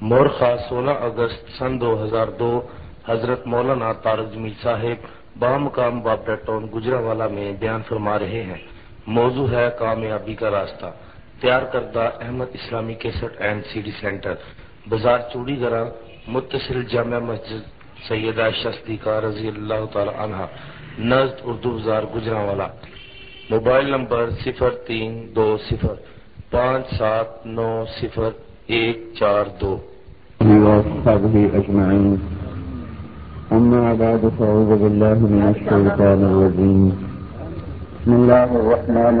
مورخہ سولہ اگست سن دو ہزار دو، حضرت مولانا تارک جمیل صاحب بامقام بابڈا ٹاؤن گجرا والا میں بیان فرما رہے ہیں۔ موضوع ہے کامیابی کا راستہ۔ تیار کردہ احمد اسلامی cassette and C D center. بازار چوڑی گرا متصل جامع مسجد سیدہ شستیکا رضی اللہ تعالی عنہ۔ نزد اردو بازار گجرا والا موبائل نمبر صفر تین دو صفر پانچ سات نو صفر ایک چار دو۔ وأصحابه أجمعين۔ بعد من بسم الرحمن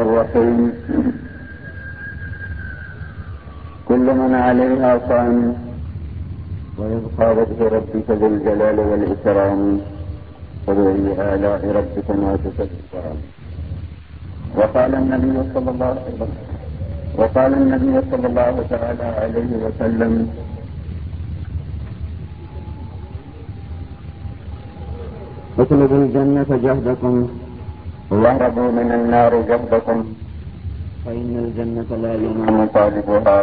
كل من عليها فان ويبقى وجه ربك ذو الجلال والإكرام فبأي آلاء ربك ما تكذبان۔ وقال النبي صلى الله عليه وسلم وقال النبي صلى الله تعالى عليه وسلم اطلبوا الجنة جهدكم. واهربوا من النار جهدكم. فإن الجنة لا ينام. طالبها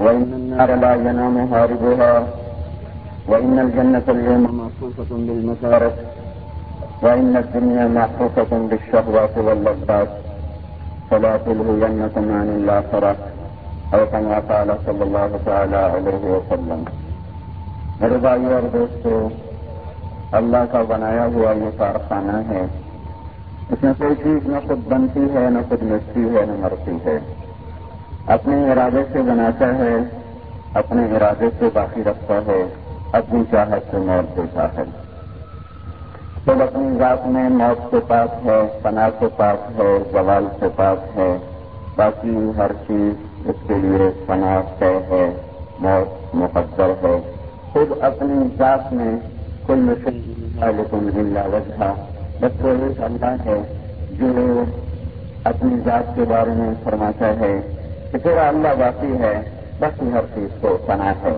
وإن النار لا ينام هاربها وإن الجنة اليوم محفوفة بالمسارف. وإن الدنيا محفوفة بالشهوات واللذات. فلا تلهينكم عن الآخرة أو كما قال صلى الله تعالى عليه وسلم. میرے بھائی اور دوستو، اللہ کا بنایا ہوا یہ کارخانہ ہے۔ اس میں کوئی چیز نہ خود بنتی ہے، نہ خود مٹتی ہے، نہ مرتی ہے۔ اپنے ارادے سے بناتا ہے، اپنے ارادے سے باقی رکھتا ہے، اپنی چاہت سے موت دیتا ہے۔ خود اپنی ذات میں موت سے پاس ہے، پناہ سے پاس ہے، زوال سے پاس ہے۔ باقی ہر چیز اس کے لیے پناہ طے ہے، موت مقدر ہے۔ خود اپنی ذات میں کل لیکن ضلع وجہ، بس وہ ایک اللہ ہے جو اپنی ذات کے بارے میں فرماتا ہے کہ تیرا اللہ باقی ہے، باقی ہر چیز کو پناہ ہے۔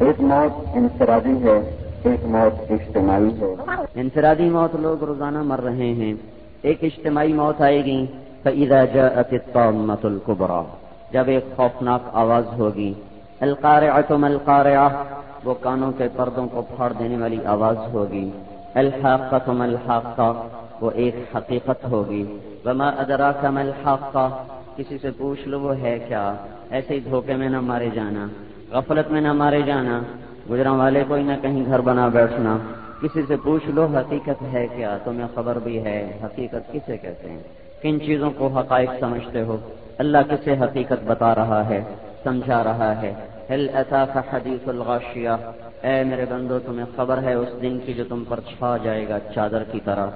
ایک موت انفرادی ہے ایک موت اجتماعی ہے انفرادی موت لوگ روزانہ مر رہے ہیں۔ ایک اجتماعی موت آئے گی۔ فعیدہ جامت القبرا جب ایک خوفناک آواز ہوگی۔ القارعہ القارعہ وہ کانوں کے پردوں کو پھاڑ دینے والی آواز ہوگی۔ الحاقہ الحاقہ وہ ایک حقیقت ہوگی۔ وما ادراک ما الحاقہ کسی سے پوچھ لو وہ ہے کیا۔ ایسے ہی دھوکے میں نہ مارے جانا۔ غفلت میں نہ مارے جانا۔ گجرا والے کوئی نہ کہیں گھر بنا بیٹھنا۔ کسی سے پوچھ لو، حقیقت ہے کیا؟ تمہیں خبر بھی ہے۔ حقیقت کسے کہتے ہیں؟ کن چیزوں کو حقائق سمجھتے ہو؟ اللہ کسے حقیقت بتا رہا ہے، سمجھا رہا ہے۔ ہل حدیث الغاشیہ؟ اے میرے بندو، تمہیں خبر ہے اس دن کی جو تم پر چھا جائے گا چادر کی طرح۔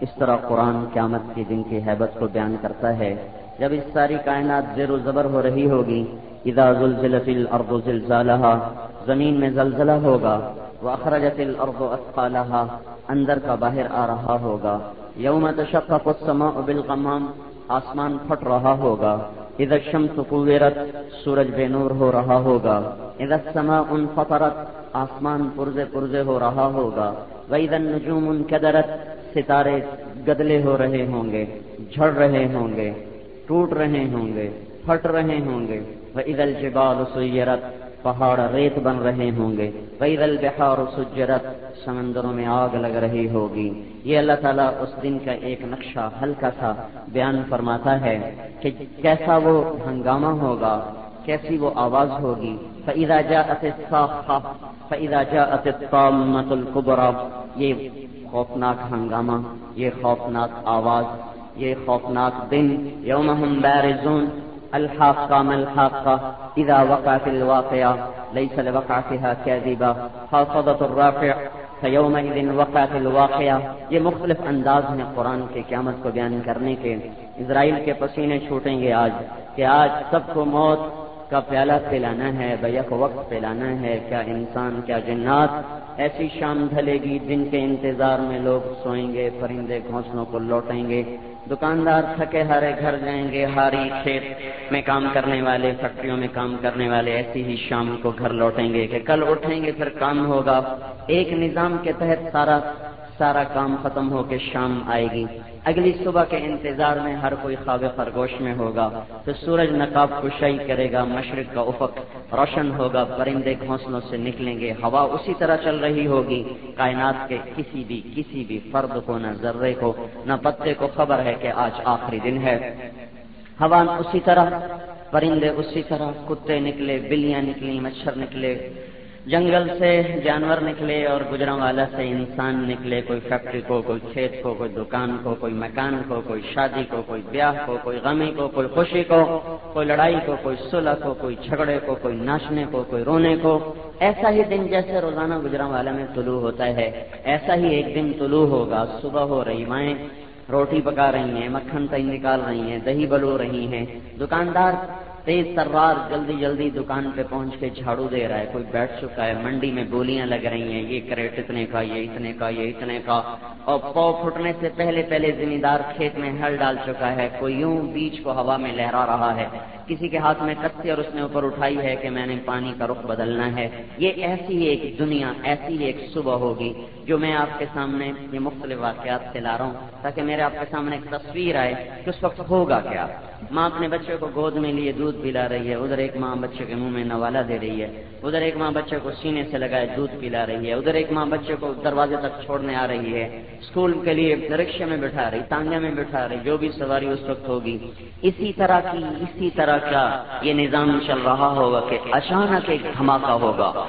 اس طرح قرآن قیامت کے دن کی حیبت کو بیان کرتا ہے۔ جب اس ساری کائنات زیر و زبر ہو رہی ہوگی اذا زلزلت الارض زلزالها، زمین میں زلزلہ ہوگا، واخرجت الارض اثقالها، اندر کا باہر آ رہا ہوگا۔ یوم تشقق السماء بالغمام، آسمان پھٹ رہا ہوگا۔ اذا الشمس قورت، سورج بے نور ہو رہا ہوگا۔ اذا السماء انفطرت، آسمان پرزے پرزے ہو رہا ہوگا۔ واذا النجوم انكدرت ستارے گدلے ہو رہے ہوں گے، جھڑ رہے ہوں گے، ٹوٹ رہے ہوں گے، پھٹ رہے ہوں گے۔ وَإِذَا الْجِبَالُ سُيِّرَتْ پہاڑ ریت بن رہے ہوں گے۔ وَإِذَا الْبِحَارُ سُجِّرَتْ سمندروں میں آگ لگ رہی ہوگی۔ یہ اللہ تعالیٰ اس دن کا ایک نقشہ ہلکا سا بیان فرماتا ہے کہ کیسا وہ ہنگامہ ہوگا، کیسی وہ آواز ہوگی۔ فَإِذَا جَاءَتِ الصَّاخَّةُ، فَإِذَا جَاءَتِ الطَّامَّةُ الْكُبْرَى، یہ خوفناک ہنگامہ، یہ خوفناک آواز، یہ خوفناک دن یوم ہم بارزون الحاقہ ملحاقہ اذا وقعت الواقعہ ليس لوقعتها كاذبہ خاصدت الرافع فیومئذ وقعت الواقعہ یہ مختلف انداز ہیں قرآن کے قیامت کو بیان کرنے کے اسرائیل کے پسینے چھوٹیں گے آج کہ آج سب کو موت کا پیالہ پلانا ہے، بیک وقت پلانا ہے، کیا انسان، کیا جنات ایسی شام ڈھلے گی جن کے انتظار میں لوگ سوئیں گے، پرندے گھونسلوں کو لوٹیں گے، دکاندار تھکے ہارے گھر جائیں گے، ہاری کھیت میں کام کرنے والے، فیکٹریوں میں کام کرنے والے ایسی ہی شام کو گھر لوٹیں گے کہ کل اٹھیں گے پھر کام ہوگا۔ ایک نظام کے تحت سارا سارا کام ختم ہو کے شام آئے گی۔ اگلی صبح کے انتظار میں ہر کوئی خواب خرگوش میں ہوگا، تو سورج نقاب کشائی کرے گا، مشرق کا افق روشن ہوگا، پرندے گھونسلوں سے نکلیں گے، ہوا اسی طرح چل رہی ہوگی۔ کائنات کے کسی بھی کسی بھی فرد کو نہ ذرے کو، نہ پتے کو خبر ہے کہ آج آخری دن ہے۔ ہوا اسی طرح، پرندے اسی طرح، کتے نکلے، بلیاں نکلی مچھر نکلے۔ جنگل سے جانور نکلے اور گجرا والا سے انسان نکلے کوئی فیکٹری کو کوئی کھیت کو کوئی دکان کو کوئی مکان کو کوئی شادی کو کوئی بیاہ کو کوئی غمی کو کوئی خوشی کو کوئی لڑائی کو کوئی صلح کو کوئی جھگڑے کو کوئی ناچنے کو کوئی رونے کو ایسا ہی دن جیسے روزانہ گجرا والا میں طلوع ہوتا ہے ایسا ہی ایک دن طلوع ہوگا صبح ہو رہی مائیں روٹی پکا رہی ہیں مکھن تئی نکال رہی ہیں دہی بلو رہی ہیں دکاندار تیز ترار جلدی جلدی دکان پہ پہنچ کے جھاڑو دے رہا ہے، کوئی بیٹھ چکا ہے، منڈی میں بولیاں لگ رہی ہیں، یہ کریٹ اتنے کا، یہ اتنے کا، یہ اتنے کا۔ اور پو پھٹنے سے پہلے پہلے زمیندار کھیت میں ہل ڈال چکا ہے، کوئی یوں بیچ کو ہوا میں لہرا رہا ہے۔ کسی کے ہاتھ میں کسی اور اس نے اوپر اٹھائی ہے کہ میں نے پانی کا رخ بدلنا ہے۔ یہ ایسی ایک دنیا، ایسی ایک صبح ہوگی جو میں آپ کے سامنے یہ مختلف واقعات سے لا رہا ہوں تاکہ میرے آپ کے سامنے ایک تصویر آئے کہ اس وقت ہوگا کیا۔ ماں اپنے بچے کو گود میں لیے دودھ پلا رہی ہے۔ ادھر ایک ماں بچے کے منہ میں نوالا دے رہی ہے۔ ادھر ایک ماں بچے کو سینے سے لگائے دودھ پلا رہی ہے۔ ادھر ایک ماں بچے کو دروازے تک چھوڑنے آ رہی ہے۔ اسکول کے لیے رکشے میں بٹھا رہی تانگے میں بٹھا رہی، جو بھی سواری اس وقت ہوگی۔ اسی طرح کی، اسی طرح کا یہ نظام چل رہا ہوگا کہ اچانک ایک دھماکہ ہوگا۔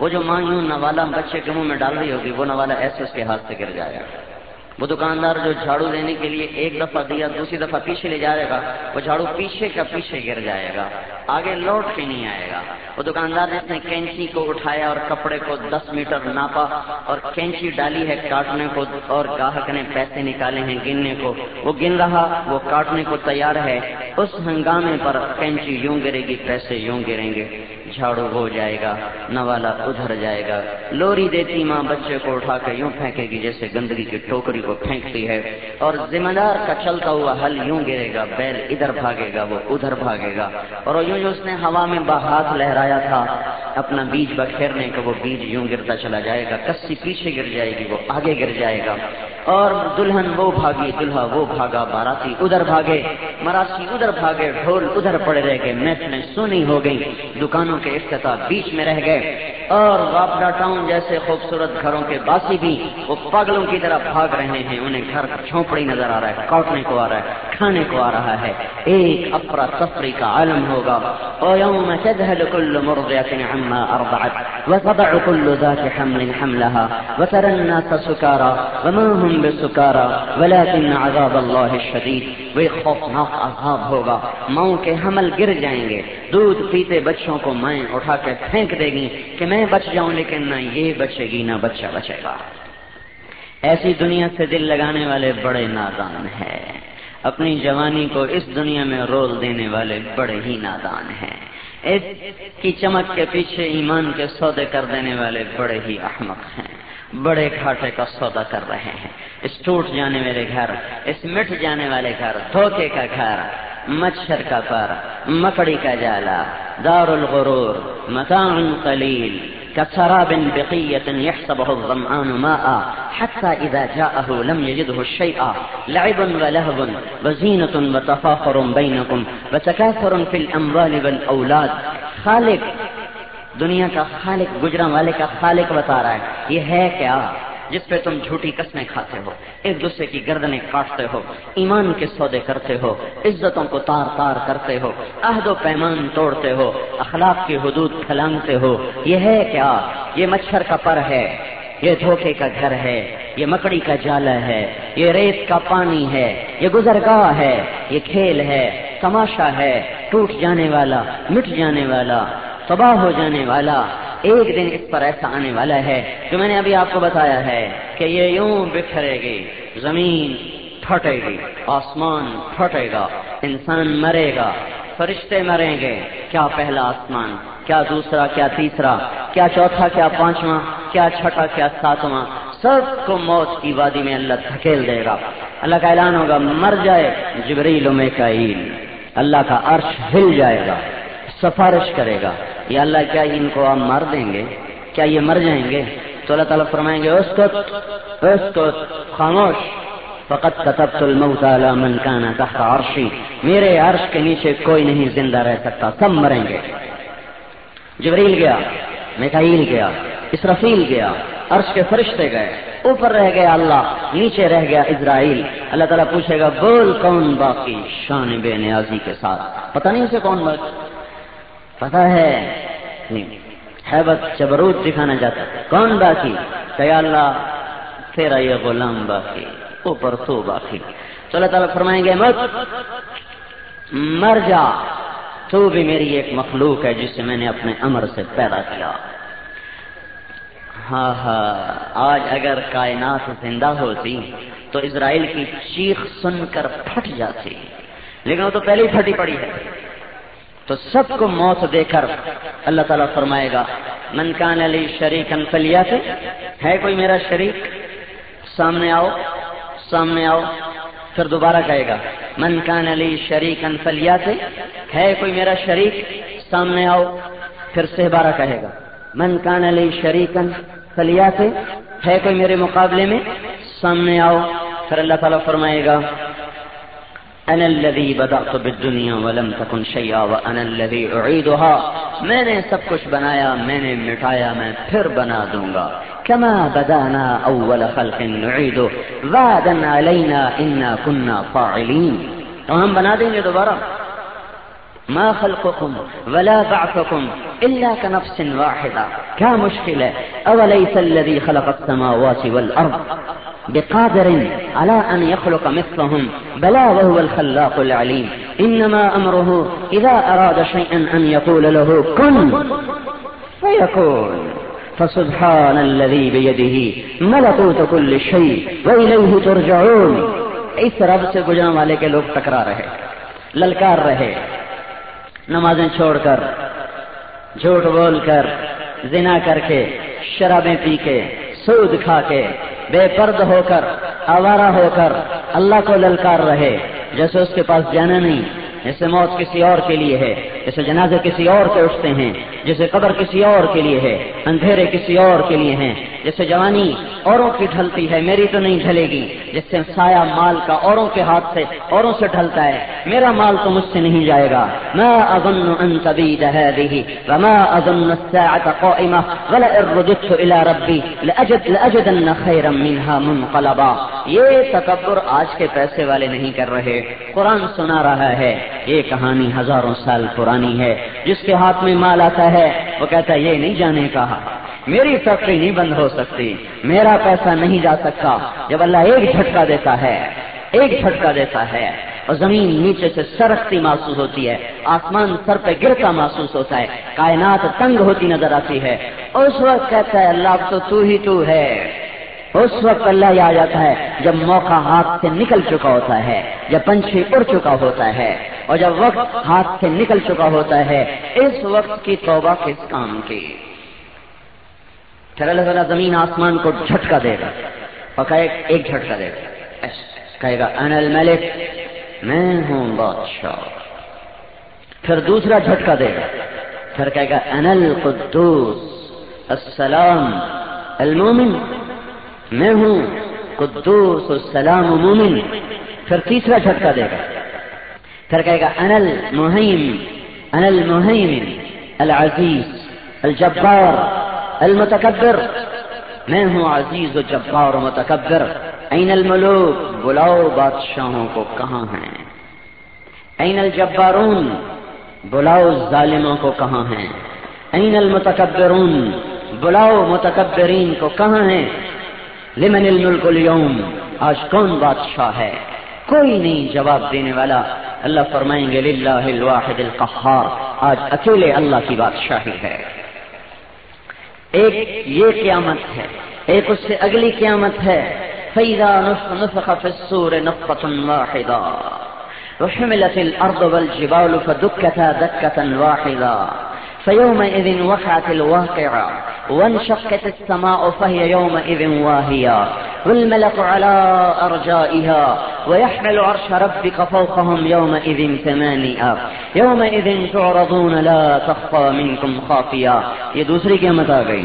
وہ جو مایوں نوالا بچے کے منہ میں ڈال رہی ہوگی، وہ نوالا ایسے اس کے ہاتھ سے گر جائے گا۔ وہ دکاندار جو جھاڑو دینے کے لیے ایک دفعہ دیا، دوسری دفعہ پیچھے لے جائے گا، وہ جھاڑو پیچھے کا پیچھے گر جائے گا، آگے لوٹ کے نہیں آئے گا۔ وہ دکاندار جس نے کینچی کو اٹھایا اور کپڑے کو دس میٹر ناپا اور کینچی ڈالی ہے کاٹنے کو اور گاہک نے پیسے نکالے ہیں گننے کو۔ وہ گن رہا، وہ کاٹنے کو تیار ہے۔ اس ہنگامے پر کینچی یوں گرے گی، پیسے یوں گریں گے۔ جھاڑو ہو جائے گا، نوالا ادھر جائے گا۔ لوری دیتی ماں بچے کو اٹھا کے یوں پھینکے گی جیسے گندگی کی ٹوکری کو پھینکتی ہے۔ اور ذمہ دار کا چلتا ہوا حل یوں گرے گا، بیل ادھر بھاگے گا، وہ ادھر بھاگے گا۔ اور یوں جو اس نے ہوا میں ہاتھ لہرایا تھا، اپنا بیج بکھیرنے کا وہ بیج یوں گرتا چلا جائے گا۔ کسی پیچھے گر جائے گی، وہ آگے گر جائے گا۔ اور دلہن وہ بھاگی، دلہا وہ بھاگا، باراتی ادھر بھاگے، مراسی ادھر بھاگے، ڈھول ادھر پڑے رہ گئے محفلیں سونی ہو گئی دکانوں کے افتتاح بیچ میں رہ گئے اور واپڈا ٹاؤن جیسے خوبصورت گھروں کے باسی بھی وہ پاگلوں کی طرح بھاگ رہے ہیں۔ انہیں گھر جھونپڑی نظر آ رہا ہے، کاٹنے کو آ رہا ہے، کھانے کو آ رہا ہے۔ ایک افرا تفری کا عالم ہوگا۔ ويوم تذهل كل مرضعة عما أرضعت، وتضع كل ذات حمل حملها۔ وترى الناس سكارى، وما هم بسكارى، ولكن عذاب الله الشديد۔ وہ خوفناک عذاب ہوگا۔ ماؤں کے حمل گر جائیں گے۔ دودھ پیتے بچوں کو مائیں اٹھا کے پھینک دے گی کہ میں بچ جاؤں لیکن نہ یہ بچے گی، نہ بچہ بچے گا۔ ایسی دنیا سے دل لگانے والے بڑے نادان ہیں۔ اپنی جوانی کو اس دنیا میں رول دینے والے بڑے ہی نادان ہیں۔ اس کی چمک کے پیچھے ایمان کے سودے کر دینے والے بڑے ہی احمق ہیں۔ بڑے گھاٹے کا سودا کر رہے ہیں۔ اس ٹوٹ جانے والے گھر، اس مٹ جانے والے گھر، دھوکے کا گھر، مچھر کا پر، مکڑی کا جالا دار الغرور مکان قلیل كسراب بقية يحسبه الظمآن ماء حتى إذا جاءه لم يجده الشيء لعب ولهب وزينة وتفاخر بينكم وتكاثر في الأموال والأولاد۔ خالق دنیا کا خالق، گجرا والے کا خالق بتا رہا ہے۔ یہ ہے کیا؟ جس پہ تم جھوٹی قسمیں کھاتے ہو ایک دوسرے کی گردنیں کاٹتے ہو، ایمان کے سودے کرتے ہو، عزتوں کو تار تار کرتے ہو، عہد و پیمان توڑتے ہو، اخلاق کی حدود پھلانگتے ہو۔ یہ ہے کیا؟ یہ مچھر کا پر ہے، یہ دھوکے کا گھر ہے، یہ مکڑی کا جالا ہے، یہ ریت کا پانی ہے، یہ گزرگاہ ہے، یہ کھیل ہے، تماشا ہے، ٹوٹ جانے والا، مٹ جانے والا۔ تباہ ہو جانے والا، ایک دن اس پر ایسا آنے والا ہے جو میں نے ابھی آپ کو بتایا ہے کہ یہ یوں بکھرے گی، زمین پھٹے گی، آسمان پھٹے گا، انسان مرے گا، فرشتے مریں گے، کیا پہلا آسمان، کیا دوسرا، کیا تیسرا، کیا چوتھا، کیا پانچواں، کیا چھٹا، کیا ساتواں، سب کو موت کی وادی میں اللہ دھکیل دے گا۔ اللہ کا اعلان ہوگا، مر جائے جبریل و میکائیل۔ اللہ کا عرش ہل جائے گا۔ سفارش کرے گا۔ یا اللہ، کیا ان کو آپ مار دیں گے؟ کیا یہ مر جائیں گے؟ تو اللہ تعالیٰ فرمائیں گے، اسکت اسکت، خاموش۔ فقط كتبت الموت على من كان تحت عرشی۔ میرے عرش کے نیچے کوئی نہیں زندہ رہ سکتا۔ سب مریں گے۔ جبریل گیا، میکائیل گیا اسرفیل گیا، عرش کے فرشتے گئے۔ اوپر رہ گیا اللہ، نیچے رہ گیا اسرائیل۔ اللہ تعالیٰ پوچھے گا، بول کون باقی شان بے نیازی کے ساتھ؟ پتہ نہیں اسے کون باقی پتا ہے؟ حیبت چبروت دکھانا چاہتا کون باقی؟ کہ اللہ، تیرا یہ غلام باقی، اوپر تو باقی۔ تو اللہ تعالیٰ فرمائیں گے، مت، مر جا۔ تو بھی میری ایک مخلوق ہے جسے میں نے اپنے امر سے پیدا کیا۔ ہاں ہاں۔ آج اگر کائنات زندہ ہوتی، تو اسرائیل کی چیخ سن کر پھٹ جاتی۔ لیکن وہ تو پہلے ہی پھٹی پڑی ہے۔ تو سب کو موت دے کر اللہ تعالیٰ فرمائے گا، من کان علی شریک انفلیا سے ہے کوئی میرا شریک؟ سامنے آؤ سامنے آؤ، پھر دوبارہ کہے گا، من کان علی شریک انفلیا سے ہے کوئی میرا شریک؟ سامنے آؤ، پھر سے بارہ کہے گا، من کان علی شریکن فلیا سے ہے کوئی میرے مقابلے میں؟ سامنے آؤ، پھر اللہ تعالیٰ فرمائے گا انا الذي بدأت بالدنيا ولم تكن شيئا وانا الذي اعيدها میں نے سب کچھ بنایا، میں نے مٹایا، میں پھر بنا دوں گا. كما بدانا اول خلق نعيد وعدا علينا انا كنا فاعلين. تو ہم بنا دیں گے دوبارہ. ما خلقكم ولا بعثكم إلا كنفس واحدة. كمشكلة أوليس الذي خلق السماوات والأرض؟ بقادر على أن يخلق مثلهم بلا وهو الخلاق العليم. إنما أمره إذا أراد شيئا أن يقول له، كن! فيكون فسبحان الذي بيده ملكوت كل شيء وإليه ترجعون. اس رب سے گزرنے والے کے لوگ ٹکرا رہے، للکار رہے، نمازیں چھوڑ کر، جھوٹ بول کر، زنا کر کے، شرابیں پی کے، سود کھا کے بے پرد ہو کر آوارہ ہو کر اللہ کو للکار رہے۔ جیسے اس کے پاس جانا نہیں، جیسے موت کسی اور کے لیے ہے، جیسے جنازے کسی اور کے اٹھتے ہیں، جیسے قبر کسی اور کے لیے ہے، اندھیرے کسی اور کے لیے ہیں۔ جیسے جوانی اوروں کی ڈھلتی ہے، میری تو نہیں ڈھلے گی۔ جس سے سایہ مال کا اوروں کے ہاتھ سے اوروں سے ڈھلتا ہے۔ میرا مال تو مجھ سے نہیں جائے گا۔ میں اظن ان تبید هذه وما اظن الساعه قائمه ولا رددت الى ربي لاجد لاجدن خيرا منها منقلبا۔ یہ تکبر آج کے پیسے والے نہیں کر رہے۔ قرآن سنا رہا ہے۔ یہ کہانی ہزاروں سال پرانی ہے۔ جس کے ہاتھ میں مال آتا ہے، وہ کہتا ہے، یہ نہیں جانے کہا میری فیکٹری نہیں بند ہو سکتی، میرا پیسہ نہیں جا سکتا۔ جب اللہ ایک جھٹکا دیتا ہے، ایک جھٹکا دیتا ہے، اور زمین نیچے سے سرکتی محسوس ہوتی ہے، آسمان سر پہ گرتا محسوس ہوتا ہے، کائنات تنگ ہوتی نظر آتی ہے۔ اس وقت کہتا ہے، اللہ تو تو ہی تو ہے۔ اس وقت اللہ یہ آ جاتا ہے، جب موقع ہاتھ سے نکل چکا ہوتا ہے، جب پنچھی اڑ چکا ہوتا ہے، اور جب وقت ہاتھ سے نکل چکا ہوتا ہے، اس وقت کی توبہ کس کام کی؟ اللہ تعالیٰ زمین آسمان کو جھٹکا دے گا۔ اور کہے ایک جھٹکا دے گا۔ کہے گا ان الملک، میں ہوں بادشاہ۔ پھر دوسرا جھٹکا دے گا۔ پھر کہے گا ان القدوس، السلام، المومن۔ میں ہوں قدوس، السلام، مومن۔ پھر تیسرا جھٹکا دے گا۔ پھر کہے گا انل محیم انل محیم العزیز، الجبار۔ المتکبر. میں ہوں عزیز و جبار و متکبر. این الملوک، بلاؤ بادشاہوں کو کہاں ہیں؟ این الجبارون، بلاؤ ظالموں کو کہاں ہیں؟ این المتکبرون، بلاؤ متکبرین کو کہاں ہیں؟ لمن الملک اليوم؟ آج کون بادشاہ ہے؟ کوئی نہیں جواب دینے والا. اللہ فرمائیں گے، للہ الواحد القہار. آج اکیلے اللہ کی بادشاہی ہے۔ ایک یہ قیامت ہے، ایک اس سے اگلی قیامت ہے۔ فَإِذَا نُفْخَ فِي السُّورِ نَفْخَةٌ وَاحِدَةٌ۔ وحملت الأرض والجبال فدكتا دكة واحدة۔ فيومئذ وقعت الواقعة۔ وانشقت السماء فهي يومئذ واهية والملك على أرجائها ويحمل عرش ربك فوقهم يومئذ ثمانية يومئذ تعرضون لا تخفى منكم خافية یہ دوسری قیمت آ گئی،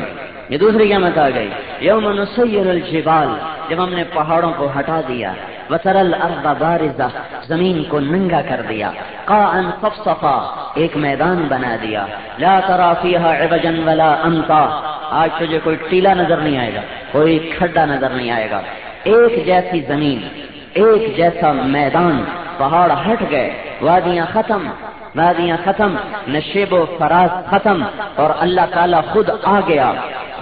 یہ دوسری قیامت آ گئی، یوم نسیر الجبال، جب ہم نے پہاڑوں کو ہٹا دیا وطرل اربا بارزہ زمین کو ننگا کر دیا، قاعا صفصفا، ایک میدان بنا دیا۔ لا ترا فیہا عبجا ولا امتا آج تجھے کوئی ٹیلا نظر نہیں آئے گا، کوئی کھڈا نظر نہیں آئے گا۔ ایک جیسی زمین، ایک جیسا میدان، پہاڑ ہٹ گئے، وادیاں ختم وادیاں ختم، نشیب و فراز ختم، اور اللہ تعالیٰ خود آ گیا۔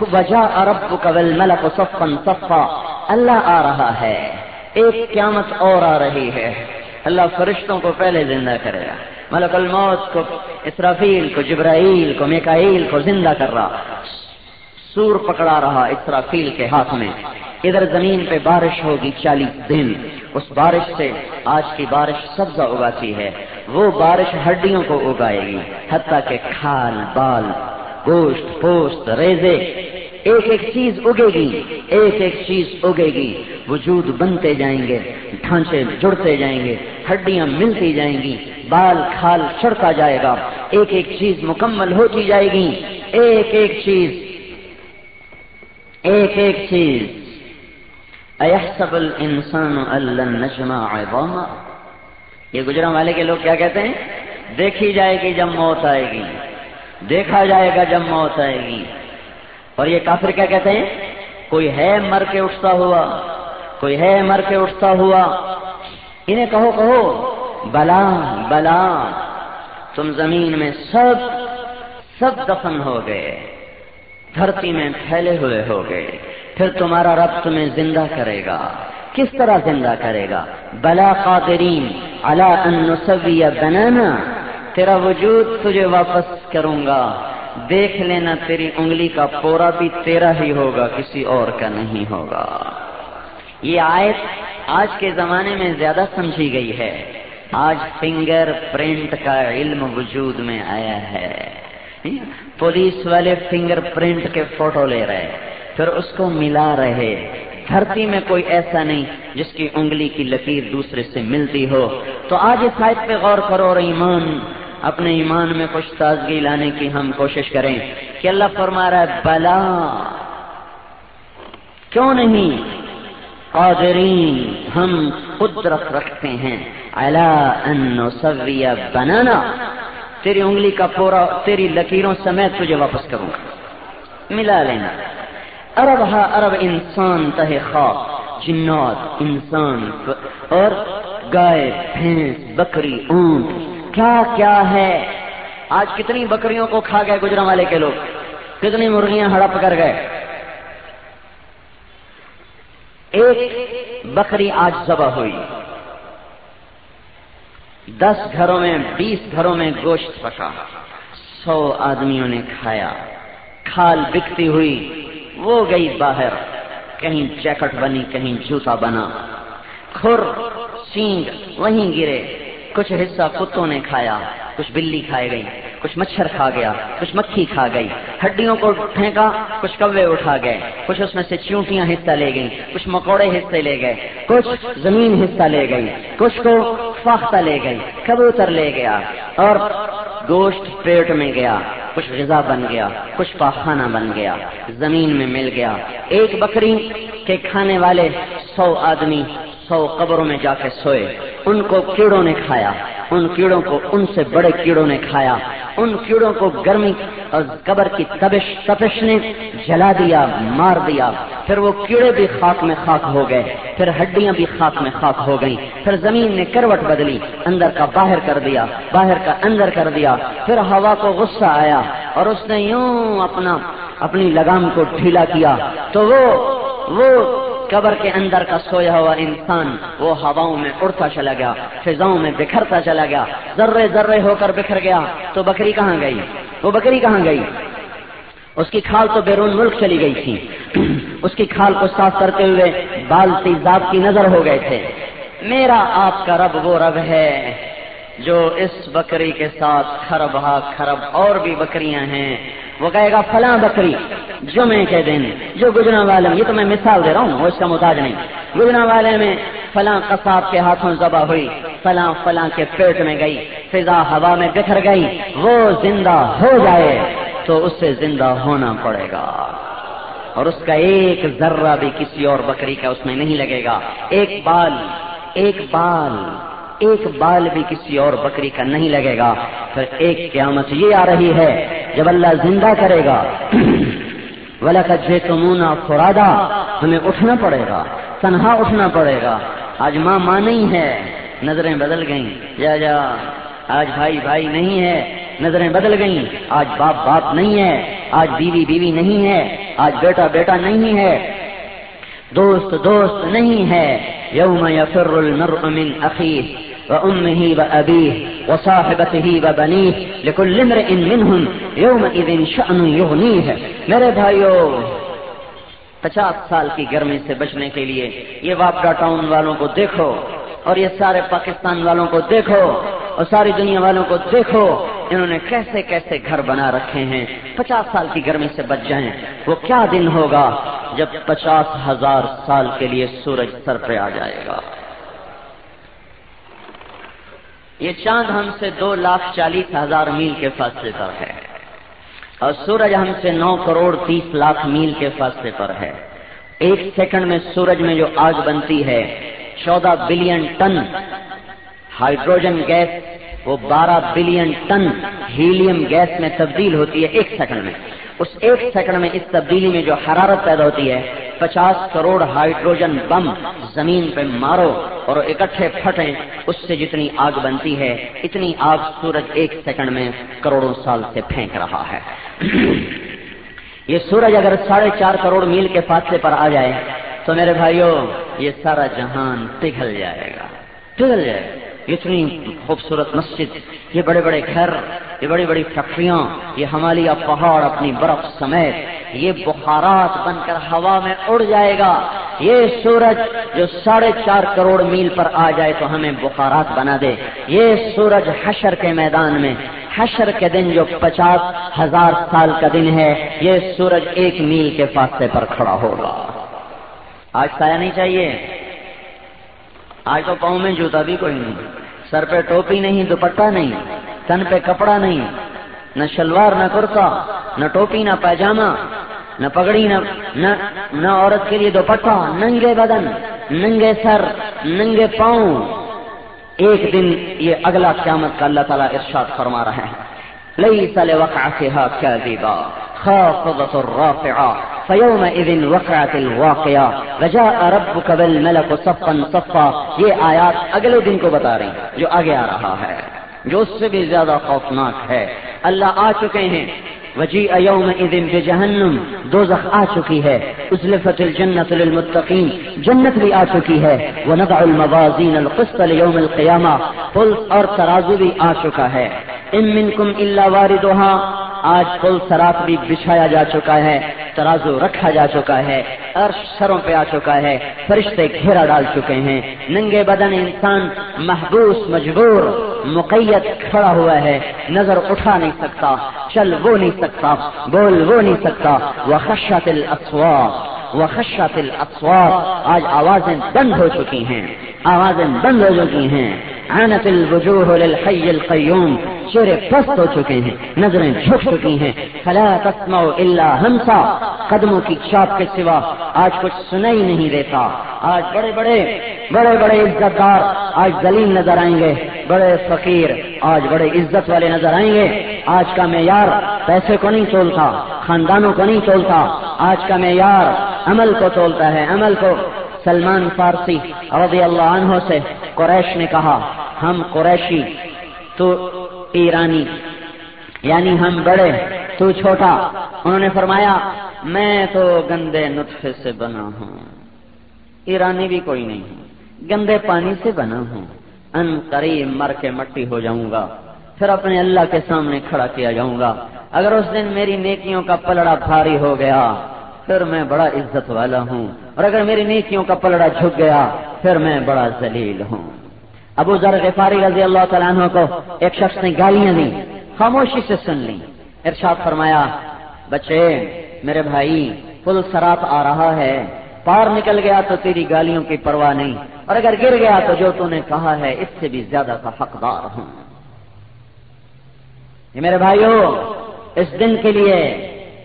وجہ ارب قبل ملک صفا۔ اللہ آ رہا ہے۔ ایک قیامت اور آ رہی ہے۔ اللہ فرشتوں کو پہلے زندہ کرے گا۔ ملک الموت کو، اسرافیل کو، جبرائیل کو، میکائیل کو زندہ کر رہا۔ سور پکڑا رہا اسرافیل کے ہاتھ میں۔ ادھر زمین پہ بارش ہوگی چالیس دن۔ اس بارش سے آج کی بارش سبزہ اگاتی ہے۔ وہ بارش ہڈیوں کو اگائے گی۔ حتیٰ کہ کھال، بال، گوشت، پوست، ریزے ایک ایک چیز اگے گی، ایک ایک چیز اگے گی۔ وجود بنتے جائیں گے، ڈھانچے جڑتے جائیں گے، ہڈیاں ملتی جائیں گی، بال کھال چڑھتا جائے گا۔ ایک ایک چیز مکمل ہوتی جائے گی۔ ایک ایک چیز، ایک ایک چیز۔ ایحسب الانسان اللہ نجمع عظاما۔ یہ گجرا والے کے لوگ کیا کہتے ہیں؟ دیکھی جائے گی جب موت آئے گی۔ دیکھا جائے گا جب موت آئے گی۔ اور یہ کافر کیا کہتے ہیں؟ کوئی ہے مر کے اٹھتا ہوا، کوئی ہے مر کے اٹھتا ہوا۔ انہیں کہو کہو، بلا بلا، تم زمین میں سب سب دفن ہو گئے، دھرتی میں پھیلے ہوئے ہو گئے۔ پھر تمہارا رب تمہیں زندہ کرے گا۔ کس طرح زندہ کرے گا؟ بلا قادرین علا ان نسوی بنانا، تیرا وجود تجھے واپس کروں گا۔ دیکھ لینا تیری انگلی کا پورا بھی تیرا ہی ہوگا، کسی اور کا نہیں ہوگا۔ یہ آیت آج کے زمانے میں زیادہ سمجھی گئی ہے۔ آج فنگر پرنٹ کا علم وجود میں آیا ہے۔ پولیس والے فنگر پرنٹ کے فوٹو لے رہے پھر اس کو ملا رہے۔ دھرتی میں کوئی ایسا نہیں جس کی انگلی کی لکیر دوسرے سے ملتی ہو۔ تو آج اس آیت پہ غور کرو اور ایمان۔ اپنے ایمان میں کچھ تازگی لانے کی ہم کوشش کریں کہ اللہ فرما رہا ہے، بلا۔ کیوں نہیں؟ قادرین، ہم قدرت رکھتے ہیں۔ اللہ بنانا۔ تیری انگلی کا پورا، تیری لکیروں سمیت تجھے واپس کروں۔ گا ملا لینا۔ ارب ہا ارب انسان تہ خواب جنات، انسان، اور گائے، بھینس، بکری، اونٹ۔ کیا کیا ہے؟ آج کتنی بکریوں کو کھا گئے گجرا والے کے لوگ؟ کتنی مرغیاں ہڑپ کر گئے؟ ایک بکری آج ذبح ہوئی۔ دس گھروں میں، بیس گھروں میں گوشت پکا۔ سو آدمیوں نے کھایا۔ کھال بکتی ہوئی۔ وہ گئی باہر۔ کہیں جیکٹ بنی، کہیں جوتا بنا۔ کھر، سینگ وہیں گرے۔ کچھ حصہ کتوں نے کھایا، کچھ بلی کھائے گئی، کچھ مچھر کھا گیا، کچھ مکھی کھا گئی، ہڈیوں کو پھینکا، کچھ کوے اٹھا گئے، کچھ اس میں سے چونٹیاں حصہ لے گئی کچھ مکوڑے حصے لے گئے، کچھ زمین حصہ لے گئی کچھ کو فاختہ لے گئی کبوتر لے گیا اور گوشت پیٹ میں گیا۔ کچھ غذا بن گیا، کچھ پاخانہ بن گیا، زمین میں مل گیا۔ ایک بکری کے کھانے والے سو آدمی سو قبروں میں جا کے سوئے۔ ان کو کیڑوں نے کھایا، ان کیڑوں کو ان سے بڑے کیڑوں نے کھایا۔ ان کیڑوں کو گرمی اور قبر کی تبش تپش نے جلا دیا، مار دیا۔ پھر وہ کیڑے بھی خاک میں خاک ہو گئے، پھر ہڈیاں بھی خاک میں خاک ہو گئیں۔ پھر زمین نے کروٹ بدلی، اندر کا باہر کر دیا، باہر کا اندر کر دیا۔ پھر ہوا کو غصہ آیا اور اس نے یوں اپنا اپنی لگام کو ڈھیلا کیا۔ تو وہ وہ قبر کے اندر کا سویا ہوا انسان وہ ہواؤں میں اڑتا چلا گیا، فضاؤں میں بکھرتا چلا گیا۔ ذرے ذرے ہو کر بکھر گیا۔ تو بکری کہاں گئی؟ وہ بکری کہاں گئی؟ اس کی کھال تو بیرون ملک چلی گئی تھی۔ اس کی کھال کو صاف کرتے ہوئے بالتی ذات کی نظر ہو گئے تھے۔ میرا آپ کا رب وہ رب ہے۔ جو اس بکری کے ساتھ خرب ہا خرب اور بھی بکریاں ہیں، وہ کہے گا فلاں بکری، جمعے کے دن، جو گجرا والے میں یہ تو میں مثال دے رہا ہوں، وہ اس کا محتاج نہیں۔ گجرا والے میں فلاں قصاب کے ہاتھوں ذبح ہوئی، فلاں فلاں کے پیٹ میں گئی، فضا ہوا میں بکھر گئی، وہ زندہ ہو جائے تو اس سے زندہ ہونا پڑے گا۔ اور اس کا ایک ذرہ بھی کسی اور بکری کا اس میں نہیں لگے گا۔ ایک بال ایک بال۔ ایک بال بھی کسی اور بکری کا نہیں لگے گا۔ پھر ایک قیامت یہ آ رہی ہے، جب اللہ زندہ کرے گا۔ ولا کچھ تمونا فرادا تمہیں اٹھنا پڑے گا، تنہا اٹھنا پڑے گا۔ آج ماں ماں نہیں ہے، نظریں بدل گئیں۔ جا جا، آج بھائی بھائی نہیں ہے، نظریں بدل گئیں۔ آج باپ باپ نہیں ہے، آج بیوی بیوی نہیں ہے، آج بیٹا بیٹا نہیں ہے۔ دوست دوست نہیں ہے۔ یوم یفر المرء من اخیه وأمه وأبيه وصاحبته وبنيه لكل امرئ منهم يومئذ شأن يغنيه. میرے بھائیو، پچاس سال کی گرمی سے بچنے کے لیے یہ واپڈا ٹاؤن والوں کو دیکھو اور یہ سارے پاکستان والوں کو دیکھو اور ساری دنیا والوں کو دیکھو، انہوں نے کیسے کیسے گھر بنا رکھے ہیں۔ پچاس سال کی گرمی سے بچ جائیں، وہ کیا دن ہوگا جب پچاس ہزار سال کے لیے سورج سر پہ آ جائے گا۔ یہ چاند ہم سے دو لاکھ چالیس ہزار میل کے فاصلے پر ہے اور سورج ہم سے نو کروڑ تیس لاکھ میل کے فاصلے پر ہے۔ ایک سیکنڈ میں سورج میں جو آگ بنتی ہے، چودہ بلین ٹن ہائیڈروجن گیس وہ بارہ بلین ٹن ہیلیم گیس میں تبدیل ہوتی ہے ایک سیکنڈ میں۔ اس ایک سیکنڈ میں اس تبدیلی میں جو حرارت پیدا ہوتی ہے، پچاس کروڑ ہائیڈروجن بم زمین پہ مارو اور اکٹھے پھٹیں، اس سے جتنی آگ بنتی ہے، اتنی آگ سورج ایک سیکنڈ میں کروڑوں سال سے پھینک رہا ہے۔ یہ سورج اگر ساڑھے چار کروڑ میل کے فاصلے پر آ جائے تو میرے بھائیوں، یہ سارا جہان پگھل جائے گا۔ پگھل جائے گا۔ اتنی خوبصورت مسجد، یہ بڑے بڑے گھر، یہ بڑی بڑی فیکٹریاں، یہ ہمالیہ پہاڑ اپنی برف سمیت، یہ بخارات بن کر ہوا میں اڑ جائے گا۔ یہ سورج جو ساڑھے چار کروڑ میل پر آ جائے تو ہمیں بخارات بنا دے۔ یہ سورج حشر کے میدان میں، حشر کے دن جو پچاس ہزار سال کا دن ہے، یہ سورج ایک میل کے فاصلے پر کھڑا ہوگا۔ آج سایہ نہیں چاہیے۔ آج تو پاؤں میں جوتا بھی کوئی نہیں۔ سر پہ ٹوپی نہیں، دوپٹہ نہیں، تن پہ کپڑا نہیں۔ نہ شلوار، نہ کرتا، نہ ٹوپی، نہ پیجامہ نہ پگڑی، نہ نہ نہ عورت کے لیے دوپٹہ۔ ننگے بدن، ننگے سر، ننگے پاؤں۔ ایک دن یہ اگلا قیامت کا اللہ تعالیٰ ارشاد فرما رہے ہیں لئی سل وقع كاذبا خافضة الرافعة، فيومئذ وقعت الواقعة، وجاء ربك بالملك صفا صفا، یہ آیات اگلے دن کو بتا رہی ہیں، جو آگے آ رہا ہے، جو اس سے بھی زیادہ خوفناک ہے۔ اللہ آ چکے ہیں۔ وجی ایوم ادم جہنم دو آ چکی ہے۔ اسلفت الجنت للمتقین، جنت بھی آ چکی ہے۔ وہ نبع الموازین القسط لیوم القیامہ پلس اور ترازو بھی آ چکا ہے۔ ان منکم الا واردها آج پل سرات بھی بچھایا جا چکا ہے، ترازو رکھا جا چکا ہے، عرش سروں پہ آ چکا ہے، فرشتے گھیرا ڈال چکے ہیں۔ ننگے بدن انسان محبوس، مجبور مقیت کھڑا ہوا ہے۔ نظر اٹھا نہیں سکتا، چل وہ نہیں سکتا، بول وہ نہیں سکتا۔ وہ خشت وہ خشت آج آوازیں بند ہو چکی ہیں، آوازیں بند ہو چکی ہیں۔ عنت الوجوه للحي القيوم. چہرے پست ہو چکے ہیں، نظریں جھک چکی ہیں۔ فلا تسمع الا ہمسا قدموں کی چاپ کے سوا آج کچھ سنائی نہیں دیتا۔ آج بڑے بڑے بڑے بڑے عزت دار آج ذلیل نظر آئیں گے۔ بڑے فقیر آج بڑے عزت والے نظر آئیں گے۔ آج کا معیار پیسے کو نہیں تولتا، خاندانوں کو نہیں تولتا۔ آج کا معیار عمل کو تولتا ہے، عمل کو سلمان فارسی رضی اللہ عنہ سے قریش نے کہا، ہم قریشی، تو ایرانی یعنی ہم بڑے، تو چھوٹا. انہوں نے فرمایا، میں تو گندے نطفے سے بنا ہوں، ایرانی بھی کوئی نہیں ہوں گندے پانی سے بنا ہوں، ان قریب مر کے مٹی ہو جاؤں گا، پھر اپنے اللہ کے سامنے کھڑا کیا جاؤں گا، اگر اس دن میری نیکیوں کا پلڑا بھاری ہو گیا پھر میں بڑا عزت والا ہوں اور اگر میری نیکیوں کا پلڑا جھک گیا، پھر میں بڑا ذلیل ہوں۔ ابو ذر غفاری رضی اللہ تعالیٰ عنہ کو ایک شخص نے گالیاں دی خاموشی سے سن لی۔ ارشاد فرمایا، بچے، میرے بھائی، پل سرات آ رہا ہے پار نکل گیا تو تیری گالیوں کی پرواہ نہیں۔ اور اگر گر گیا تو جو تو نے کہا ہے، اس سے بھی زیادہ کا حقدار ہوں۔ یہ میرے بھائیوں اس دن کے لیے،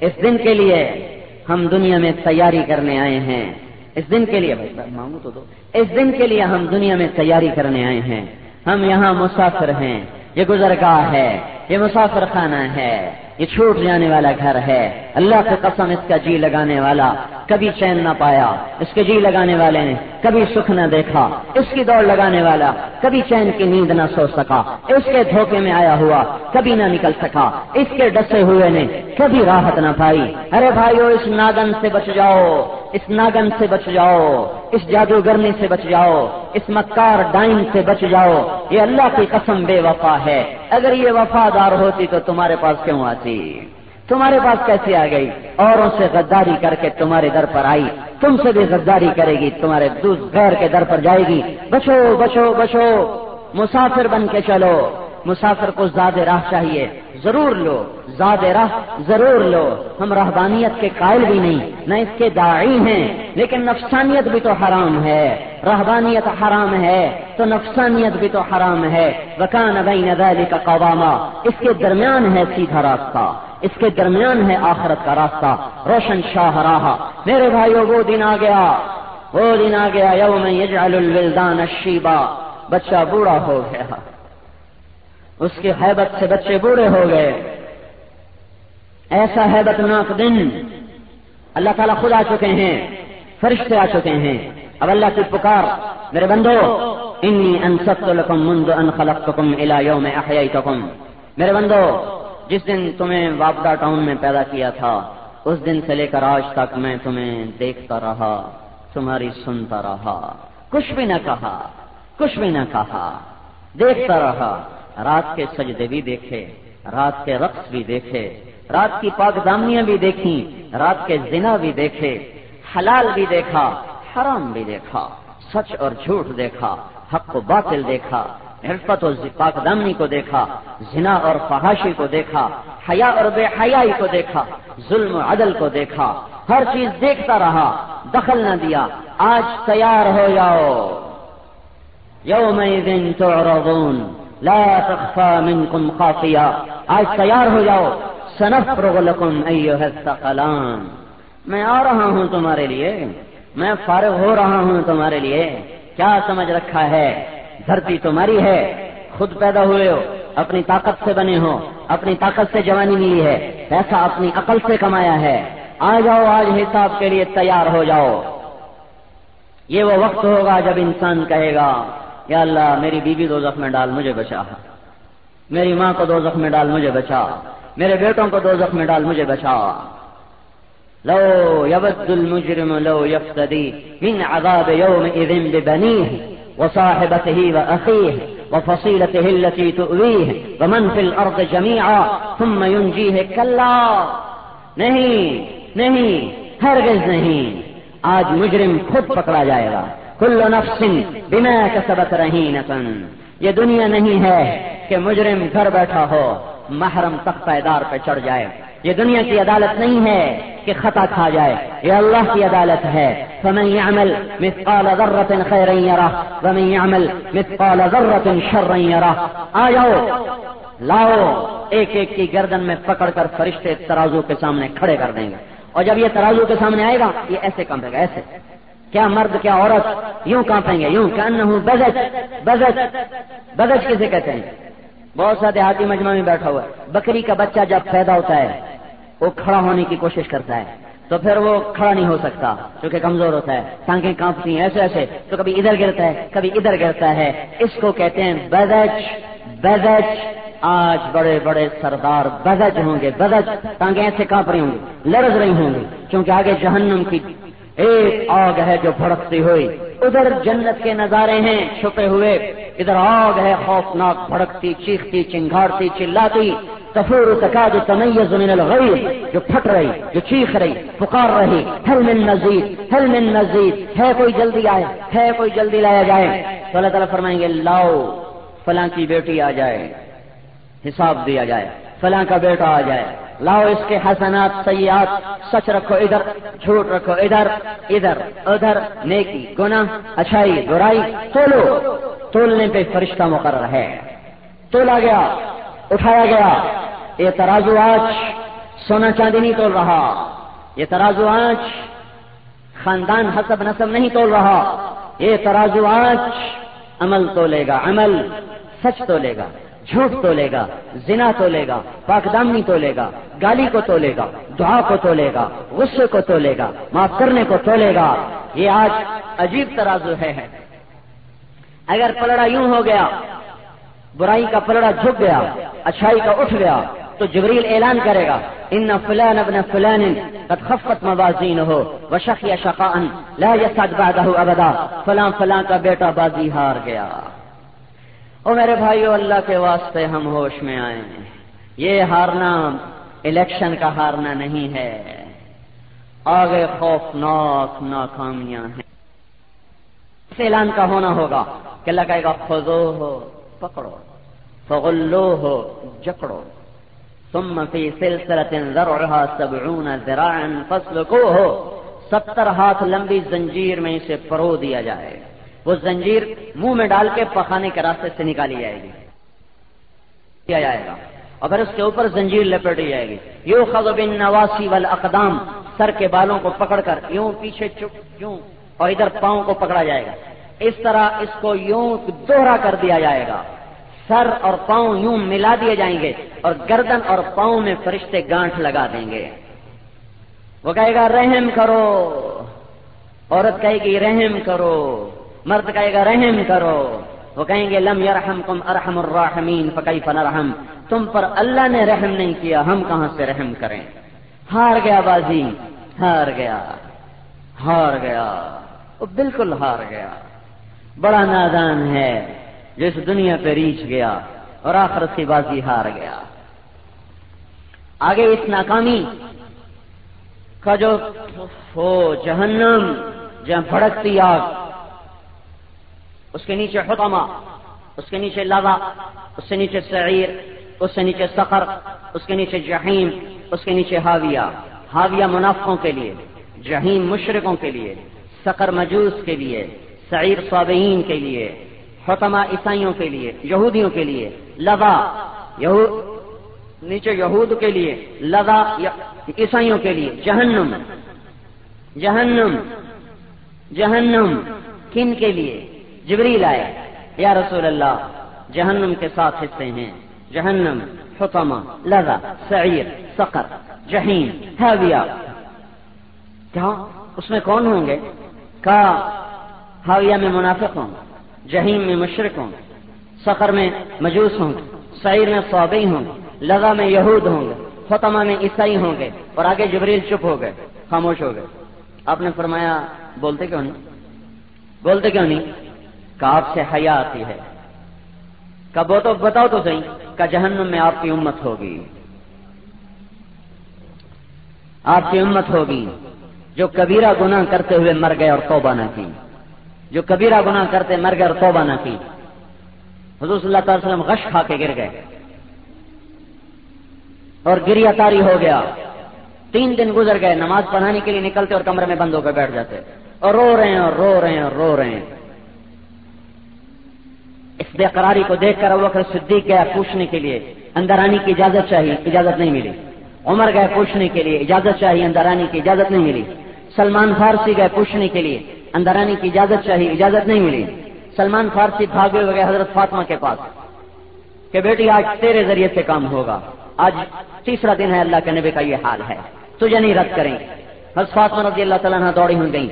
اس دن کے لیے ہم دنیا میں تیاری کرنے آئے ہیں۔ اس دن کے لیے مانگو تو دو۔ اس دن کے لیے ہم دنیا میں تیاری کرنے آئے ہیں۔ ہم یہاں مسافر ہیں۔ یہ گزرگاہ ہے۔ یہ مسافر خانہ ہے۔ یہ چھوٹ جانے والا گھر ہے۔ اللہ کی قسم اس کا جی لگانے والا کبھی چین نہ پایا، اس کے جی لگانے والے نے کبھی سکھ نہ دیکھا، اس کی دوڑ لگانے والا کبھی چین کی نیند نہ سو سکا، اس کے دھوکے میں آیا ہوا کبھی نہ نکل سکا، اس کے ڈسے ہوئے نے کبھی راحت نہ پائی۔ ارے بھائیو، اس ناگن سے بچ جاؤ۔ اس ناگن سے بچ جاؤ، اس جادوگرنی سے بچ جاؤ، اس مکار ڈائن سے بچ جاؤ، یہ اللہ کی قسم بے وفا ہے۔ اگر یہ وفادار ہوتی تو تمہارے پاس کیوں آتی؟ تمہارے پاس کیسے آ گئی؟ اوروں سے غداری کر کے تمہارے در پر آئی۔ تم سے بھی غداری کرے گی، تمہارے دوست غیر کے در پر جائے گی۔ بچو بچو بچو، مسافر بن کے چلو۔ مسافر کو زیادہ راہ چاہیے۔ ضرور لو۔ زیادہ راہ ضرور لو۔ ہم رہبانیت کے قائل بھی نہیں، نہ اس کے داعی ہیں، لیکن نفسانیت بھی تو حرام ہے۔ رہبانیت حرام ہے، تو نفسانیت بھی تو حرام ہے۔ وکان بین ذلك قواما۔ اس کے درمیان ہے سیدھا راستہ۔ اس کے درمیان ہے آخرت کا راستہ۔ روشن شاہ راہ۔ میرے بھائیو، وہ دن آ گیا۔ وہ دن آ گیا، یوم یجعل الولدان الشیبا۔ بچہ بوڑھا ہو گیا۔ اس کی حیبت سے بچے بوڑھے ہو گئے۔ ایسا حیبت ناک دن اللہ تعالیٰ خود آ چکے ہیں، فرشتے آ چکے ہیں۔ اب اللہ کی پکار، میرے بندو، انی انسبت لکم منذ ان خلقتکم الى یوم احییتکم۔ میرے بندو، جس دن تمہیں واپڈا ٹاؤن میں پیدا کیا تھا، اس دن سے لے کر آج تک میں تمہیں دیکھتا رہا، تمہاری سنتا رہا۔ کچھ بھی نہ کہا، کچھ بھی نہ کہا، دیکھتا رہا۔ رات کے سجدے بھی دیکھے، رات کے رقص بھی دیکھے، رات کی پاکدامیاں بھی دیکھی، رات کے زنا بھی دیکھے، حلال بھی دیکھا، حرام بھی دیکھا، سچ اور جھوٹ دیکھا، حق و باطل دیکھا حرفت اور پاک دامنی کو دیکھا، زنا اور فحاشی کو دیکھا، حیا اور بے حیائی کو دیکھا، ظلم و عدل کو دیکھا، ہر چیز دیکھتا رہا، دخل نہ دیا، آج تیار ہو جاؤ۔ یوم تعرضون۔ لا تخفى منكم خافیہ آج تیار ہو جاؤ. سنفرغ لكم ایها الثقلان. میں آ رہا ہوں تمہارے لیے. میں فارغ ہو رہا ہوں تمہارے لیے. کیا سمجھ رکھا ہے؟ دھرتی تمہاری ہے. خود پیدا ہوئے ہو. اپنی طاقت سے بنے ہو. اپنی طاقت سے جوانی ملی ہے. پیسہ اپنی عقل سے کمایا ہے. آ جاؤ، آج حساب کے لیے تیار ہو جاؤ. یہ وہ وقت ہوگا جب انسان کہے گا یا اللہ، میری بیوی دو زخم میں ڈال، مجھے بچا۔ میری ماں کو دو زخم میں ڈال، مجھے بچا۔ میرے بیٹوں کو دو زخم میں ڈال، مجھے بچا۔ لو يبد المجرم، لو يفتدي من عذاب يومئذ ببنيه وصاحبته وأخيه وفصيلته التي تؤويه ومن في الأرض جميعا ثم ينجيه كلا نہیں نہیں، ہرگز نہیں۔ آج مجرم خود پکڑا جائے گا۔ کل نفس بنا کسبت رہینتن۔ یہ دنیا نہیں ہے کہ مجرم گھر بیٹھا ہو، محرم تخت دار پہ چڑھ جائے۔ یہ دنیا کی عدالت نہیں ہے کہ خطا کھا جائے۔ یہ اللہ کی عدالت ہے۔ فمن يعمل مثقال ذرة خيرا يره، ومن يعمل مثقال ذرة شرا يره۔ آ جاؤ، لاؤ، ایک ایک کی گردن میں پکڑ کر فرشتے ترازو کے سامنے کھڑے کر دیں گے۔ اور جب یہ ترازو کے سامنے آئے گا، یہ ایسے کام گا ایسے۔ کیا مرد، کیا عورت، یوں کانپیں گے، یوں کہ ہوں بزج بزج بزج کسے کہتے ہیں؟ بہت سا دیہاتی مجمع میں بیٹھا ہوا ہے۔ بکری کا بچہ جب پیدا ہوتا ہے، وہ کھڑا ہونے کی کوشش کرتا ہے، تو پھر وہ کھڑا نہیں ہو سکتا کیونکہ کمزور ہوتا ہے۔ ٹانگیں کانپتی ہیں، ایسے ایسے، تو کبھی ادھر گرتا ہے، کبھی ادھر گرتا ہے۔ اس کو کہتے ہیں بزج بزج۔ آج بڑے بڑے سردار بزج ہوں گے، بزج۔ ٹانگیں ایسے کانپ رہی ہوں گی، لرز رہی ہوں گی کیونکہ آگے جہنم کی ایک آگ ہے جو بھڑکتی ہوئی۔ ادھر جنت کے نظارے ہیں، چھپے ہوئے۔ ادھر آگ ہے، خوفناک، بھڑکتی، چیختی چنگاڑتی چلاتی۔ تفور تکاد تمیز من الغیظ، جو پھٹ رہی، جو چیخ رہی، پکار رہی۔ ہل من مزید ہل من مزید۔ ہے کوئی جلدی آئے، ہے کوئی جلدی لایا جائے۔ تو اللہ تعالیٰ فرمائیں گے، لاؤ، فلاں کی بیٹی آ جائے، حساب دیا جائے، فلاں کا بیٹا آ جائے۔ لاؤ اس کے حسنات سیات سچ رکھو ادھر، جھوٹ رکھو ادھر ادھر ادھر، نیکی گنا اچھائی، برائی، تولو۔ تولنے پہ فرشتہ مقرر ہے۔ تولا گیا، اٹھایا گیا۔ یہ ترازو آج سونا چاندی نہیں تول رہا۔ یہ ترازو آنچ خاندان حسب نصب نہیں تول رہا۔ یہ ترازو آنچ عمل تو لے گا، عمل سچ تو لے گا۔ جھوٹ تو لے گا، زنا تو لے گا، پاکدامنی تو لے گا، گالی کو تو لے گا، دعا کو تو لے گا، غصے کو تو لے گا، معاف کرنے کو تو لے گا۔ یہ آج عجیب ترازو ہے اگر پلڑا یوں ہو گیا، برائی کا پلڑا جھک گیا، اچھائی کا اٹھ گیا، تو جبریل اعلان کرے گا، ان فلان ابن فلان قد خفت موازین ہو و شقی شقا لا يسعد بعده ابدا، فلان فلان کا بیٹا بازی ہار گیا۔ او میرے بھائیو، اللہ کے واسطے ہم ہوش میں آئے یہ ہارنا الیکشن کا ہارنا نہیں ہے۔ آگے خوفناک ناکامیاں ہیں۔ اس اعلان کا ہونا ہوگا کہ اللہ کہے گا خزو ہو، پکڑو۔ فغلو ہو، جکڑو۔ ثم في سلسلة ذرعها سبعون ذراعا فاسلكوه ستر ہاتھ لمبی زنجیر میں اسے پرو دیا جائے۔ گا وہ زنجیر منہ میں ڈال کے پخانے کے راستے سے نکالی جائے گی۔ کیا جائے گا؟ اور پھر اس کے اوپر زنجیر لپیٹی جائے گی۔ یو خزب نواسی والاقدام۔ سر کے بالوں کو پکڑ کر یوں پیچھے چپ یوں اور ادھر پاؤں کو پکڑا جائے گا۔ اس طرح اس کو یوں دوہرا کر دیا جائے گا۔ سر اور پاؤں یوں ملا دیے جائیں گے اور گردن اور پاؤں میں فرشتے گانٹ لگا دیں گے۔ وہ کہے گا، رحم کرو۔ عورت کہے گی، رحم کرو۔ مرد کہے گا رحم کرو۔ وہ کہیں گے، لم یرحم کم ارحم الراحمین، فکیف نرحم؟ تم پر اللہ نے رحم نہیں کیا، ہم کہاں سے رحم کریں؟ ہار گیا بازی، ہار گیا ہار گیا، وہ بالکل ہار گیا۔ بڑا نادان ہے جو اس دنیا پہ ریچ گیا اور آخر سے بازی ہار گیا۔ آگے اس ناکامی کا جو ہو جہنم، جہاں بھڑکتی آگ اس کے نیچے حتما اس کے نیچے لوا اس کے نیچے سعیر، اس سے نیچے سخر اس کے نیچے جہیم اس کے نیچے ہاویہ ہاویہ منافقوں کے لیے جہیم مشرقوں کے لیے سکر مجوس کے لیے، سعیر صابئین کے لیے حتما عیسائیوں کے لیے، یہودیوں کے لیے لوا یہود نیچے یہود کے لیے لوا عیسائیوں کے لیے، جہنم۔ جہنم۔ جہنم۔ کن کے لیے؟ جبریل آئے، یا رسول اللہ، جہنم کے ساتھ حصے ہیں۔ جہنم حتما لذا، سعیر، سقر جہین ہاویہ کیا؟ اس میں کون ہوں گے؟ کہا ہاویہ میں منافق ہوں جہیم میں مشرق ہوں، سقر میں مجوس ہوں گے سعیر میں صوابی ہوں گے لذا میں یہود ہوں گے فتما میں عیسائی ہوں گے، اور آگے جبریل چپ ہو گئے، خاموش ہو گئے۔ آپ نے فرمایا، بولتے کیوں نہیں؟ بولتے کیوں نہیں؟ آپ سے حیا آتی ہے۔ کب تو بتاؤ تو صحیح کا جہنم میں آپ کی امت ہوگی۔ آپ کی امت ہوگی جو کبیرہ گناہ کرتے ہوئے مر گئے اور توبہ نہ کی۔ جو کبیرہ گناہ کرتے مر گئے اور توبہ نہ کی۔ حضور صلی اللہ تعالی وسلم غش کھا کے گر گئے۔ اور گریا تاری ہو گیا۔ تین دن گزر گئے، نماز پڑھانے کے لیے نکلتے اور کمرے میں بند ہو کے بیٹھ جاتے۔ اور رو رہے ہیں، اور رو رہے ہیں، اور رو رہے ہیں۔ اس بے قراری کو دیکھ کر ابو صدیق گیا پوچھنے کے لیے اندر آنے کی اجازت چاہیے اجازت نہیں ملی۔ عمر گئے پوچھنے کے لیے، اجازت چاہیے اندر آنے کی اجازت نہیں ملی۔ سلمان فارسی گئے پوچھنے کے لیے اندر آنے کی اجازت چاہیے اجازت نہیں ملی۔ سلمان فارسی بھاگے ہوئے حضرت فاطمہ کے پاس کہ بیٹی، آج تیرے ذریعے سے کام ہوگا۔ آج تیسرا دن ہے، اللہ کے نبی کا یہ حال ہے۔ تجھے نہیں رد کریں۔ حضرت فاطمہ رضی اللہ تعالیٰ دوڑی ہو گئی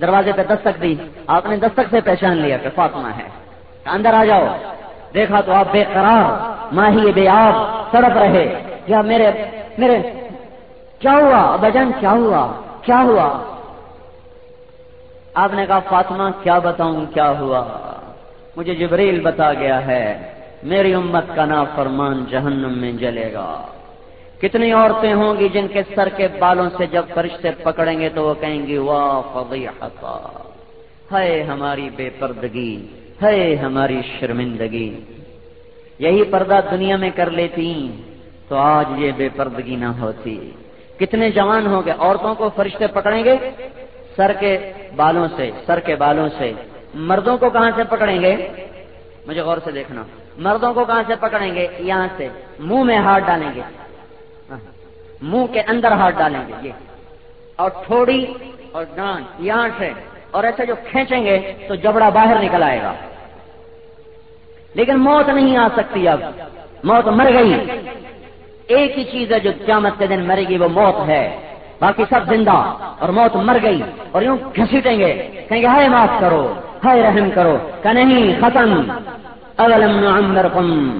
دروازے پہ دستک دی۔ آپ نے دستک سے پہچان لیا کہ فاطمہ ہے۔ اندر آ جاؤ۔ دیکھا تو آپ بے قرار، ماہی بے آب سڑپ رہے۔ یا میرے میرے، کیا ہوا؟ بجن کیا ہوا؟ کیا ہوا؟ آپ نے کہا، فاطمہ، کیا بتاؤں، کیا ہوا؟ مجھے جبریل بتا گیا ہے، میری امت کا نا فرمان جہنم میں جلے گا۔ کتنی عورتیں ہوں گی جن کے سر کے بالوں سے جب فرشتے پکڑیں گے تو وہ کہیں گی واہ، فضیحتا۔ ہے ہماری بے پردگی۔ ہے ہماری شرمندگی۔ یہی پردہ دنیا میں کر لیتی، تو آج یہ بے پردگی نہ ہوتی۔ کتنے جوان ہوں گے؟ عورتوں کو فرشتے پکڑیں گے؟ سر کے بالوں سے، سر کے بالوں سے۔ مردوں کو کہاں سے پکڑیں گے؟ مجھے غور سے دیکھنا۔ مردوں کو کہاں سے پکڑیں گے؟ یہاں سے۔ منہ میں ہاتھ ڈالیں گے۔ ہاں۔ منہ کے اندر ہاتھ ڈالیں گے۔ یہ۔ اور تھوڑی اور ڈانٹ، یہاں سے۔ اور ایسے جو کھینچیں گے تو جبڑا باہر نکل آئے گا۔ لیکن موت نہیں آ سکتی اب۔ موت مر گئی۔ ایک ہی چیز ہے جو قیامت کے دن مرے گی، وہ موت ہے۔ باقی سب زندہ اور موت مر گئی اور یوں گھسیٹیں گے۔ کہیں گے، ہائے معاف کرو، ہائے رحم کرو۔ کہ نہیں، ختم۔ اولم نعمرکم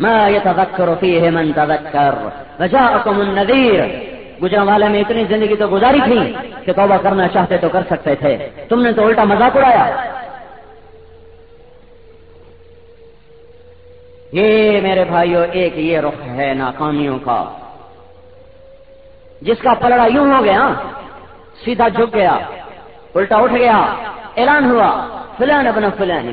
ما يتذكر فيه من تذكر وجاءكم النذير گجرا والے میں اتنی زندگی تو گزاری تھی کہ توبہ کرنا چاہتے تو کر سکتے تھے۔ تم نے تو الٹا مذاق اڑایا۔ یہ میرے بھائیوں ایک یہ رخ ہے ناکامیوں کا، جس کا پلڑا یوں ہو گیا، سیدھا جھک گیا، الٹا اٹھ گیا، اعلان ہوا، فلان ابن فلان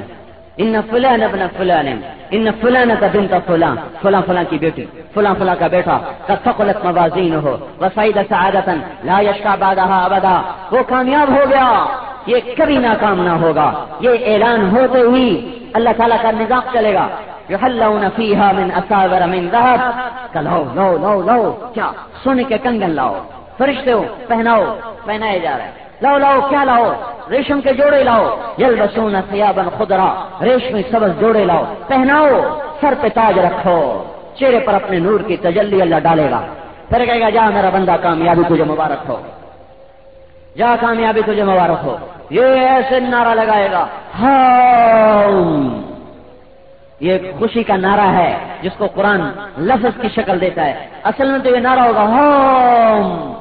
ان فلان ابن فلان، ان فلان کا بنت فلان فلاں فلاں کی بیٹی فلاں فلاں کا بیٹا کا ثقلت موازین ہو وسعید سعادتا لا یشکا بعدها ابدا۔ وہ کامیاب ہو گیا، یہ کبھی ناکام نہ ہوگا۔ یہ اعلان ہوتے ہی اللہ تعالیٰ کا نظام چلے گا۔ يحلون فيها من أساور من ذهب لو لو لو لو، کیا؟ سونے کے کنگن لاؤ، فرشتے ہو، پہناؤ، پہنائے جا رہے ہیں۔ لاؤ لاؤ، کیا لاؤ؟ ریشم کے جوڑے لاؤ۔ یل بسون سیابن خدرا ریشمی سبز جوڑے لاؤ۔ پہناؤ، سر پہ تاج رکھو۔ چہرے پر اپنے نور کی تجلی اللہ ڈالے گا۔ پھر کہے گا، جا میرا بندہ، کامیابی تجھے مبارک ہو۔ جا، کامیابی تجھے مبارک ہو۔ یہ ایسے نعرہ لگائے گا۔ ہاں یہ ایک خوشی کا نعرہ ہے، جس کو قرآن لفظ کی شکل دیتا ہے۔ اصل میں تو یہ نعرہ ہوگا ہوم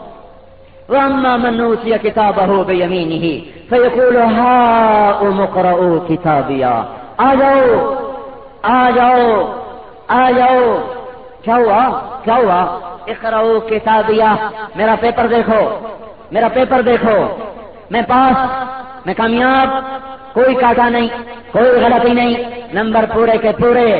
منوسی کتاب ہو گئی امین ہی ہا کتابیا آ جاؤ آ جاؤ آ جاؤ کیا ہوا کیا ہوا اقرأو کتابیا میرا پیپر دیکھو، میرا پیپر دیکھو. میں پاس، میں کامیاب، کوئی کاٹا نہیں، کوئی غلطی نہیں. نمبر پورے کے پورے.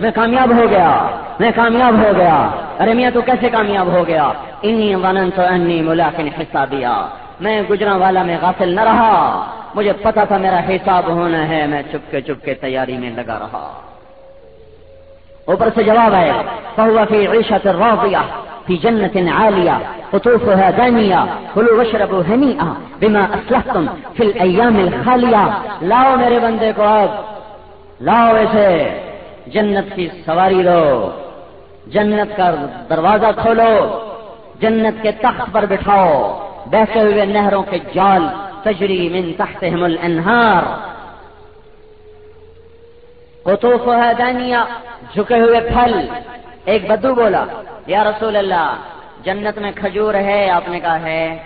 میں کامیاب ہو گیا، میں کامیاب ہو گیا۔ ارے میاں، تو کیسے کامیاب ہو گیا؟ انی ونن تو انی ملاقن حصہ دیا میں گجرا والا میں غافل نہ رہا۔ مجھے پتا تھا میرا حساب ہونا ہے، میں چپ کے چپ کے تیاری میں لگا رہا۔ اوپر سے جواب ہے فہو فی عیشت راضیہ في جنة عالية قطوفها دانية كلوا واشربوا هنيئا بما أسلحتم في الأيام الخالية لاؤ میرے بندے کو اب لاؤ ایسے جنت کی سواری لو، جنت کا دروازہ کھولو، جنت کے تخت پر بٹھاؤ بہتے ہوئے نہروں کے جال تجری من تحتهم الانہار۔ قطوفها دانیہ جھکے ہوئے پھل۔ ایک بدو بولا، یا رسول اللہ، جنت میں کھجور ہے، آپ نے کہا ہے۔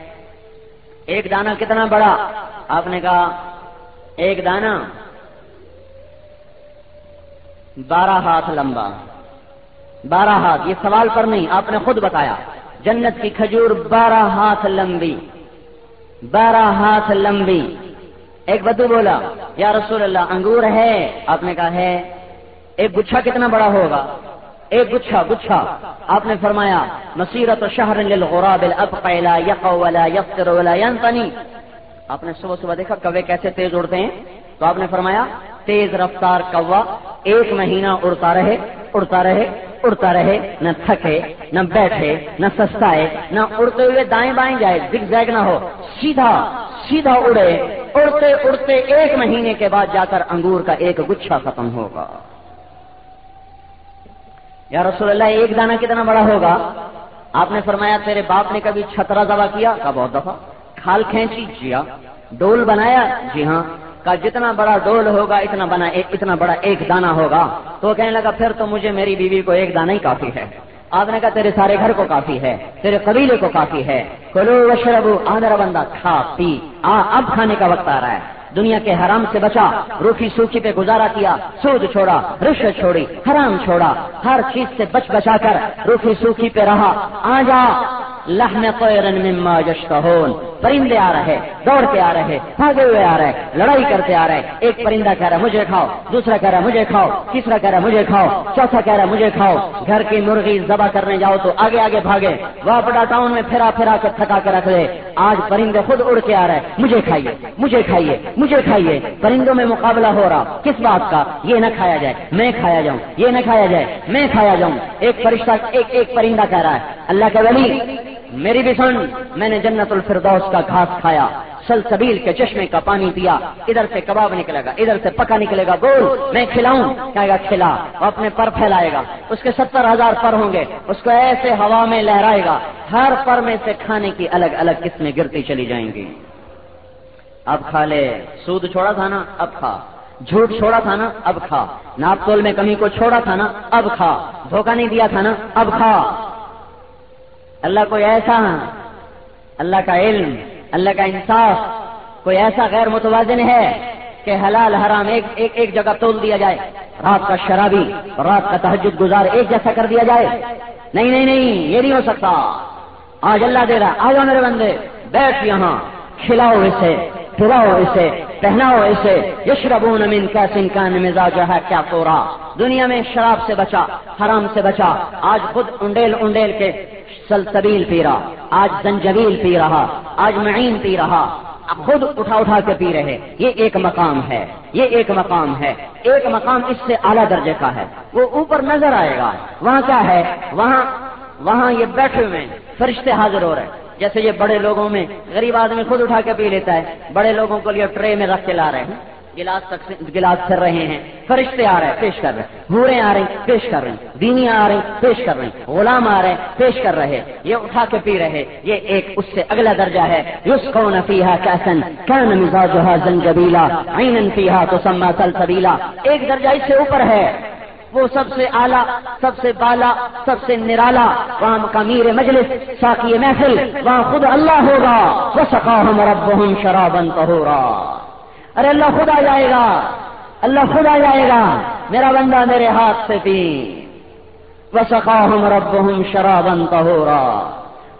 ایک دانا کتنا بڑا؟ آپ نے کہا، ایک دانا بارہ ہاتھ لمبا۔ بارہ ہاتھ، یہ سوال پر نہیں، آپ نے خود بتایا۔ جنت کی کھجور بارہ ہاتھ لمبی۔ بارہ ہاتھ لمبی۔ ایک بدو بولا، یا رسول اللہ، انگور ہے؟ آپ نے کہا ہے، ایک گچھا کتنا بڑا ہوگا؟ ایک گچھا گچھا۔ آپ نے فرمایا مسیرت شہر للغراب الابقى، لا يقع ولا يفطر ولا ينتني آپ نے صبح صبح دیکھا، کوے کیسے تیز اڑتے ہیں؟ تو آپ نے فرمایا، تیز رفتار کوا، ایک مہینہ اڑتا رہے اڑتا رہے اڑتا رہے، نہ تھکے، نہ بیٹھے، نہ سستائے، نہ اڑتے ہوئے دائیں بائیں جائے دگ زیگ نہ ہو، سیدھا سیدھا اڑے، اڑتے اڑتے ایک مہینے کے بعد جا کر انگور کا ایک گچھا ختم ہوگا۔ یا رسول اللہ، ایک دانہ کتنا بڑا ہوگا؟ آپ نے فرمایا، تیرے باپ نے کبھی چھترا دبا کیا؟ کا بہت دفعہ۔ کھال کھینچی جی ہاں۔ ڈول بنایا؟ جی ہاں۔ کا جتنا بڑا ڈول ہوگا، اتنا بنا اتنا بڑا ایک دانا ہوگا۔ تو کہنے لگا، پھر تو مجھے میری بیوی کو ایک دانا ہی کافی ہے۔ آپ نے کہا، تیرے سارے گھر کو کافی ہے، تیرے قبیلے کو کافی ہے۔ کلو وشربو آندر بندہ کھا، پی۔ آ، اب کھانے کا وقت آ رہا ہے۔ دنیا کے حرام سے بچا روکھی سوکھی پہ گزارا کیا، سود چھوڑا، رشوت چھوڑی، حرام چھوڑا۔ ہر چیز سے بچ بچا کر روکھی سوکھی پہ رہا۔ آ جا، لحم طیرن مما یشتہون۔ پرندے آ رہے، دوڑ کے آ رہے، بھاگے ہوئے آ رہے، لڑائی کرتے آ رہے۔ ایک پرندہ کہہ رہا ہے، مجھے کھاؤ، دوسرا کہہ رہا ہے، مجھے کھاؤ، تیسرا کہہ رہا ہے، مجھے کھاؤ، چوتھا کہہ رہا ہے، مجھے کھاؤ۔ گھر کی مرغی ذبح کرنے جاؤ تو آگے آگے بھاگے۔ واپڈا ٹاؤن میں پھرا پھرا کے تھکا کے رکھ دے آج پرندے خود اڑ کے آ رہے مجھے کھائیے مجھے کھائیے مجھے کھائیے۔ پرندوں میں مقابلہ ہو رہا، کس بات کا؟ یہ نہ کھایا جائے، میں کھایا جاؤں، یہ نہ کھایا جائے، میں کھایا جاؤں۔ ایک فرشتہ، ایک ایک پرندہ کہہ رہا ہے، اللہ کے ولی۔ میری بھی سن، میں نے جنت الفردوس کا گھاس کھایا، سلسبیل کے چشمے کا پانی پیا، ادھر سے کباب نکلے گا، ادھر سے پکا نکلے گا، گول، میں کھلاؤں، کہے گا کھلا، وہ اپنے پر پھیلائے گا، اس کے ستر ہزار پر ہوں گے، اس کو ایسے ہوا میں لہرائے گا، ہر پر میں سے کھانے کی الگ الگ قسمیں گرتی چلی جائیں گی۔ اب کھا لے، سود چھوڑا تھا نا، اب کھا، جھوٹ چھوڑا تھا نا، اب کھا، ناپ تول میں کمی کو چھوڑا تھا نا، اب کھا، دھوکہ نہیں دیا تھا نا، اب کھا۔ اللہ کوئی ایسا ہاں، اللہ کا علم، اللہ کا انصاف، کوئی ایسا غیر متوازن ہے کہ حلال حرام ایک ایک ایک جگہ تول دیا جائے، رات کا شرابی، رات کا تحجد گزار ایک جیسا کر دیا جائے؟ نہیں نہیں نہیں، یہ نہیں ہو سکتا۔ آج اللہ دے رہا آ جاؤ میرے بندے، بیٹھ یہاں، کھلاؤ اسے پھراؤ اسے، پہناؤ اسے۔ یشربون من کیسن کان مزاج ہے کیا تو دنیا میں شراب سے بچا، حرام سے بچا۔ آج خود انڈیل انڈیل کے سلسبیل پی رہا، آج زنجبیل پی رہا، آج معین پی رہا، خود اٹھا اٹھا کے پی رہے۔ یہ ایک مقام ہے، یہ ایک مقام ہے، ایک مقام اس سے اعلیٰ درجے کا ہے۔ وہ اوپر نظر آئے گا، وہاں کیا ہے؟ وہاں وہاں یہ بیٹھے ہوئے فرشتے حاضر ہو رہے ہیں۔ جیسے یہ بڑے لوگوں میں، غریب آدمی خود اٹھا کے پی لیتا ہے، بڑے لوگوں کو لیے ٹرے میں رکھ کے لا رہے ہیں۔ گلاس تک گلاس پھر رہے ہیں۔ فرشتے آ رہے ہیں، پیش کر رہے ہیں۔ بھورے آ رہے ہیں، پیش کر رہے ہیں۔ دینیا آ رہے پیش کر رہے ہیں۔ غلام آ رہے ہیں، پیش کر رہے یہ اٹھا کے پی رہے یہ ایک اس سے اگلا درجہ ہے۔ یوس کو نفیحا کیسن کین زنجبیلا عینا فیہا تسمى سلسبیلا۔ ایک درجہ اس سے اوپر ہے۔ وہ سب سے اعلیٰ، سب سے بالا، سب سے نرالا۔ وہاں کا میر مجلس، ساقی محفل، وہاں خود اللہ ہوگا۔ وہ سکا ہم رب ہم شرابن ارے اللہ خود آ جائے گا۔ اللہ خود آ جائے گا۔ میرا بندہ میرے ہاتھ سے پی۔ وہ سکا ہم رب ہم شرابن تہورا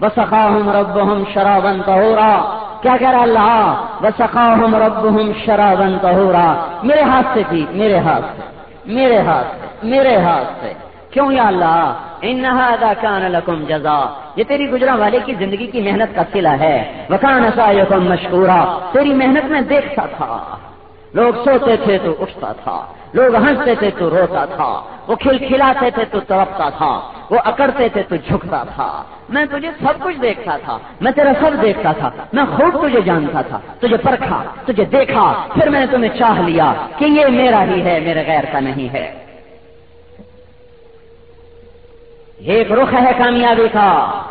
وہ سکا ہم رب ہم شرابن تہورا کیا کہہ رہا اللہ؟ وہ ہم رب ہم شرابن تہورا میرے ہاتھ سے پی۔ میرے ہاتھ سے۔ میرے ہاتھ سے۔ میرے ہاتھ سے۔ کیوں یا اللہ؟ انہذا کان لکم جزا۔ یہ تیری گجرا والے کی زندگی کی محنت کا سلا ہے۔ وکان سایکم مشکورا۔ تیری محنت میں دیکھتا تھا۔ لوگ سوتے تھے تو اٹھتا تھا۔ لوگ ہنستے تھے تو روتا تھا۔ وہ کھل کھلاتے تھے تو تڑپتا تھا۔ وہ اکڑتے تھے تو جھکتا تھا۔ میں تجھے سب کچھ دیکھتا تھا۔ میں تیرا سب دیکھتا تھا۔ میں خوب تجھے جانتا تھا۔ تجھے پرکھا، تجھے دیکھا۔ پھر میں نے تمہیں چاہ لیا کہ یہ میرا ہی ہے، میرے غیر کا نہیں ہے۔ ایک رخ ہے کامیابی کا۔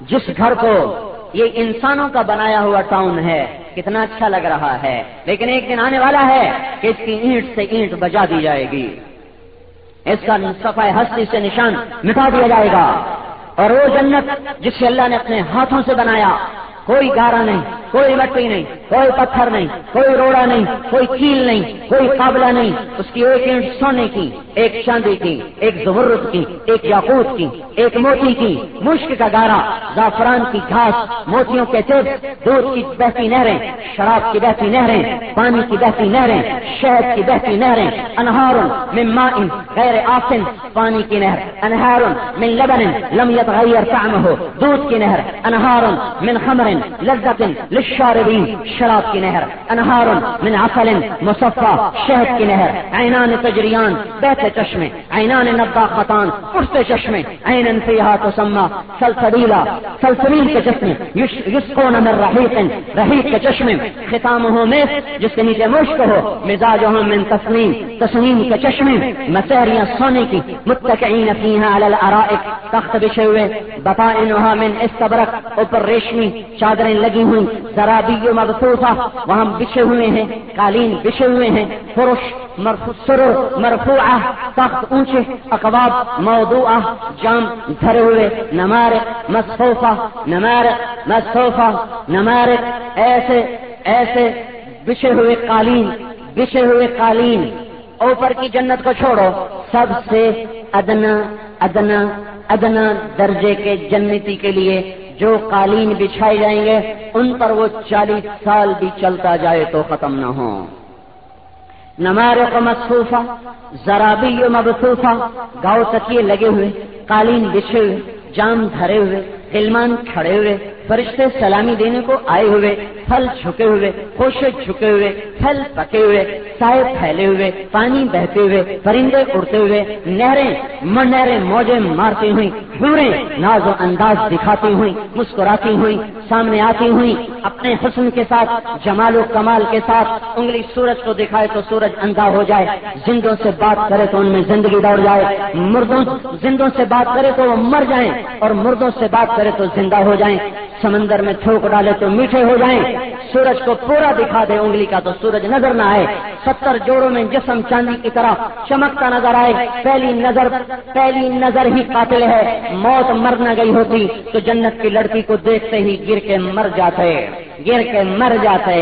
جس گھر کو یہ انسانوں کا بنایا ہوا ٹاؤن ہے، کتنا اچھا لگ رہا ہے۔ لیکن ایک دن آنے والا ہے کہ اس کی اینٹ سے اینٹ بجا دی جائے گی۔ اس کا صفائی ہستی سے نشان مٹا دیا جائے گا۔ اور وہ جنت جس سے اللہ نے اپنے ہاتھوں سے بنایا، کوئی گارا نہیں۔ کوئی مٹی نہیں، کوئی پتھر نہیں، کوئی روڑا نہیں، کوئی کیل نہیں، کوئی قابلہ نہیں۔ اس کی ایک اینٹ سونے کی، ایک چاندی کی، ایک زبرت کی، ایک یاقوت کی، ایک موتی کی۔ مشک کا گارا، زعفران کی گھاس، موتیوں کے تیز دودھ کی بہتی نہریں، شراب کی بہتی نہریں، پانی کی بہتی نہریں، شہد کی بہتی نہریں۔ انہار من ماء غیر آسن، پانی کی نہر۔ انہار من لبن لم يتغير طعمه، دودھ کی نہر۔ انہار من خمر لذت للشاربین شراب کی نہر، انہار من عسل، مصفى، شہد کی نہر، عینان تجریان بہتے چشمے عینان نباختان اٹھتے چشمے عین فیہا تسمى سلسبیلا سلسبیل کے چشمے یسقون من رحیق رحیق کے چشمے ختامہ میں، جس کے نیچے مشک ہو، مزاجہ من تسنیم تسنیم کے چشمے مسہریاں سونے کی متکعین فیہا علی الارائک، تخت بچھے ہوئے بطائنها من استبرق، اوپر ریشمی، چادریں لگی ہوئی ذرابی مبسوطہ، وہاں بچھے ہوئے ہیں، قالین بچھے ہوئے ہیں، فرش سرر مرفوعہ، تخت اونچے اقباب موضوعہ، جام دھرے ہوئے نمارق مصفوفہ نمارق مصفوفہ نمارق ایسے ایسے بچھے ہوئے قالین، بچھے ہوئے قالین۔ اوپر کی جنت کو چھوڑو، سب سے ادنا ادنا ادنا درجے کے جنتی کے لیے جو قالین بچھائے جائیں گے، ان پر وہ چالیس سال بھی چلتا جائے تو ختم نہ ہو۔ نمارق مصفوفہ، زرابی مبصوفہ گاؤں تکیے لگے ہوئے، قالین بچھے ہوئے، جام دھرے ہوئے علمان کھڑے ہوئے فرشتے سلامی دینے کو آئے ہوئے، پھل جھکے ہوئے خوشے جھکے ہوئے، پھل پکے ہوئے، سائے پھیلے ہوئے، پانی بہتے ہوئے، پرندے اڑتے ہوئے، نہریں نہریں، موجیں مارتی ہوئی پورے ناز و انداز دکھاتی ہوئی مسکراتی ہوئی سامنے آتی ہوئی اپنے حسن کے ساتھ، جمال و کمال کے ساتھ، انگلی سورج کو دکھائے تو سورج اندھا ہو جائے، زندوں سے بات کرے تو ان میں زندگی دوڑ جائے، مردوں، زندوں سے بات کرے تو وہ مر جائیں اور مردوں سے بات کرے تو زندہ ہو جائیں۔ سمندر میں تھوک ڈالے تو میٹھے ہو جائیں۔ سورج کو پورا دکھا دے انگلی کا تو سورج نظر نہ آئے۔ ستر جوڑوں میں جسم چاندی کی طرح چمکتا نظر آئے۔ پہلی نظر پہلی نظر ہی قاتل ہے۔ موت مر نہ گئی ہوتی تو جنت کی لڑکی کو دیکھتے ہی گر کے مر جاتے۔ گر کے مر جاتے۔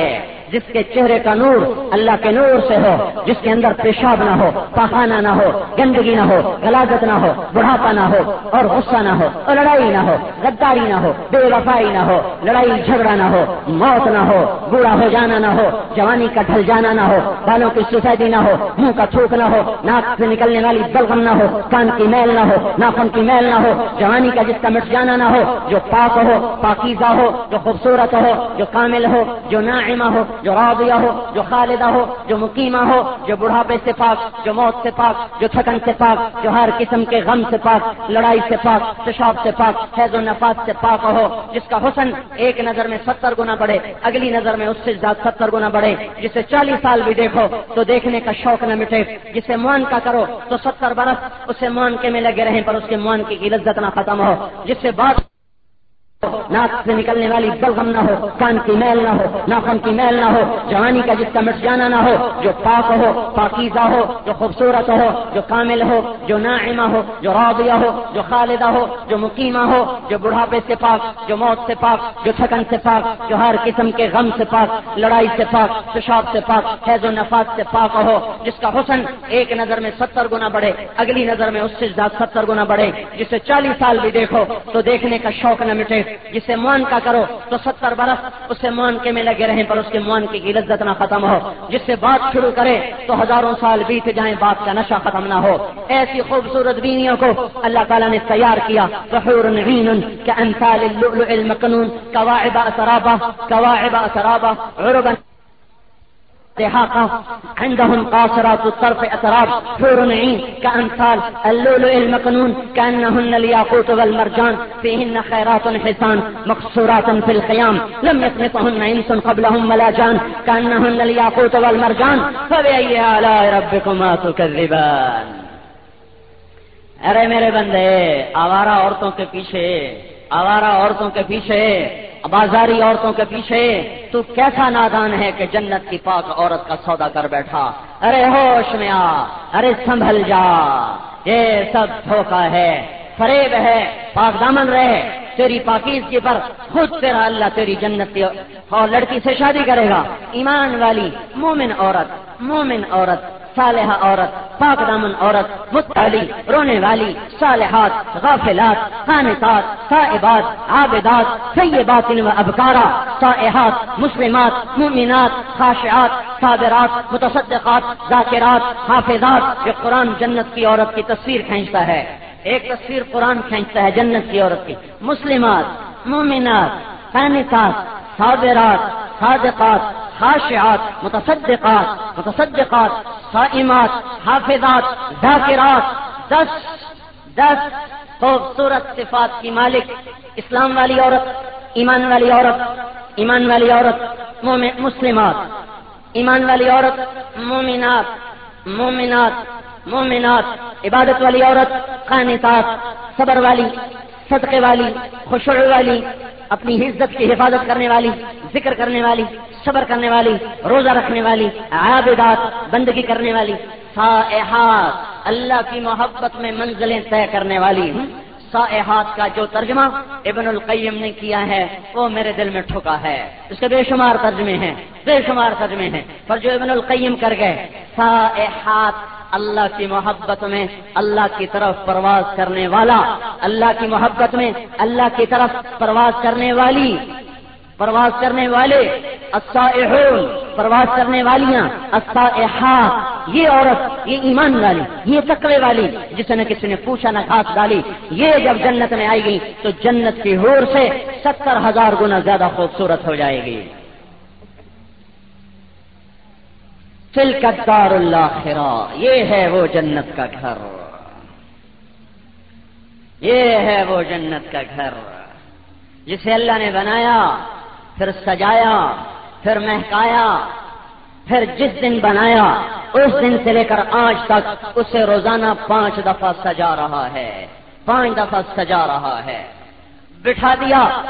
جس کے چہرے کا نور اللہ کے نور سے ہو جس کے اندر پیشاب نہ ہو پخانا نہ ہو گندگی نہ ہو غلاظت نہ ہو بڑھاپا نہ ہو اور غصہ نہ ہو اور لڑائی نہ ہو غداری نہ ہو بے وفائی نہ ہو لڑائی جھگڑا نہ ہو موت نہ ہو بوڑھا ہو جانا نہ ہو جوانی کا ڈھل جانا نہ ہو بالوں کی سفیدی نہ ہو منہ کا تھوک نہ ہو ناک سے نکلنے والی بلغم نہ ہو کان کی میل نہ ہو ناخن کی میل نہ ہو جوانی کا جس کا مٹ جانا نہ ہو جو پاک ہو پاکیزہ ہو جو خوبصورت ہو جو کامل ہو جو ناعمہ ہو جو راضیہ ہو، جو خالدہ ہو، جو مقیمہ ہو، جو بڑھاپے سے پاک، جو موت سے پاک، جو تھکن سے پاک، جو ہر قسم کے غم سے پاک، لڑائی سے پاک، پیشاب سے پاک حیض و نفاذ سے پاک ہو، جس کا حسن ایک نظر میں ستر گنا بڑھے، اگلی نظر میں اس سے زیادہ ستر گنا بڑھے، جسے چالیس سال بھی دیکھو تو دیکھنے کا شوق نہ مٹے، جسے موان کا کرو تو ستر برس اسے موان کے میں لگے رہیں پر اس کے موان کی لذت نہ ختم ہو، جس سے بات ناک سے نکلنے والی بلغم نہ ہو، کان کی میل نہ ہو ناخن کی میل نہ ہو، جوانی کا جس کا مٹ جانا نہ ہو، جو پاک ہو، پاکیزہ ہو، جو خوبصورت ہو، جو کامل ہو، جو ناعمہ ہو، جو راضیہ ہو، جو خالدہ ہو، جو مقیمہ ہو، جو بڑھاپے سے پاک، جو موت سے پاک، جو تھکن سے پاک، جو ہر قسم کے غم سے پاک، لڑائی سے پاک، پیشاب سے پاک حیض و نفاذ سے پاک ہو، جس کا حسن ایک نظر میں ستر گنا بڑھے، اگلی نظر میں اس سے زیادہ ستر گنا بڑھے، جسے چالیس سال بھی دیکھو تو دیکھنے کا شوق نہ مٹے جسے مان کا کرو تو ستر برس اسے مان کے میں لگے رہیں پر اس کے مان کی لذت نہ ختم ہو۔ جس سے بات شروع کرے تو ہزاروں سال بیت جائیں، بات کا نشہ ختم نہ ہو۔ ایسی خوبصورت بینیوں کو اللہ تعالیٰ نے تیار کیا۔ بحور کہ انسال المکنون قواعد سرابا قواعد سرابا عربا عندهم قاصرات الطرف أتراب حور عين كأمثال اللؤلؤ المكنون. كأنهن الياقوت والمرجان. فيهن خيرات حسان مقصورات في الخيام. لم يطمطهن إنس قبلهم ولا جان. كأنهن الياقوت والمرجان. فبأي آلاء ربكما تكذبان؟ ارے میرے بندے، آوارہ عورتوں کے پیچھے آوارہ عورتوں کے پیچھے بازاری عورتوں کے پیچھے، تو کیسا نادان ہے کہ جنت کی پاک عورت کا سودا کر بیٹھا۔ ارے ہوش میں آ ارے سنبھل جا، یہ سب دھوکا ہے۔ فریب ہے، پاک دامن رہے تیری پاکیزگی پر خود تیرا اللہ تیری جنت اور لڑکی سے شادی کرے گا۔ ایمان والی مومن عورت مومن عورت، صالحہ عورت، پاک دامن عورت متعلی رونے والی، صالحات، غافلات، خانقات صاحبات عابدات سیبات و ابکارا، صائحات، مسلمات مؤمنات خاشعات، صابرات، متصدقات، ذاکرات، حافظات۔ یہ قرآن جنت کی عورت کی تصویر کھینچتا ہے۔ ایک تصویر قرآن کھینچتا ہے جنت کی عورت کی۔ مسلمات، مومنات خانقات صابرات، صادقات، خاشعات، متصدقات متصدقات، صائمات، حافظات، ذاکرات۔ دس دس خوبصورت صفات کی مالک۔ اسلام والی عورت، ایمان والی عورت، ایمان والی عورت مسلمات۔ ایمان والی عورت، مومنات۔ مومنات مومنات، عبادت والی عورت قانتات صبر والی، صدقے والی خوشر والی، اپنی عزت کی حفاظت کرنے والی، ذکر کرنے والی، صبر کرنے والی، روزہ رکھنے والی، عابدات، بندگی کرنے والی، سائحات، اللہ کی محبت میں منزلیں طے کرنے والی سائحات کا جو ترجمہ ابن القیم نے کیا ہے، وہ میرے دل میں ٹھکا ہے۔ اس کے بے شمار ترجمے ہیں، بے شمار ترجمے ہیں۔ پر جو ابن القیم کر گئے سائحات اللہ کی محبت میں، اللہ کی طرف پرواز کرنے والا، اللہ کی محبت میں، اللہ کی طرف پرواز کرنے والی پرواز کرنے والے، السائحون، پرواز کرنے والیاں یہ عورت، یہ ایمان والی، یہ تقوی والی، جس نے کسی نے پوچھا نہ کھاس ڈالی، یہ جب جنت میں آئے گی تو جنت کی ہور سے ستر ہزار گنا زیادہ خوبصورت ہو جائے گی۔ فلکار اللہ خرا یہ ہے وہ جنت کا گھر۔ یہ ہے وہ جنت کا گھر۔ جسے اللہ نے بنایا پھر سجایا، پھر مہکایا، پھر جس دن بنایا، اس دن سے لے کر آج تک اسے روزانہ پانچ دفعہ سجا رہا ہے، پانچ دفعہ سجا رہا ہے۔ بٹھا دیا۔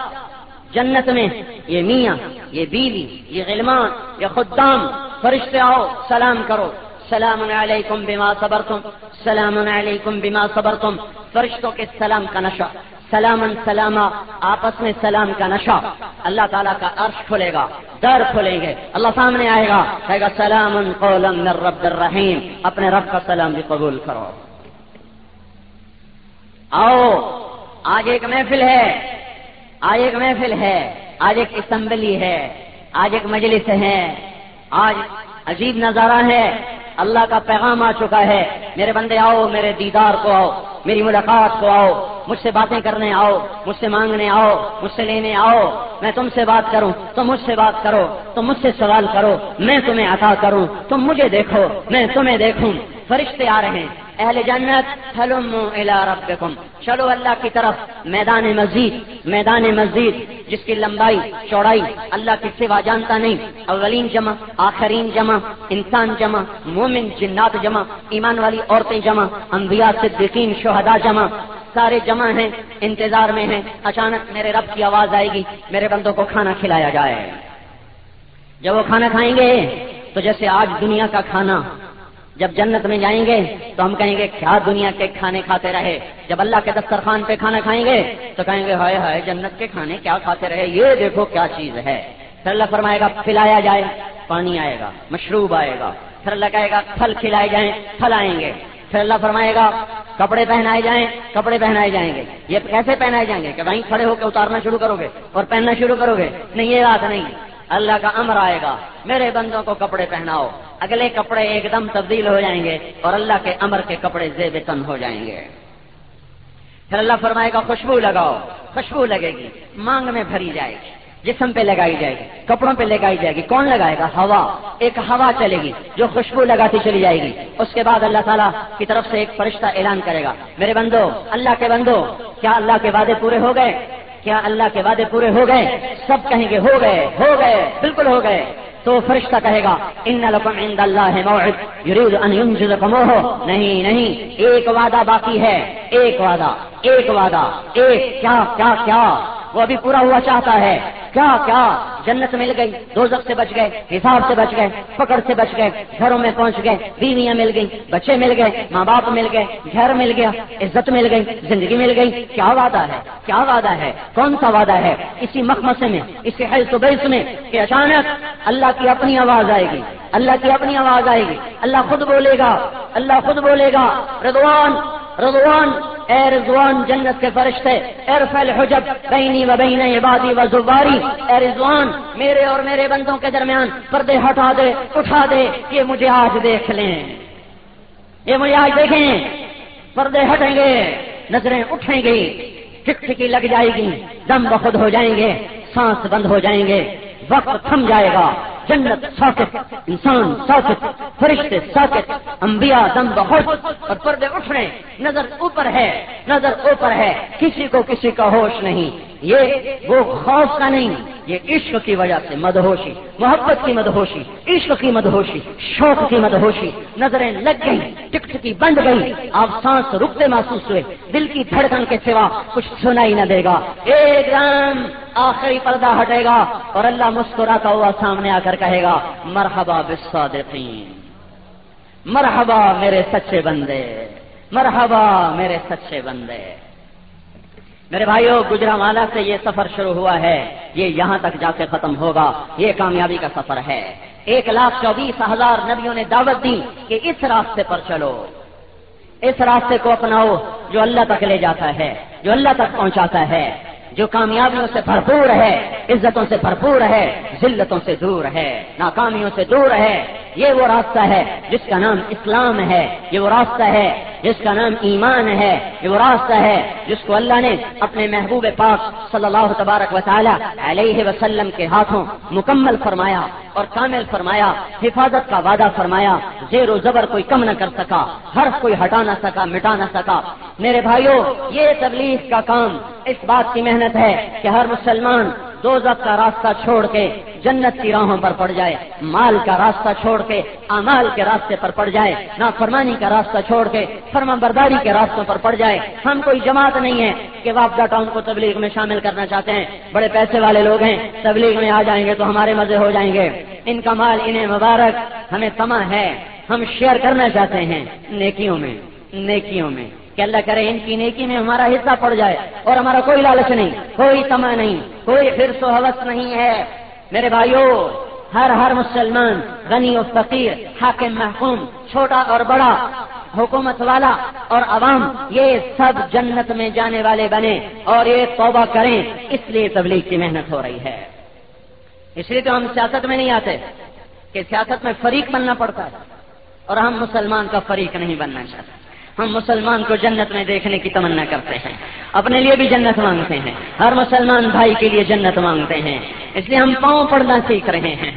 جنت میں یہ میاں، یہ بیوی، یہ غلمان، یہ خدام، فرشتے آؤ، سلام کرو۔ سلام علیکم بما صبرتم، سلام علیکم بما صبرتم۔ فرشتوں کے سلام کا نشہ۔ سلام سلاما، آپس میں سلام کا نشہ۔ اللہ تعالیٰ کا عرش کھلے گا، در کھلیں گے۔ اللہ سامنے آئے گا، کہے گا، سلام من رب الرحیم۔ اپنے رب کا سلام بھی قبول کرو۔ آؤ، آج ایک محفل ہے۔ آج ایک محفل ہے۔ آج ایک اسمبلی ہے۔ آج ایک مجلس ہے۔ آج عجیب نظارہ ہے۔ اللہ کا پیغام آ چکا ہے۔ میرے بندے آؤ، میرے دیدار کو آؤ، میری ملاقات کو آؤ۔ مجھ سے باتیں کرنے آؤ، مجھ سے مانگنے آؤ، مجھ سے لینے آؤ۔ میں تم سے بات کروں، تم مجھ سے بات کرو، تم مجھ سے سوال کرو۔ میں تمہیں عطا کروں، تم مجھے دیکھو، میں تمہیں دیکھوں۔ فرشتے آ رہے ہیں۔ اہل جنت الى ربکم۔ چلو اللہ کی طرف، میدان مسجد میدان مسجد جس کی لمبائی، چوڑائی اللہ کی سوا جانتا نہیں۔ اولین جمع، آخرین جمع، انسان جمع، مومن، جنات جمع، ایمان والی عورتیں جمع، انبیاء، صدیقین، شہداء جمع۔ سارے جمع ہیں، انتظار میں ہیں۔ اچانک میرے رب کی آواز آئے گی، میرے بندوں کو کھانا کھلایا جائے۔ جب وہ کھانا کھائیں گے، تو جیسے آج دنیا کا کھانا جب جنت میں جائیں گے تو ہم کہیں گے کیا دنیا کے کھانے کھاتے رہے؟ جب اللہ کے دسترخوان پہ کھانا کھائیں گے تو کہیں گے ہائے ہائے جنت کے کھانے کیا کھاتے رہے؟ یہ دیکھو کیا چیز ہے۔ پھر اللہ فرمائے گا، پھلایا جائے، پانی آئے گا، مشروب آئے گا۔ پھر اللہ کہے گا، پھل کھلائے جائیں، پھل آئیں گے۔ پھر اللہ فرمائے گا، کپڑے پہنائے جائیں، کپڑے پہنائے جائیں گے۔ یہ کیسے پہنائے جائیں گے؟ کہ وہیں کھڑے ہو کے اتارنا شروع کرو گے اور پہننا شروع کرو گے؟ نہیں، یہ بات نہیں۔ اللہ کا امر آئے گا، میرے بندوں کو کپڑے پہناؤ۔ اگلے کپڑے ایک دم تبدیل ہو جائیں گے اور اللہ کے امر کے کپڑے زیب تن ہو جائیں گے۔ پھر اللہ فرمائے گا، خوشبو لگاؤ، خوشبو لگے گی، مانگ میں بھری جائے گی، جسم پہ لگائی جائے گی، کپڑوں پہ لگائی جائے گی۔ کون لگائے گا؟ ہوا۔ ایک ہوا چلے گی جو خوشبو لگاتی چلی جائے گی۔ اس کے بعد اللہ تعالیٰ کی طرف سے ایک فرشتہ اعلان کرے گا، میرے بندو، اللہ کے بندو، کیا اللہ کے وعدے پورے ہو گئے؟ کیا اللہ کے وعدے پورے ہو گئے؟ سب کہیں گے، ہو گئے ہو گئے، بالکل ہو گئے۔ تو فرشتہ کہے گا ان لکم عند اللہ موعد. یرید ان ينجزكم نہیں نہیں، ایک وعدہ باقی ہے، ایک وعدہ ایک وعدہ، ایک، کیا کیا کیا؟ وہ ابھی پورا ہوا چاہتا ہے، کیا کیا؟ جنت مل گئی دو سے بچ گئے، حساب سے بچ گئے، پکڑ سے بچ گئے، گھروں میں پہنچ گئے، بیویاں مل گئی بچے مل گئے، ماں باپ مل گئے، گھر مل گیا، عزت مل گئی، زندگی مل گئی۔ کیا وعدہ ہے؟ کیا وعدہ ہے؟ کون سا وعدہ ہے؟ اسی مخمسے میں، اسی حیث و بیس میں کہ اچانک اللہ کی اپنی آواز آئے گی۔ اللہ کی اپنی آواز آئے گی۔ اللہ خود بولے گا۔ اللہ خود بولے گا۔ رضوان رضوان، اے رضوان جنت کے فرشتے ارفل حجب بینی و بین عبادی و زباری اے رضوان، میرے اور میرے بندوں کے درمیان پردے ہٹا دے، اٹھا دے، یہ مجھے آج دیکھ لیں۔ یہ مجھے آج دیکھیں۔ پردے ہٹیں گے، نظریں اٹھیں گی۔ ٹک لگ جائے گی، دم بخود ہو جائیں گے، سانس بند ہو جائیں گے، وقت تھم جائے گا۔ جنت ساکت، انسان ساکت، فرشتے ساکت، انبیاء دم بہت اور پردے اٹھ رہے نظر اوپر ہے، نظر اوپر ہے، کسی کو کسی کا ہوش نہیں۔ یہ وہ خوف کا نہیں، یہ عشق کی وجہ سے مدہوشی، محبت کی مدہوشی، عشق کی مدہوشی، شوق کی مدہوشی۔ نظریں لگ گئی ٹکٹکی بند گئی آپ سانس رکتے محسوس ہوئے، دل کی دھڑکن کے سوا کچھ سنا ہی نہ دے گا۔ ایک دم آخری پردہ ہٹے گا اور اللہ مسکراتا ہوا سامنے آ کر کہے گا، مرحبا بالصادقین۔ مرحبا میرے سچے بندے۔ مرحبا میرے سچے بندے۔ میرے بھائیوں گجرا والا سے یہ سفر شروع ہوا ہے۔ یہ یہاں تک جا کے ختم ہوگا۔ یہ کامیابی کا سفر ہے۔ ایک لاکھ چوبیس ہزار نبیوں نے دعوت دی کہ اس راستے پر چلو۔ اس راستے کو اپناؤ جو اللہ تک لے جاتا ہے، جو اللہ تک پہنچاتا ہے۔ جو کامیابیوں سے بھرپور ہے، عزتوں سے بھرپور ہے، ذلتوں سے دور ہے، ناکامیوں سے دور ہے، یہ وہ راستہ ہے جس کا نام اسلام ہے، یہ وہ راستہ ہے جس کا نام ایمان ہے، یہ وہ راستہ ہے جس کو اللہ نے اپنے محبوب پاک صلی اللہ تبارک و تعالی علیہ وسلم کے ہاتھوں مکمل فرمایا اور کامل فرمایا، حفاظت کا وعدہ فرمایا، زیر و زبر کوئی کم نہ کر سکا ہر کوئی ہٹا نہ سکا، مٹا نہ سکا۔ میرے بھائیوں یہ تبلیغ کا کام اس بات کی محنت ہے کہ ہر مسلمان دو کا راستہ چھوڑ کے جنت کی راہوں پر پڑ جائے، مال کا راستہ چھوڑ کے امال کے راستے پر پڑ جائے نہ فرمانی کا راستہ چھوڑ کے فرما برداری کے راستوں پر پڑ جائے۔ ہم کوئی جماعت نہیں ہے کہ واپڈا ٹاؤن کو تبلیغ میں شامل کرنا چاہتے ہیں۔ بڑے پیسے والے لوگ ہیں، تبلیغ میں آ جائیں گے تو ہمارے مزے ہو جائیں گے۔ ان کا مال، انہیں مبارک، ہمیں تما ہے۔ ہم شیئر کرنا چاہتے ہیں نیکیوں میں نیکیوں میں۔ کہ اللہ کرے ان کی نیکی میں ہمارا حصہ پڑ جائے اور ہمارا کوئی لالچ نہیں، کوئی تما نہیں، کوئی پھر سو حوث نہیں ہے۔ میرے بھائیوں ہر ہر مسلمان، غنی و فقیر، حاکم، محکوم، چھوٹا اور بڑا، حکومت والا اور عوام، یہ سب جنت میں جانے والے بنے اور یہ توبہ کریں، اس لیے تبلیغ کی محنت ہو رہی ہے۔ اس لیے تو ہم سیاست میں نہیں آتے کہ سیاست میں فریق بننا پڑتا ہے اور ہم مسلمان کا فریق نہیں بننا چاہتے۔ ہم مسلمان کو جنت میں دیکھنے کی تمنا کرتے ہیں۔ اپنے لیے بھی جنت مانگتے ہیں۔ ہر مسلمان بھائی کے لیے جنت مانگتے ہیں۔ اس لیے ہم پاؤں پڑنا سیکھ رہے ہیں۔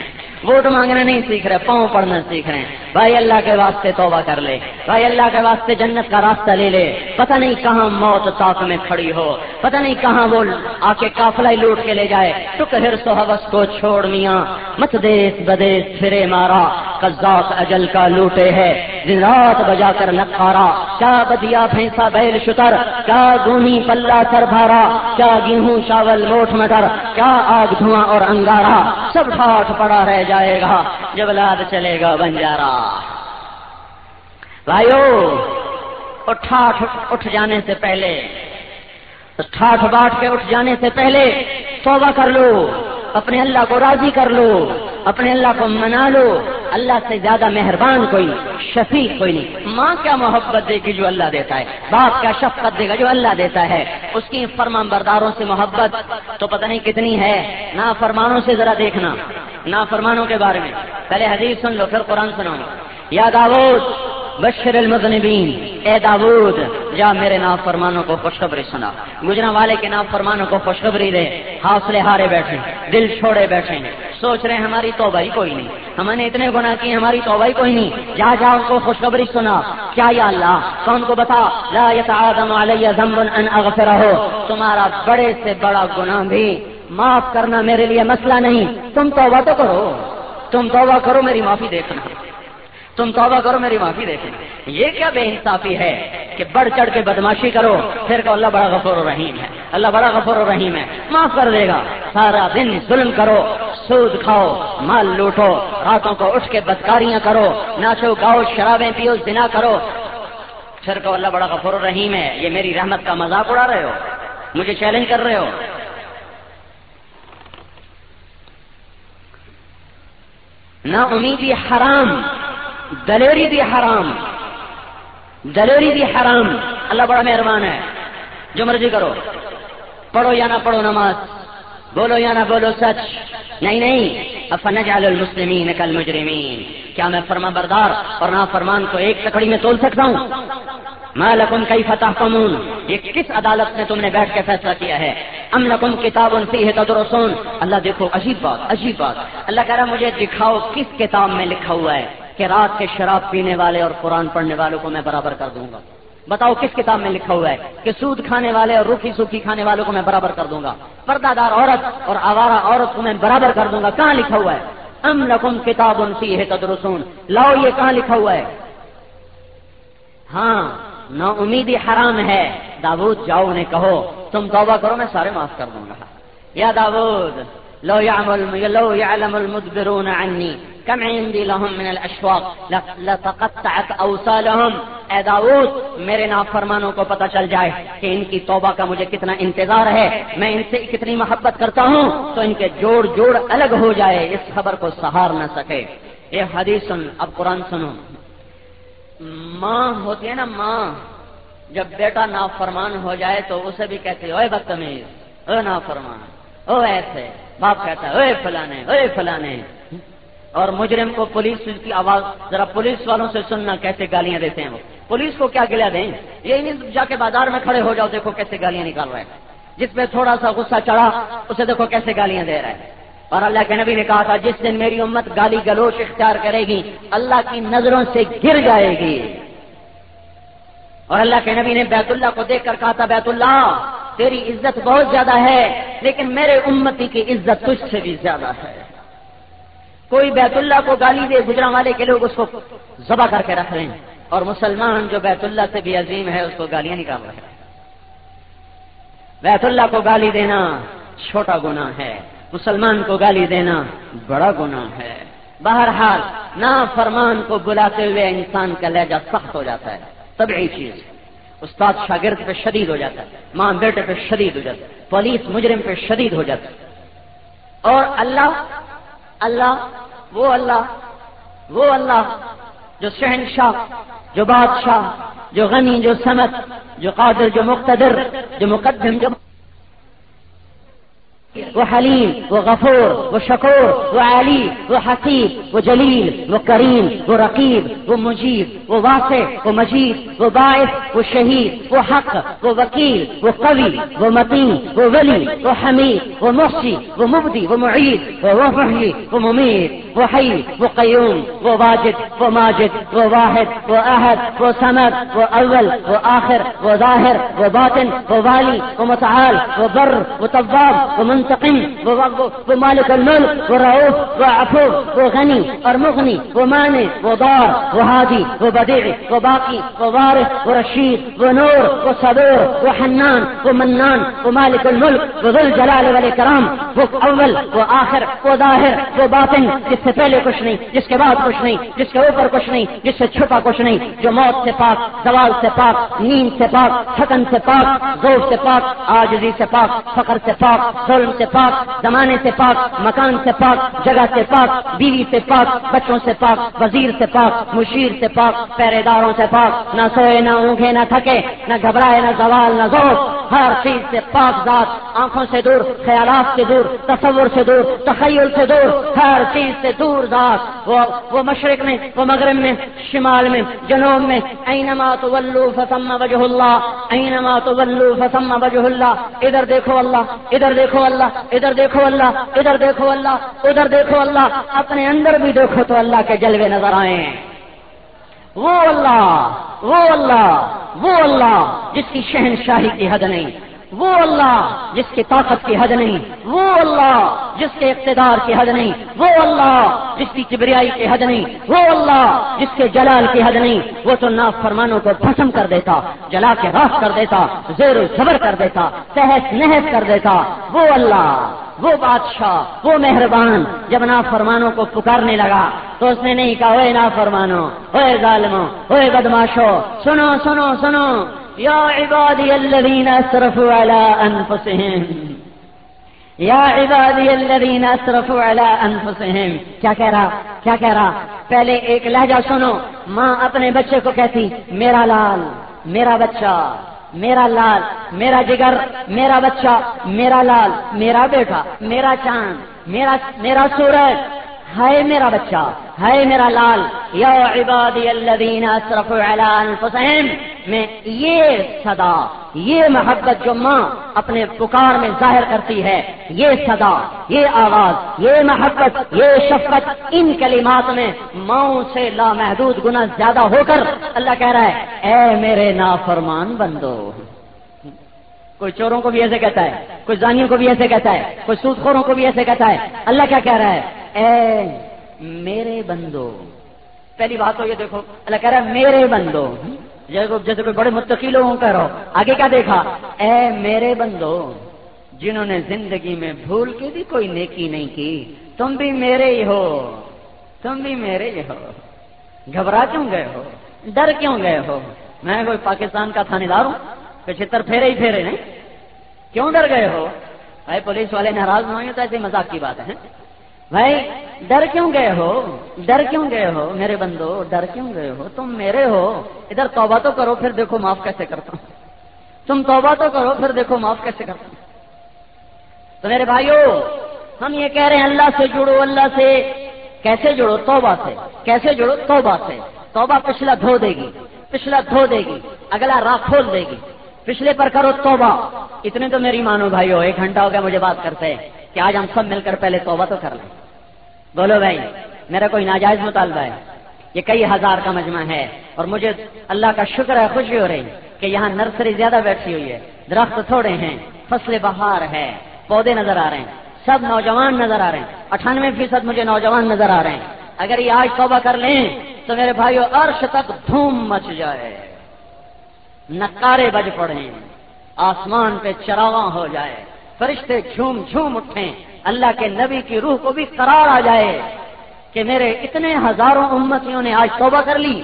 ووٹ مانگنا نہیں سیکھ رہے، پاؤں پڑنا سیکھ رہے ہیں۔ بھائی اللہ کے واسطے توبہ کر لے۔ بھائی اللہ کے واسطے جنت کا راستہ لے لے۔ پتہ نہیں کہاں موت تاک میں کھڑی ہو۔ پتہ نہیں کہاں وہ آ کے کافلا لوٹ کے لے جائے۔ تو کہ سو حوث کو چھوڑ میاں۔ مت دیس بدیس پھرے مارا۔ قزاق اجل کا لوٹے ہے۔ دن رات بجا کر نکارا کیا بدیا بھینسا بیل شتر کیا گونی پلہ سر بھارا کیا گیہوں چاول موٹ مٹر کیا آگ دھواں اور انگارا، سب ٹھاٹ پڑا رہ جائے گا جب لاد چلے گا بنجارا۔ بھائیو ٹھاٹ اٹھ جانے سے پہلے ٹھاٹ باٹ کے اٹھ جانے سے پہلے توبہ کر لو۔ اپنے اللہ کو راضی کر لو، اپنے اللہ کو منا لو۔ اللہ سے زیادہ مہربان کوئی، شفیق کوئی نہیں۔ ماں کیا محبت دے گی جو اللہ دیتا ہے؟ باپ کیا شفقت دے گا جو اللہ دیتا ہے؟ اس کی فرمان برداروں سے محبت تو پتہ نہیں کتنی ہے۔ نہ فرمانوں سے ذرا دیکھنا۔ نہ فرمانوں کے بارے میں۔ پہلے حدیث سن لو، پھر قرآن سنو یاد آو بشر المذنبین. اے داود جا میرے نام فرمانوں کو خوشخبری سنا. گجرا والے کے نام فرمانوں کو خوشخبری دے. حوصلے ہارے بیٹھے، دل چھوڑے بیٹھے. سوچ رہے ہماری تو بھائی کوئی نہیں. ہم نے اتنے گنا کی ہماری تو بھائی کوئی نہیں. جا جا ان کو خوشخبری سنا، کیا یا اللہ؟ کون کو بتا؟ لا يتعادم علی ذنب ان اغفرہ. تمہارا بڑے سے بڑا گناہ بھی معاف کرنا میرے لیے مسئلہ نہیں. تم توبہ تو کرو. تم توبہ کرو، میری معافی دیکھنا. تم توبہ کرو، میری معافی دیکھیں یہ کیا بے انصافی ہے کہ بڑھ چڑھ کے بدماشی کرو، پھر کہ اللہ بڑا غفور رحیم ہے، اللہ بڑا غفور رحیم ہے۔ معاف کر دے گا۔ سارا دن ظلم کرو، سود کھاؤ، مال لوٹو، راتوں کو اٹھ کے بدکاریاں کرو، ناچو، گاؤ، شرابیں پیو، زنا کرو۔ پھر کہ اللہ بڑا غفور رحیم ہے، یہ میری رحمت کا مذاق اڑا رہے ہو؟ مجھے چیلنج کر رہے ہو؟ نہ امیدی حرام۔ دلیری بھی حرام، دلیری بھی حرام۔ اللہ بڑا مہربان ہے۔ جو مرضی کرو۔ پڑھو یا نہ پڑھو نماز۔ بولو یا نہ بولو سچ۔ نہیں نہیں۔ افنجعل المسلمین کل مجرمین کیا میں فرما بردار اور نہ فرمان کو ایک لکڑی میں تول سکتا ہوں؟ میں لکم کئی فتح قمون یہ کس عدالت میں تم نے بیٹھ کے فیصلہ کیا ہے؟ ام لکم کتاب فیہ تدرسون۔ اللہ دیکھو، عجیب بات عجیب بات۔ اللہ کہہ رہا مجھے دکھاؤ کس کتاب میں لکھا ہوا ہے۔ کہ رات کے شراب پینے والے اور قرآن پڑھنے والوں کو میں برابر کر دوں گا۔ بتاؤ کس کتاب میں لکھا ہوا ہے کہ سود کھانے والے اور روکھی سوکھی کھانے والوں کو میں برابر کر دوں گا؟ پردہ دار عورت اور آوارہ عورت کو میں برابر کر دوں گا۔ کہاں لکھا ہوا ہے؟ ام لکم کتاب ان سی ہے تدرسون۔ لاؤ یہ کہاں لکھا ہوا ہے؟ ہاں نا امیدی حرام ہے۔ داود جاؤ انہیں کہو۔ تم توبہ کرو، میں سارے معاف کر دوں گا۔ یا داود لو يعمل لو يعلم المدبرون عني كم عندي لهم من الاشواق لتقطعت اوصالهم اے داؤد، میرے نافرمانوں کو پتہ چل جائے کہ ان کی توبہ کا مجھے کتنا انتظار ہے. میں ان سے کتنی محبت کرتا ہوں تو ان کے جوڑ جوڑ الگ ہو جائے، اس خبر کو سہار نہ سکے. یہ حدیث سن، اب قرآن سنو. ماں ہوتی ہے نا ماں، جب بیٹا نافرمان ہو جائے تو اسے بھی کہتے ہوئے بدتمیز او نا فرمان او ایسے، باپ کہتا ہے اے فلانے اے فلانے. اور مجرم کو پولیس کی آواز، ذرا پولیس والوں سے سننا کیسے گالیاں دیتے ہیں وہ۔ پولیس کو کیا گلا دیں؟ یہ نہیں جا کے بازار میں کھڑے ہو جاؤ، دیکھو کیسے گالیاں نکال رہے ہیں۔ جس پہ تھوڑا سا غصہ چڑھا، اسے دیکھو کیسے گالیاں دے رہے ہیں۔ اور اللہ کے نبی نے کہا تھا، جس دن میری امت گالی گلوچ اختیار کرے گی، اللہ کی نظروں سے گر جائے گی۔ اور اللہ کے نبی نے بیت اللہ کو دیکھ کر کہا تھا، بیت اللہ، تیری عزت بہت زیادہ ہے، لیکن میرے امتی کی عزت تجھ سے بھی زیادہ ہے۔ کوئی بیت اللہ کو گالی دے گجرا والے کے لوگ اس کو ذبح کر کے رکھ رہے ہیں اور مسلمان جو بیت اللہ سے بھی عظیم ہے، اس کو گالیاں نکال رہے ہیں۔ بیت اللہ کو گالی دینا چھوٹا گنا ہے۔ مسلمان کو گالی دینا بڑا گنا ہے۔ بہرحال نا فرمان کو بلاتے ہوئے انسان کا لہجہ سخت ہو جاتا ہے۔ طبعی چیز۔ استاد شاگرد پہ شدید ہو جاتا ہے۔ ماں بیٹے پہ شدید ہو جاتا ہے۔ پولیس مجرم پہ شدید ہو جاتا ہے۔ اور اللہ اللہ، وہ اللہ وہ اللہ، جو شہنشاہ، جو بادشاہ، جو غنی، جو سمت، جو قادر، جو مقتدر، جو مقدم، جو وہ حلیم، وہ غفور، وہ شکور، وہ علی وہ حسیب، وہ جلیل، وہ کریم، وہ رقیب، وہ مجیب، وہ واسع، وہ مجید، وہ باعث، وہ شہید، وہ حق، وہ وکیل، وہ قوی، وہ متین، وہ ولی، وہ حمید، وہ مفتی وہ مبدی، وہ معید، وہ وفحی وہ ممید، وہ حی، وہ قیوم، وہ واجد، وہ ماجد، وہ واحد، وہ احد، وہ سمد وہ اول، وہ آخر، وہ ظاہر، وہ باطن، وہ والی، وہ متعال، وہ بر، وہ طباب وہ من منتقم، وہ مالک الملک، وہ رعوف وہ عفو، وہ غنی اور مغنی، وہ مانے وہ دار، وہ ہادی، وہ بدیع، وہ باقی، وہ وارث، وہ رشید، وہ نور، وہ صدور، وہ حنان، وہ منان، وہ مالک الملک، وہ ذل جلال والے کرام وہ اول، وہ آخر، وہ ظاہر، وہ باطن، جس سے پہلے کچھ نہیں، جس کے بعد کچھ نہیں، جس کے اوپر کچھ نہیں، جس سے چھپا کچھ نہیں، جو موت سے پاک، زوال سے پاک، نیند سے پاک تھکن سے پاک، زور سے پاک آجزی سے پاک، فخر سے پاک، ظلم سے پاک، زمانے سے پاک، مکان سے پاک، جگہ سے پاک، بیوی سے پاک، بچوں سے پاک، وزیر سے پاک، مشیر سے پاک پہرے داروں سے پاک، نہ سوئے نہ اونگے نہ تھکے، نہ گھبرائے نہ زوال نہ زور، ہر چیز سے پاک ذات، آنکھوں سے دور، خیالات سے دور، تصور سے دور، تخیل سے دور، ہر چیز سے دور ذات، وہ وہ مشرق میں، وہ مغرب میں، شمال میں، جنوب میں، اینما تو ولو فسم وجہ اللہ، اینما تو ولو فسم وجہ اللہ، ادھر دیکھو اللہ، ادھر دیکھو اللہ اللہ، ادھر دیکھو اللہ، ادھر دیکھو اللہ، ادھر دیکھو اللہ، اپنے اندر بھی دیکھو تو اللہ کے جلوے نظر آئے وہ اللہ وہ اللہ وہ اللہ، جس کی شہنشاہی کی حد نہیں۔ وہ اللہ جس کی طاقت کی حد نہیں، وہ اللہ جس کے اقتدار کی حد نہیں، وہ اللہ جس کی کبریائی کی حد نہیں، وہ اللہ جس کے جلال کی حد نہیں۔ وہ تو ناف فرمانوں کو بھسم کر دیتا، جلا کے راس کر دیتا، زیر و زبر کر دیتا تحس نحس کر دیتا۔ وہ اللہ، وہ بادشاہ، وہ مہربان۔ جب نا فرمانوں کو پکارنے لگا تو اس نے نہیں کہا ہوئے نا فرمانو ہوئے ظالمو ہوئے بدماشو سنو سنو سنو۔ یا عبادی الذین اسرفوا علی انفسهم یا عبادی الذین اسرفوا علی انفسهم کیا کہہ رہا؟ کیا کہہ رہا؟ پہلے ایک لہجہ سنو. ماں اپنے بچے کو کہتی، میرا لال، میرا بچہ، میرا لال، میرا جگر، میرا بچہ، میرا لال، میرا بیٹا، میرا چاند، میرا میرا سورج. ہے میرا بچہ ہے میرا لال، یا عبادی الذین اسرفوا علی انفسهم میں یہ صدا، یہ محبت جو ماں اپنے پکار میں ظاہر کرتی ہے، یہ صدا، یہ آواز، یہ محبت، یہ شفقت، ان کلمات میں ماؤں سے لامحدود گنا زیادہ ہو کر اللہ کہہ رہا ہے، اے میرے نافرمان بندو۔ کوئی چوروں کو بھی ایسے کہتا ہے، کوئی زانیوں کو بھی ایسے کہتا ہے، کوئی سود خوروں کو بھی ایسے کہتا ہے۔ اللہ کیا کہہ رہا ہے؟ اے میرے بندو، پہلی بات تو یہ دیکھو، اللہ کہہ رہا ہے، میرے بندو، جیسے کوئی بڑے متقی لوگوں کہہ رہا آگے کیا دیکھا؟ اے میرے بندو، جنہوں نے زندگی میں بھول کے بھی کوئی نیکی نہیں کی، تم بھی میرے ہی ہو، تم بھی میرے ہی ہو۔ گھبرا کیوں گئے ہو؟ ڈر کیوں گئے ہو؟ میں کوئی پاکستان کا تھانے دار ہوں؟ پچہتر پھیرے ہی پھیرے نہیں۔ کیوں ڈر گئے ہو؟ بھائی، پولیس والے ناراض نہ ہوئے تو ایسی مزاق کی بات ہے۔ بھائی، ڈر کیوں گئے ہو؟ ڈر کیوں گئے ہو؟ میرے بندو، ڈر کیوں گئے ہو؟ تم میرے ہو۔ ادھر توبہ تو کرو، پھر دیکھو معاف کیسے کرتا ہوں۔ تم توبہ تو کرو، پھر دیکھو معاف کیسے کرتا ہوں۔ تو میرے بھائیوں ہم یہ کہہ رہے ہیں، اللہ سے جڑو، اللہ سے۔ کیسے جڑو؟ توبہ سے۔ کیسے جڑو؟ توبہ سے۔ توبہ پچھلا دھو دے گی۔ پچھلا دھو دے گی۔ اگلا راہ کھول دے گی۔ پچھلے پر کرو توبہ۔ اتنے تو میری مانو بھائی ہو ایک گھنٹہ ہو گیا مجھے بات کرتے۔ کہ آج ہم سب مل کر پہلے توبہ تو کر لیں۔ بولو بھائی، میرا کوئی ناجائز مطالبہ ہے؟ یہ کئی ہزار کا مجمع ہے اور مجھے اللہ کا شکر ہے، خوشی ہو رہی کہ یہاں نرسری زیادہ بیٹھی ہوئی ہے۔ درخت تھوڑے ہیں، فصل بہار ہے، پودے نظر آ رہے ہیں، سب نوجوان نظر آ رہے ہیں۔ اٹھانوے فیصد مجھے نوجوان نظر آ رہے ہیں۔ اگر یہ آج توبہ کر لیں تو میرے بھائیو، عرش تک دھوم مچ جائے۔ نکارے بج پڑے آسمان پہ چراواں ہو جائے فرشتے جھوم جھوم اٹھیں، اللہ کے نبی کی روح کو بھی قرار آ جائے کہ میرے اتنے ہزاروں امتیوں نے آج توبہ کر لی۔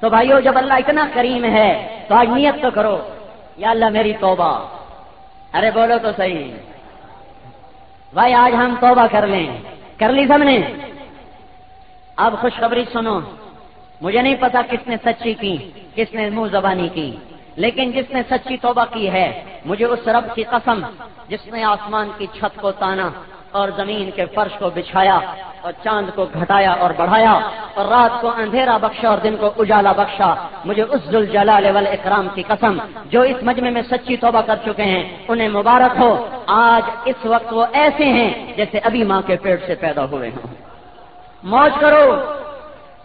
تو بھائیو، جب اللہ اتنا کریم ہے، تو آج نیت تو کرو، یا اللہ میری توبہ۔ ارے بولو تو صحیح۔ بھائی، آج ہم توبہ کر لیں۔ کر لی سب نے؟ اب خوشخبری سنو۔ مجھے نہیں پتا کس نے سچی کی، کس نے منہ زبانی کی، لیکن جس نے سچی توبہ کی ہے، مجھے اس رب کی قسم، جس نے آسمان کی چھت کو تانا اور زمین کے فرش کو بچھایا اور چاند کو گھٹایا اور بڑھایا اور رات کو اندھیرا بخشا اور دن کو اجالا بخشا، مجھے اس جلال اکرام کی قسم، جو اس مجمع میں سچی توبہ کر چکے ہیں، انہیں مبارک ہو۔ آج اس وقت وہ ایسے ہیں جیسے ابھی ماں کے پیٹ سے پیدا ہوئے ہوں۔ موج کرو۔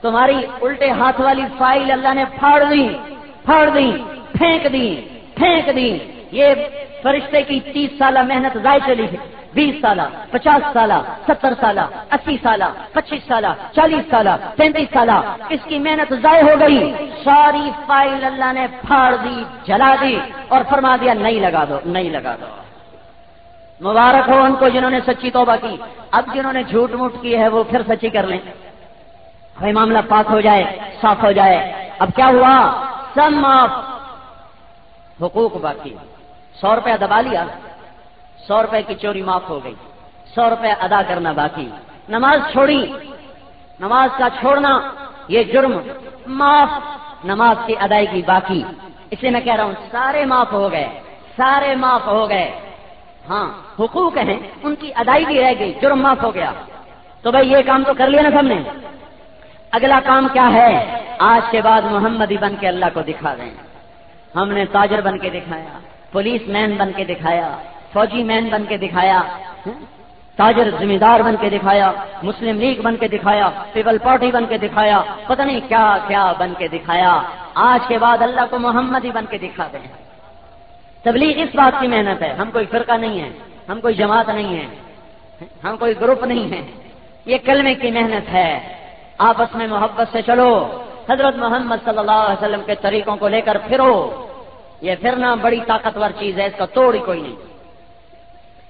تمہاری الٹے ہاتھ والی فائل اللہ نے پھاڑ دی پھاڑ دی، پھینک دی پھینک دی۔ یہ فرشتے کی تیس سالہ محنت ضائع چلی ہے۔ بیس سالہ، پچاس سالہ، ستر سالہ، اسی سالہ، پچیس سالہ، چالیس سالہ تینتیس سالہ۔ اس کی محنت ضائع ہو گئی۔ ساری فائل اللہ نے پھاڑ دی، جلا دی اور فرما دیا، نہیں لگا دو، نہیں لگا دو۔ مبارک ہو ان کو جنہوں نے سچی توبہ کی۔ اب جنہوں نے جھوٹ موٹ کی ہے، وہ پھر سچی کر لیں۔ بھائی معاملہ پاک ہو جائے، صاف ہو جائے۔ اب کیا ہوا؟ سب معاف حقوق باقی۔ سو روپیہ دبا لیا۔ سو روپے کی چوری معاف ہو گئی۔ سو روپے ادا کرنا باقی۔ نماز چھوڑی۔ نماز کا چھوڑنا، یہ جرم۔ معاف۔ نماز کی ادائیگی باقی۔ اسے میں کہہ رہا ہوں، سارے معاف ہو گئے۔ سارے معاف ہو گئے۔ ہاں حقوق ہیں، ان کی ادائیگی رہ گئی۔ جرم معاف ہو گیا۔ تو بھائی یہ کام تو کر لیا نا سب نے۔ اگلا کام کیا ہے؟ آج کے بعد محمدی بن کے اللہ کو دکھا دیں۔ ہم نے تاجر بن کے دکھایا، پولیس مین بن کے دکھایا، فوجی مین بن کے دکھایا ہاں؟ تاجر ذمہ دار بن کے دکھایا، مسلم لیگ بن کے دکھایا، پیپل پارٹی بن کے دکھایا، پتہ نہیں کیا کیا بن کے دکھایا۔ آج کے بعد اللہ کو محمد ہی بن کے دکھا دیں۔ تبلیغ اس بات کی محنت ہے، ہم کوئی فرقہ نہیں ہے، ہم کوئی جماعت نہیں ہے ہاں؟ ہم کوئی گروپ نہیں ہے۔ یہ کلمے کی محنت ہے۔ آپس میں محبت سے چلو۔ حضرت محمد صلی اللہ علیہ وسلم کے طریقوں کو لے کر پھرو۔ یہ پھرنا بڑی طاقتور چیز ہے، اس کا توڑ ہی کوئی نہیں۔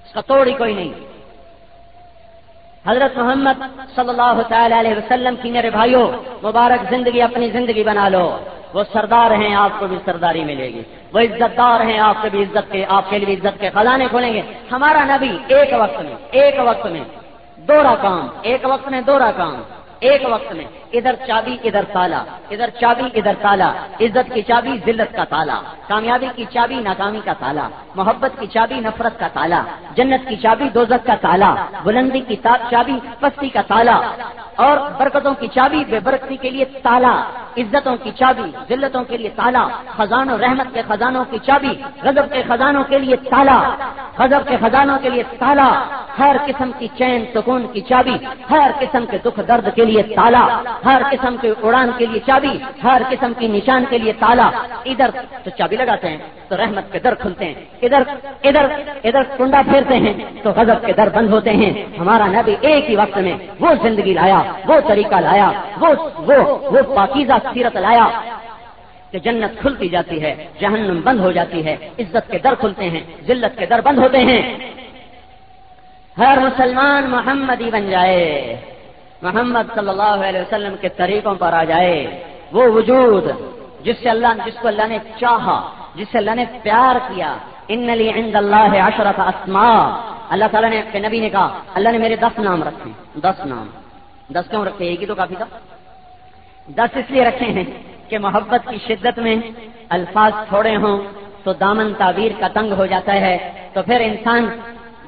اس کا توڑ ہی کوئی نہیں۔ حضرت محمد صلی اللہ تعالی علیہ وسلم کی میرے بھائیوں مبارک زندگی اپنی زندگی بنا لو۔ وہ سردار ہیں، آپ کو بھی سرداری ملے گی۔ وہ عزت دار ہیں، آپ کے بھی عزت کے، آپ کے لیے عزت کے خزانے کھولیں گے۔ ہمارا نبی ایک وقت میں، ایک وقت میں دورا کام، ایک وقت میں دورا کام۔ ایک وقت میں، ادھر چابی، ادھر تالا، ادھر چابی، ادھر تالا، عزت کی چابی، ذلت کا تالا، کامیابی کی چابی، ناکامی کا تالا، محبت کی چابی، نفرت کا تالا، جنت کی چابی دوزت کا تالا، بلندی کی چابی، پستی کا تالا، اور برکتوں کی چابی، بے برکتی کے لیے تالا، عزتوں کی چابی، ذلتوں کے لیے تالا، خزانوں، رحمت کے خزانوں کی چابی، غضب کے خزانوں کے لیے تالا، غضب کے خزانوں کے لیے تالا، ہر قسم کی چین، سکون کی چابی، ہر قسم کے دکھ درد کے لیے لیے تالا، ہر قسم کے اڑان کے لیے چابی، ہر قسم کی نشان کے لیے تالا۔ ادھر تو چابی لگاتے ہیں، تو رحمت کے در کھلتے ہیں۔ ادھر ادھر ادھر کنڈا پھیرتے ہیں، تو غضب کے در بند ہوتے ہیں۔ ہمارا نبی ایک ہی وقت میں وہ زندگی لایا، وہ طریقہ لایا، وہ وہ وہ پاکیزہ سیرت لایا۔ کہ جنت کھلتی جاتی ہے، جہنم بند ہو جاتی ہے، عزت کے در کھلتے ہیں، ذلت کے در بند ہوتے ہیں۔ ہر مسلمان محمدی بن جائے۔ محمد صلی اللہ علیہ وسلم کے طریقوں پر آ جائے۔ وہ وجود جس سے اللہ جس کو اللہ نے چاہا، جس سے اللہ نے پیار کیا۔ ان علی عند اللہ عشرت اسما اللہ تعالیٰ نے اپنے نبی نے کہا، اللہ نے میرے دس نام رکھے دس نام۔ دس کیوں رکھے؟ ایک ہی تو کافی تھا۔ دس اس لیے رکھے ہیں کہ محبت کی شدت میں الفاظ تھوڑے ہوں تو دامن تعبیر کا تنگ ہو جاتا ہے۔ تو پھر انسان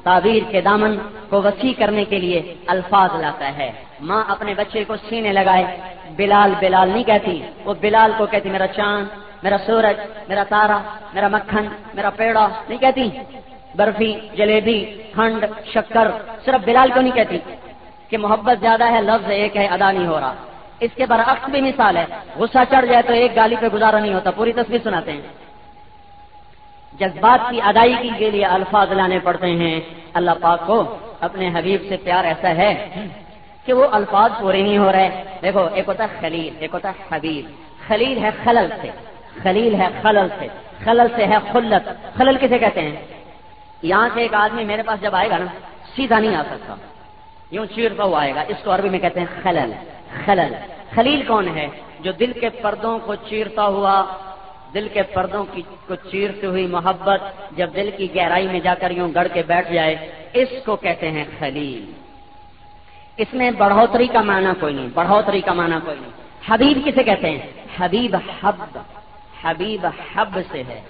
تعبیر کے دامن کو وسیع کرنے کے لیے الفاظ لاتا ہے۔ ماں اپنے بچے کو سینے لگائے، بلال بلال نہیں کہتی، وہ بلال کو کہتی، میرا چاند، میرا سورج، میرا تارا، میرا مکھن، میرا پیڑا نہیں کہتی۔ برفی، جلیبی، کھنڈ، شکر، صرف بلال کو نہیں کہتی کہ محبت زیادہ ہے، لفظ ایک ہے، ادا نہیں ہو رہا۔ اس کے برعکس بھی مثال ہے، غصہ چڑھ جائے تو ایک گالی پہ گزارا نہیں ہوتا، پوری تصویر سناتے ہیں۔ جذبات کی ادائیگی کے لیے الفاظ لانے پڑتے ہیں۔ اللہ پاک کو اپنے حبیب سے پیار ایسا ہے کہ وہ الفاظ پورے نہیں ہو رہے دیکھو، ایک ہوتا ہے خلیل، ایک ہوتا ہے حبیب۔ خلیل ہے خلل سے، خلیل ہے خلل سے خلل سے ہے خلت۔ خلل کسے کہتے ہیں؟ یہاں سے ایک آدمی میرے پاس جب آئے گا نا، سیدھا نہیں آ سکتا۔ یوں چیرتا ہوا آئے گا۔ اس کو عربی میں کہتے ہیں خلل خلل۔ خلیل کون ہے؟ جو دل کے پردوں کو چیرتا ہوا دل کے پردوں کی کو چیرتی ہوئی محبت جب دل کی گہرائی میں جا کر یوں گڑ کے بیٹھ جائے، اس کو کہتے ہیں خلیل۔ اس میں بڑھوتری کا معنی کوئی نہیں، بڑھوتری کا معنی کوئی نہیں۔ حبیب کسے کہتے ہیں؟ حبیب حب حبیب حب سے ہے۔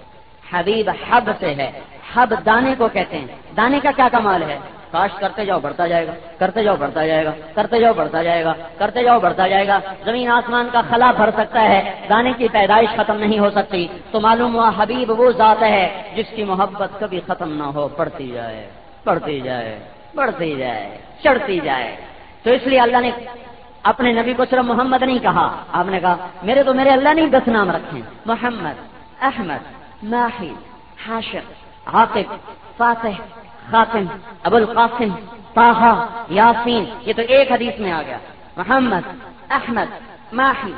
حبیب حب سے ہے۔ حب دانے کو کہتے ہیں۔ دانے کا کیا کمال ہے؟ کاش کرتے جاؤ بڑھتا جائے گا، کرتے جاؤ بڑھتا جائے گا، کرتے جاؤ بڑھتا جائے گا، کرتے جاؤ بڑھتا جائے گا۔ زمین آسمان کا خلا بھر سکتا ہے، دانے کی پیدائش ختم نہیں ہو سکتی۔ تو معلوم ہوا حبیب وہ ذات ہے جس کی محبت کبھی ختم نہ ہو، بڑھتی جائے بڑھتی جائے بڑھتی جائے، چڑھتی جائے۔ تو اس لیے اللہ نے اپنے نبی کو صرف محمد نہیں کہا۔ آپ نے کہا، میرے تو میرے اللہ نے دس نام رکھے محمد، احمد ماہی حاشر عاقب، فاتح خاتم، ابو القاسم، طاہا، یاسین، یہ تو ایک حدیث میں آ گیا۔ محمد، احمد، ماہی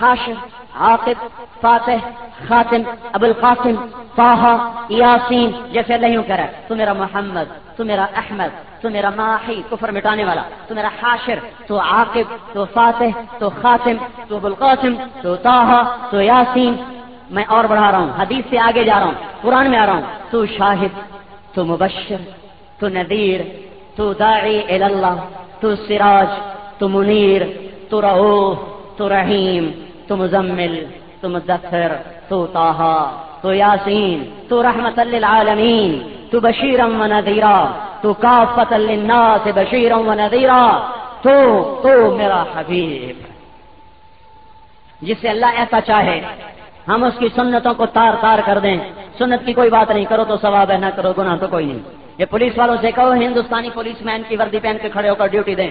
حاشر عاقب، فاتح، خاتم، ابو القاسم، طاہا، یاسین، جیسے اللہ یوں کرا تو میرا محمد، تو میرا احمد، تو میرا ماہی، کفر مٹانے والا، تو میرا حاشر، تو عاقب، تو فاتح، تو خاتم، تو ابو القاسم، تو طاہا، تو یاسین۔ میں اور بڑھا رہا ہوں، حدیث سے آگے جا رہا ہوں، قرآن میں آ رہا ہوں، تو شاہد تو مبشر، تو ندیر تو داعی اللہ تو سراج، تو منیر، تو رعوف، تو رحیم، تو مزمل، تو مدثر تو تاہا تو یاسین، تو رحمت للعالمین، تو بشیرم و نذیرا، تو کافت للناس بشیرم و نذیرا، تو تو میرا حبیب۔ جس سے اللہ ایسا چاہے ہم اس کی سنتوں کو تار تار کر دیں۔ سنت کی کوئی بات نہیں، کرو تو ثواب ہے، نہ کرو گناہ تو کوئی نہیں۔ یہ پولیس والوں سے کہو، ہندوستانی پولیس مین کی وردی پہن کے کھڑے ہو کر ڈیوٹی دیں۔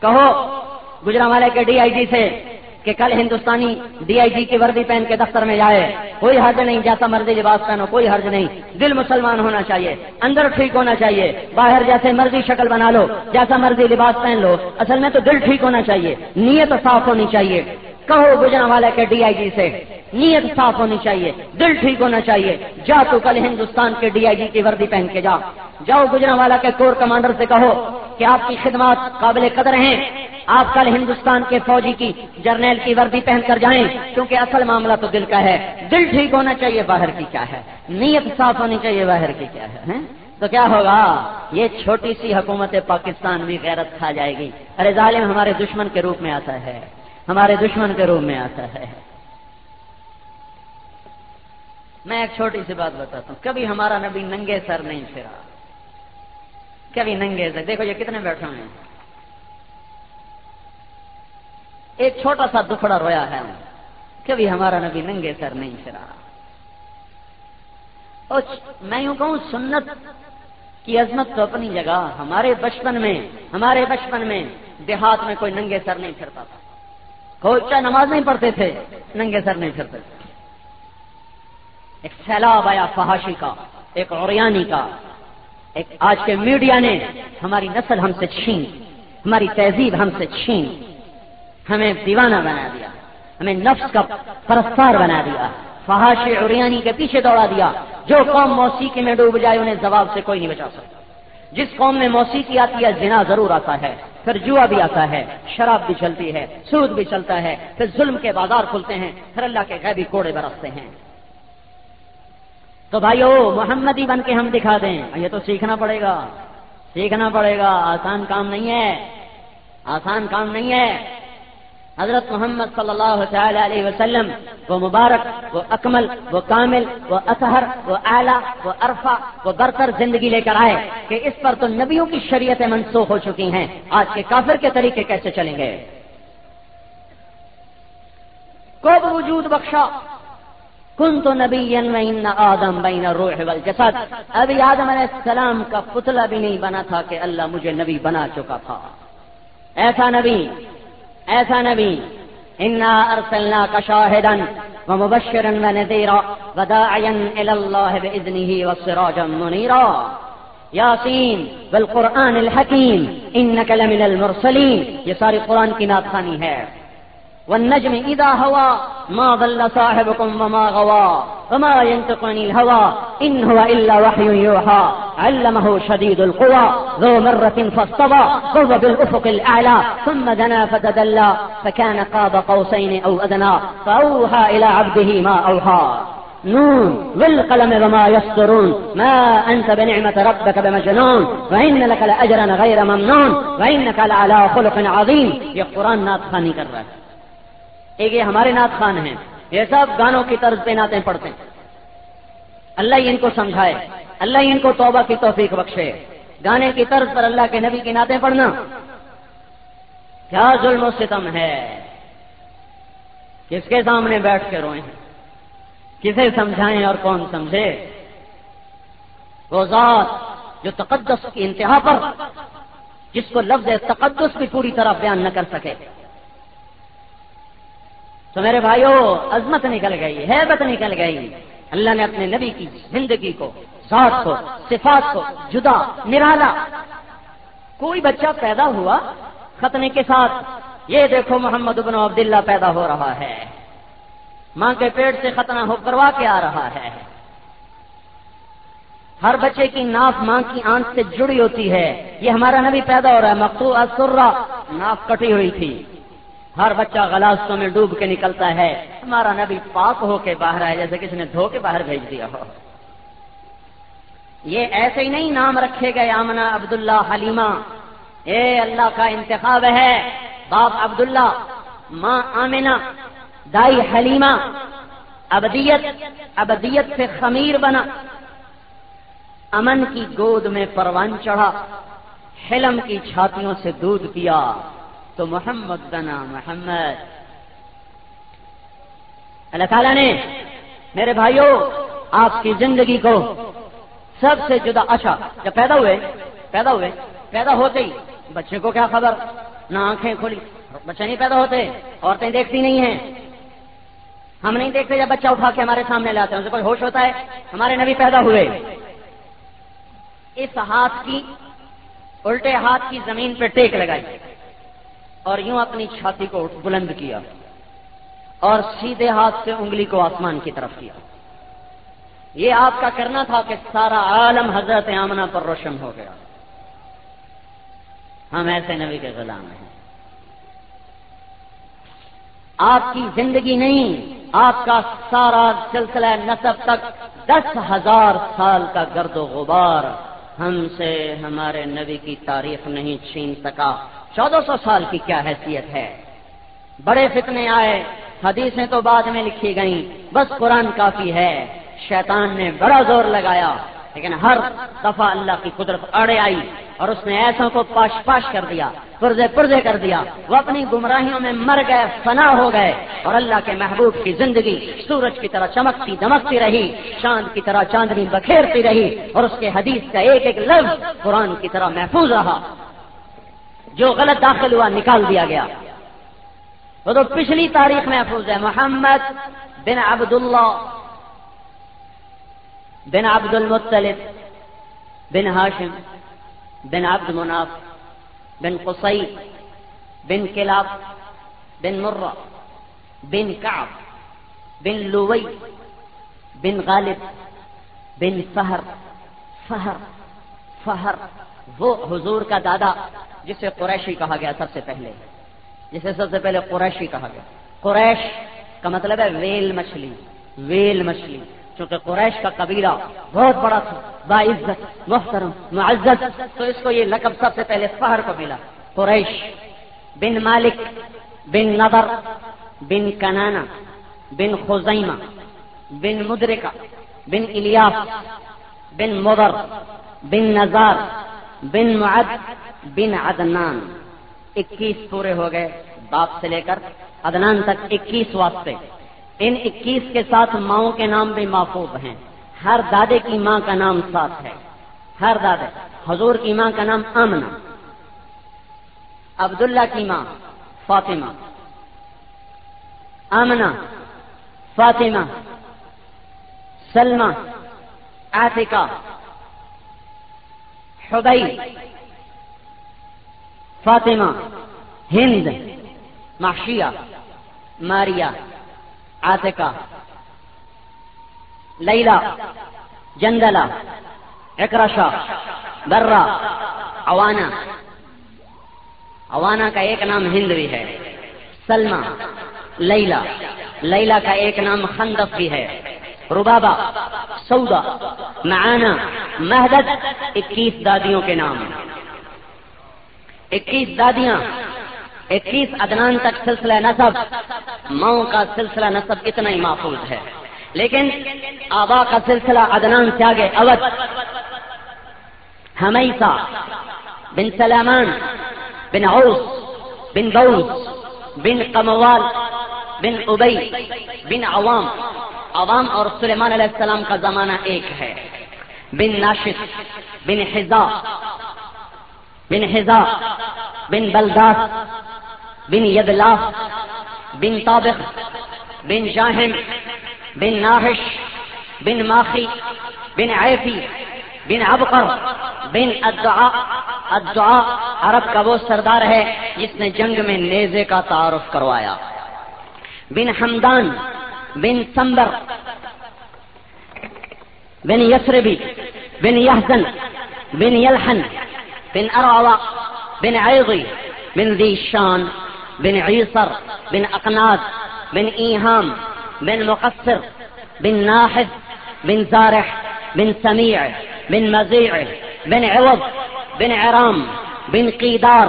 کہو گجرا والے کے ڈی آئی جی سے کہ کل ہندوستانی ڈی آئی جی کی وردی پہن کے دفتر میں جائے۔ کوئی حرج نہیں، جیسا مرضی لباس پہنو، کوئی حرج نہیں۔ دل مسلمان ہونا چاہیے، اندر ٹھیک ہونا چاہیے۔ باہر جیسے مرضی شکل بنا لو، جیسا مرضی لباس پہن لو، اصل میں تو دل ٹھیک ہونا چاہیے، نیت صاف ہونی چاہیے۔ کہو گجرا والے کے ڈی آئی جی سے۔ نیت صاف ہونی چاہیے، دل ٹھیک ہونا چاہیے۔ جا تو کل ہندوستان کے ڈی آئی جی کی وردی پہن کے جا۔ جاؤ گجرا والا کے کور کمانڈر سے کہو کہ آپ کی خدمات قابل قدر ہیں۔ آپ کل ہندوستان کے فوجی کی جرنیل کی وردی پہن کر جائیں، کیونکہ اصل معاملہ تو دل کا ہے۔ دل ٹھیک ہونا چاہیے، باہر کی کیا ہے؟ نیت صاف ہونی چاہیے، باہر کی کیا ہے تو کیا ہوگا؟ یہ چھوٹی سی حکومت پاکستان بھی غیرت کھا جائے گی۔ ارے ظالم، ہمارے دشمن کے روپ میں آتا ہے۔ ہمارے دشمن کے روپ میں آتا ہے۔ میں ایک چھوٹی سی بات بتاتا ہوں۔ کبھی ہمارا نبی ننگے سر نہیں پھرا۔ کبھی ننگے سر۔ دیکھو یہ کتنے بیٹھے ہوئے ہیں۔ ایک چھوٹا سا دکھڑا رویا ہے۔ کبھی ہمارا نبی ننگے سر نہیں پھرا۔ میں یوں کہوں، سنت کی عظمت تو اپنی جگہ۔ ہمارے بچپن میں، ہمارے بچپن میں دیہات میں کوئی ننگے سر نہیں پھرتا تھا۔ کوئی نماز نہیں پڑھتے تھے، ننگے سر نہیں پھرتے تھے۔ ایک سیلاب آیا فحاشی کا، ایک اوریانی کا۔ ایک آج کے میڈیا نے ہماری نسل ہم سے چھین، ہماری تہذیب ہم سے چھین۔ ہمیں دیوانہ بنا دیا، ہمیں نفس کا پرستار بنا دیا۔ فحاشی اوریانی کے پیچھے دوڑا دیا۔ جو قوم موسیقی میں ڈوب جائے انہیں جواب سے کوئی نہیں بچا سکتا۔ جس قوم میں موسیقی آتی ہے، زنا ضرور آتا ہے۔ پھر جوا بھی آتا ہے، شراب بھی چلتی ہے، سود بھی چلتا ہے۔ پھر ظلم کے بازار کھلتے ہیں، پھر اللہ کے غیبی کوڑے برستے ہیں۔ تو بھائیو، محمدی بن کے ہم دکھا دیں۔ یہ تو سیکھنا پڑے گا۔ سیکھنا پڑے گا۔ آسان کام نہیں ہے۔ آسان کام نہیں ہے۔ حضرت محمد صلی اللہ تعالی علیہ وسلم، وہ مبارک، وہ اکمل، وہ کامل، وہ اطہر، وہ اعلیٰ، وہ عرفہ، وہ برتر زندگی لے کر آئے کہ اس پر تو نبیوں کی شریعتیں منسوخ ہو چکی ہیں۔ آج کے کافر کے طریقے کیسے چلیں گے؟ کو وجود بخشا۔ کن تو نبی آدم بین روح والجسد. ابھی آدم علیہ السلام کا پتلا بھی نہیں بنا تھا کہ اللہ مجھے نبی بنا چکا تھا۔ ایسا نبی ایسا نبی انا ارسلنا کا شاہدن ومبشرا ونذيرا وداعيا الى الله باذنه وسراجا منيرا۔ یاسین بالقرآن الحکیم انك لمن المرسلین یہ ساری قرآن کی ناطخانی ہے۔ والنجم إذا هوى، ما ضل صاحبكم وما غوى، وما ينطق عن الهوى، إن هو إلا وحي يوحى. علمه شديد القوى، ذو مرة فاصطبى وهو بالأفق الأعلى، ثم دنا فتدلى، فكان قاب قوسين أو أدنى، فأوحى إلى عبده ما أوحى. نون، والقلم وما يسطرون ما أنت بنعمة ربك بمجنون، وإن لك لأجرا غير ممنون، وإنك لعلى خلق عظيم. یہ قرآن نات خانی کر رہا ہے ایک یہ ہمارے نعت خان ہیں۔ یہ سب گانوں کی طرز پہ نعتیں پڑھتے ہیں۔ اللہ ان کو سمجھائے۔ اللہ ان کو توبہ کی توفیق بخشے۔ گانے کی طرز پر اللہ کے نبی کی نعتیں پڑھنا۔ کیا ظلم و ستم ہے۔ کس کے سامنے بیٹھ کے روئیں کسے سمجھائیں اور کون سمجھے۔ وہ ذات جو تقدس کی انتہا پر، جس کو لفظ تقدس بھی پوری طرح بیان نہ کر سکے۔ تو میرے بھائیوں عظمت نکل گئی، حیبت نکل گئی۔ اللہ نے اپنے نبی کی زندگی کو، ذات کو، صفات کو جدا، نرالا۔ کوئی بچہ پیدا ہوا ختنے کے ساتھ، یہ دیکھو محمد ابن عبداللہ پیدا ہو رہا ہے۔ ماں کے پیٹ سے ختنہ ہو، کروا کے آ رہا ہے۔ ہر بچے کی ناف ماں کی آنکھ سے جڑی ہوتی ہے۔ یہ ہمارا نبی پیدا ہو رہا ہے مقتو اسرا ناف کٹی ہوئی تھی۔ ہر بچہ غلاستوں میں ڈوب کے نکلتا ہے۔ ہمارا نبی پاک ہو کے باہر آئے جیسے کسی نے دھو کے باہر بھیج دیا ہو۔ یہ ایسے ہی نہیں نام رکھے گئے آمنا عبداللہ حلیمہ۔ اے اللہ کا انتخاب ہے۔ باپ عبداللہ، ماں آمنا، دائی حلیمہ۔ ابدیت ابدیت سے خمیر بنا۔ امن کی گود میں پروان چڑھا۔ حلم کی چھاتیوں سے دودھ پیا۔ تو محمد بنا محمد۔ اللہ تعالیٰ نے میرے بھائیوں آپ کی زندگی کو سب سے جدا اچھا جب پیدا ہوئے پیدا ہوئے، پیدا ہوتے ہی بچے کو کیا خبر؟ نہ آنکھیں کھلی۔ بچے نہیں پیدا ہوتے، عورتیں دیکھتی نہیں ہیں۔ ہم نہیں دیکھتے جب بچہ اٹھا کے ہمارے سامنے لاتے ہیں اسے کوئی ہوش ہوتا ہے، ہمارے نبی پیدا ہوئے۔ اس ہاتھ کی، الٹے ہاتھ کی زمین پہ ٹیک لگائی۔ اور یوں اپنی چھاتی کو بلند کیا اور سیدھے ہاتھ سے انگلی کو آسمان کی طرف کیا۔ یہ آپ کا کرنا تھا کہ سارا عالم حضرت آمنا پر روشن ہو گیا۔ ہم ایسے نبی کے غلام ہیں۔ آپ کی زندگی نہیں، آپ کا سارا سلسلہ نصب تک دس ہزار سال کا گرد و غبار ہم سے ہمارے نبی کی تاریخ نہیں چھین سکا۔ چودہ سو سال کی کیا حیثیت ہے۔ بڑے فتنے آئے، حدیثیں تو بعد میں لکھی گئیں، بس قرآن کافی ہے۔ شیطان نے بڑا زور لگایا، لیکن ہر دفعہ اللہ کی قدرت اڑے آئی اور اس نے ایسوں کو پاش پاش کر دیا پرزے پرزے کر دیا۔ وہ اپنی گمراہیوں میں مر گئے، فنا ہو گئے۔ اور اللہ کے محبوب کی زندگی سورج کی طرح چمکتی دمکتی رہی، چاند کی طرح چاندنی بکھیرتی رہی اور اس کے حدیث کا ایک ایک لفظ قرآن کی طرح محفوظ رہا۔ جو غلط داخل ہوا نکال دیا گیا۔ وہ تو پچھلی تاریخ محفوظ ہے، محمد بن عبد اللہ بن عبد المطلب بن ہاشم بن عبد مناف بن قصی بن کلاب بن مرہ بن کعب بن لوئی بن غالب بن فہر فہر فہر، وہ حضور کا دادا۔ جسے قریشی کہا گیا سب سے پہلے، جسے سب سے پہلے قریشی کہا گیا۔ قریش کا مطلب ہے ویل مچھلی ویل مچھلی، چونکہ قریش کا قبیلہ بہت بڑا تھا۔ باعزت محترم معزت تو اس کو یہ لقب سب سے پہلے فہر کو ملا۔ قریش بن مالک، بن نظر بن کنانا، بن خزیمہ، بن مدرکہ، بن الیاس، بن مدر بن نزار، بن معد۔ بن عدنان. اکیس پورے ہو گئے باپ سے لے کر عدنان تک اکیس واسطے. ان اکیس کے ساتھ ماؤں کے نام بھی محفوظ ہیں. ہر دادے کی ماں کا نام ساتھ ہے. ہر دادے. حضور کی ماں کا نام امنا عبداللہ کی ماں فاطمہ. آمنا فاطمہ، سلمہ آتکا حبئی فاطمہ، ہند، محشیہ، ماریا آتکا لیلا جندلا اکرشا برا اوانا اوانا کا ایک نام ہند بھی ہے سلما لیلا لیلا کا ایک نام خندف بھی ہے ربابا سودا معانا مہدت اکیس دادیوں کے نام۔ اکیس دادیاں، اکیس ادنان تک سلسلہ نصب۔ ماؤں کا سلسلہ نصب اتنا ہی محفوظ ہے۔ لیکن آبا کا سلسلہ ادنان سے آگے اودھ ہمیسا بن سلامان بن عوس بن بوس بن قموال بن ابئی بن عوام۔ عوام اور سلیمان علیہ السلام کا زمانہ ایک ہے۔ بن ناشد بن حزا بن حزا بن بلداس بن یدلاف بن طابق، بن جاہم، بن ناحش، بن ماخی، بن عیفی، بن عبقر بن الدعاء۔ الدعاء عرب کا وہ سردار ہے جس نے جنگ میں نیزے کا تعارف کروایا۔ بن حمدان، بن سمبر، بن یسربی، بن یحزن، بن یلحن۔ بن ارعوا بن عیضی بن ذیشان بن عیصر بن اقناد بن ایہام بن مقصر، بن ناحد بن زارح، بن سمیع بن مزیع بن عوض، بن عرام، بن قیدار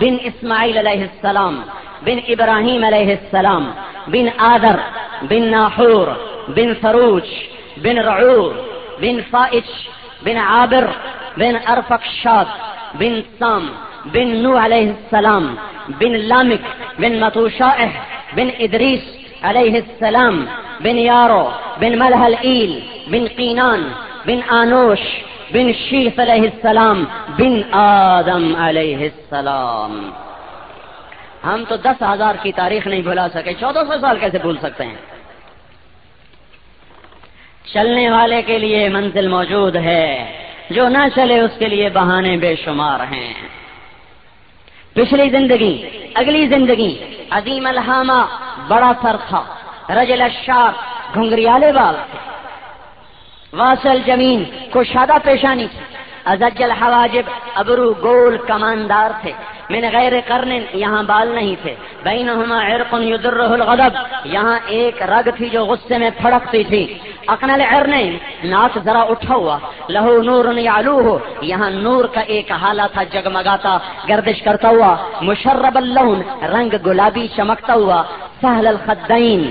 بن اسماعیل علیہ السلام، بن ابراہیم علیہ السلام، بن آدر بن ناحور، بن فروج، بن رعور، بن فائش بن عابر، بن ارفق شاد بن سام، بن نو علیہ السلام، بن لامک، بن متوشائح، بن ادریس علیہ السلام، بن یارو، بن ملح العیل، بن قینان، بن آنوش، بن شیخ علیہ السلام، بن آدم علیہ السلام۔ ہم تو دس ہزار کی تاریخ نہیں بھلا سکے، چودہ سو سال کیسے بھول سکتے ہیں؟ چلنے والے کے لیے منزل موجود ہے۔ جو نہ چلے اس کے لیے بہانے بے شمار ہیں۔ پچھلی زندگی، اگلی زندگی، عظیم الحامہ، بڑا سر تھا رجل الشار گھنگریالے بال۔ تھے واصل زمین کو شادہ پیشانی۔ تھی ازج الحواجب ابرو گول کماندار تھے۔ من غیر کرن یہاں بال نہیں تھے۔ بینہما عرق یدرہ الغضب۔ یہاں ایک رگ تھی جو غصے میں پھڑکتی تھی۔ اقنل عرنین ناس ذرا اٹھا ہوا۔ لہو نور یعلو ہو یہاں نور کا ایک حالہ تھا، جگمگاتا، گردش کرتا ہوا۔ مشرب اللون رنگ گلابی چمکتا ہوا۔ سہل الخدین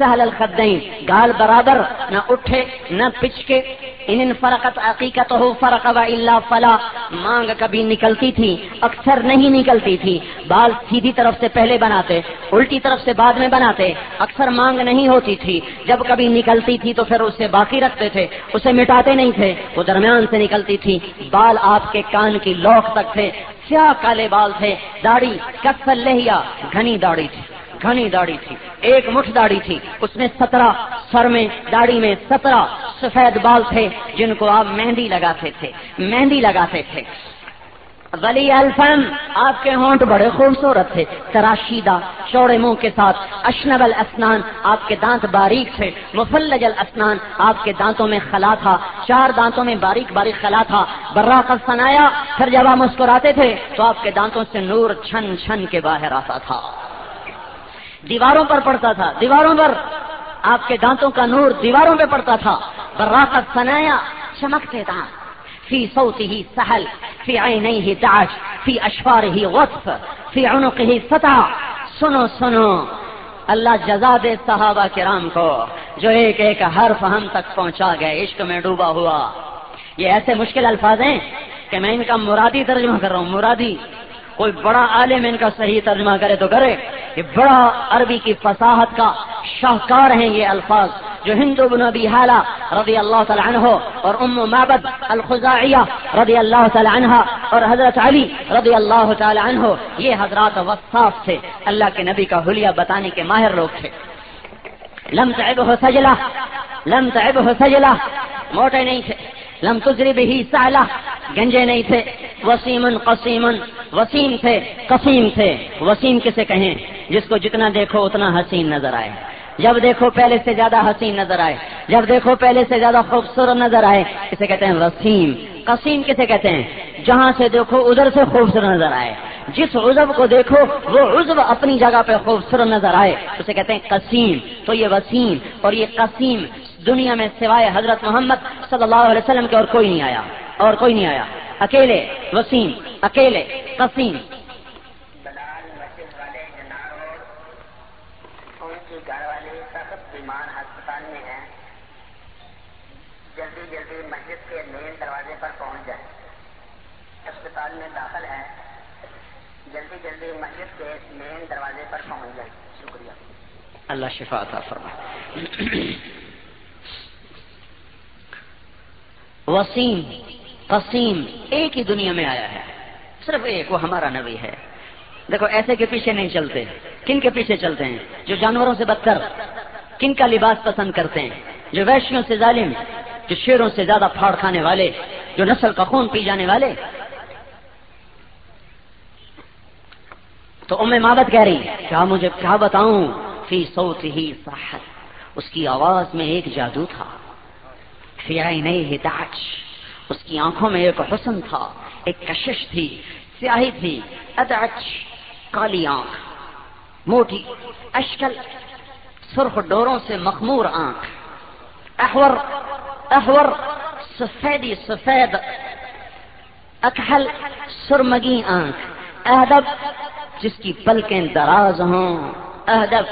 سہل الخدین، گال برابر، نہ اٹھے، نہ پچ کے ان فرقت عقیقت ہو فرق و اللہ فلا۔ مانگ کبھی نکلتی تھی، اکثر نہیں نکلتی تھی۔ بال سیدھی طرف سے پہلے بناتے، الٹی طرف سے بعد میں بناتے، اکثر مانگ نہیں ہوتی تھی۔ جب کبھی نکلتی تھی تو پھر اسے باقی رکھتے تھے، اسے مٹاتے نہیں تھے، وہ درمیان سے نکلتی تھی۔ بال آپ کے کان کی لوک تک تھے، سیاہ کالے بال تھے، داڑھی، کسل لہیا، گھنی داڑھی تھی۔ گھنی داڑھی تھی، ایک مٹھ داڑھی تھی، اس میں سترہ سر میں داڑھی میں سترہ سفید بال تھے جن کو آپ مہندی لگاتے تھے، مہندی لگاتے تھے۔ ولی الفم آپ کے ہونٹ بڑے خوبصورت تھے، تراشیدہ چوڑے منہ کے ساتھ اشنب الاسنان آپ کے دانت باریک تھے، مفلج الاسنان آپ کے دانتوں میں خلا تھا، چار دانتوں میں باریک باریک خلا تھا برا کا سنایا پھر جب آپ مسکراتے تھے تو آپ کے دانتوں سے نور چھن چھن کے باہر آتا تھا۔ دیواروں پر پڑتا تھا، دیواروں پر آپ کے دانتوں کا نور دیواروں پہ پڑتا تھا۔ براقت سنایا چمکتے دانت فی صوته سهل فی عینیه دعش، فی اشفاره غطف، فی عنقه سطع سنو سنو۔ اللہ جزا دے صحابہ کرام کو، جو ایک ایک حرف ہم تک پہنچا گئے، عشق میں ڈوبا ہوا۔ یہ ایسے مشکل الفاظ ہیں کہ میں ان کا مرادی ترجمہ کر رہا ہوں، مرادی۔ کوئی بڑا عالم ان کا صحیح ترجمہ کرے تو کرے یہ بڑا عربی کی فصاحت کا شاہکار ہیں یہ الفاظ جو ہندو بن ابی حالہ رضی اللہ تعالی عنہ اور ام معبد الخزاعیہ رضی اللہ تعالی عنہ اور حضرت علی رضی اللہ تعالی عنہ، یہ حضرات وصاف تھے۔ اللہ کے نبی کا حلیہ بتانے کے ماہر لوگ تھے۔ لم تعبه سجلہ، لم تعبه سجلہ، موٹے نہیں تھے۔ لم تجری بھی سالہ گنجے نہیں تھے. وسیم قسیم، وسیم تھے، قسیم تھے. وسیم کسے کہیں؟ جس کو جتنا دیکھو اتنا حسین نظر آئے. جب دیکھو پہلے سے زیادہ حسین نظر آئے. جب دیکھو پہلے سے زیادہ خوبصورت نظر آئے کسے کہتے ہیں وسیم. قسیم کسے کہتے ہیں؟ جہاں سے دیکھو ادھر سے خوبصورت نظر آئے. جس عزب کو دیکھو، وہ عزب اپنی جگہ پہ خوبصورت نظر آئے. اسے کہتے ہیں قسیم. تو یہ وسیم اور یہ قسیم دنیا میں سوائے حضرت محمد صلی اللہ علیہ وسلم کے اور کوئی نہیں آیا اور کوئی نہیں آیا۔ اکیلے وسیم اکیلے قسیم۔ ہیں جلدی جلدی مسجد کے مین دروازے پر پہنچ جائیں۔ اسپتال میں داخل ہے جلدی جلدی مسجد کے مین دروازے پر پہنچ جائیں۔ شکریہ۔ اللہ شفا تھا فرما وسیم، قسیم، ایک ہی دنیا میں آیا ہے۔ صرف ایک، وہ ہمارا نبی ہے۔ دیکھو، ایسے کے پیچھے نہیں چلتے۔ کن کے پیچھے چلتے ہیں؟ جو جانوروں سے بدتر، کن کا لباس پسند کرتے ہیں؟ جو ویشیوں سے ظالم، جو شیروں سے زیادہ پھاڑ کھانے والے، جو نسل کا خون پی جانے والے۔ تو ام مابت کہہ رہی، کیا مجھے، کیا بتاؤں؟ فی سوت ہی صاحت اس کی آواز میں ایک جادو تھا۔ فی نہیں ہتاچ اس کی آنکھوں میں ایک حسن تھا، ایک کشش تھی، سیاہی تھی اداچ کالی آنکھ، موٹی، اشکل، سرخ ڈوروں سے مخمور آنکھ۔ احور احور، سفیدی، سفید، اکحل سرمگی آنکھ۔ اہدب، جس کی پلکیں دراز ہوں۔ اہدب،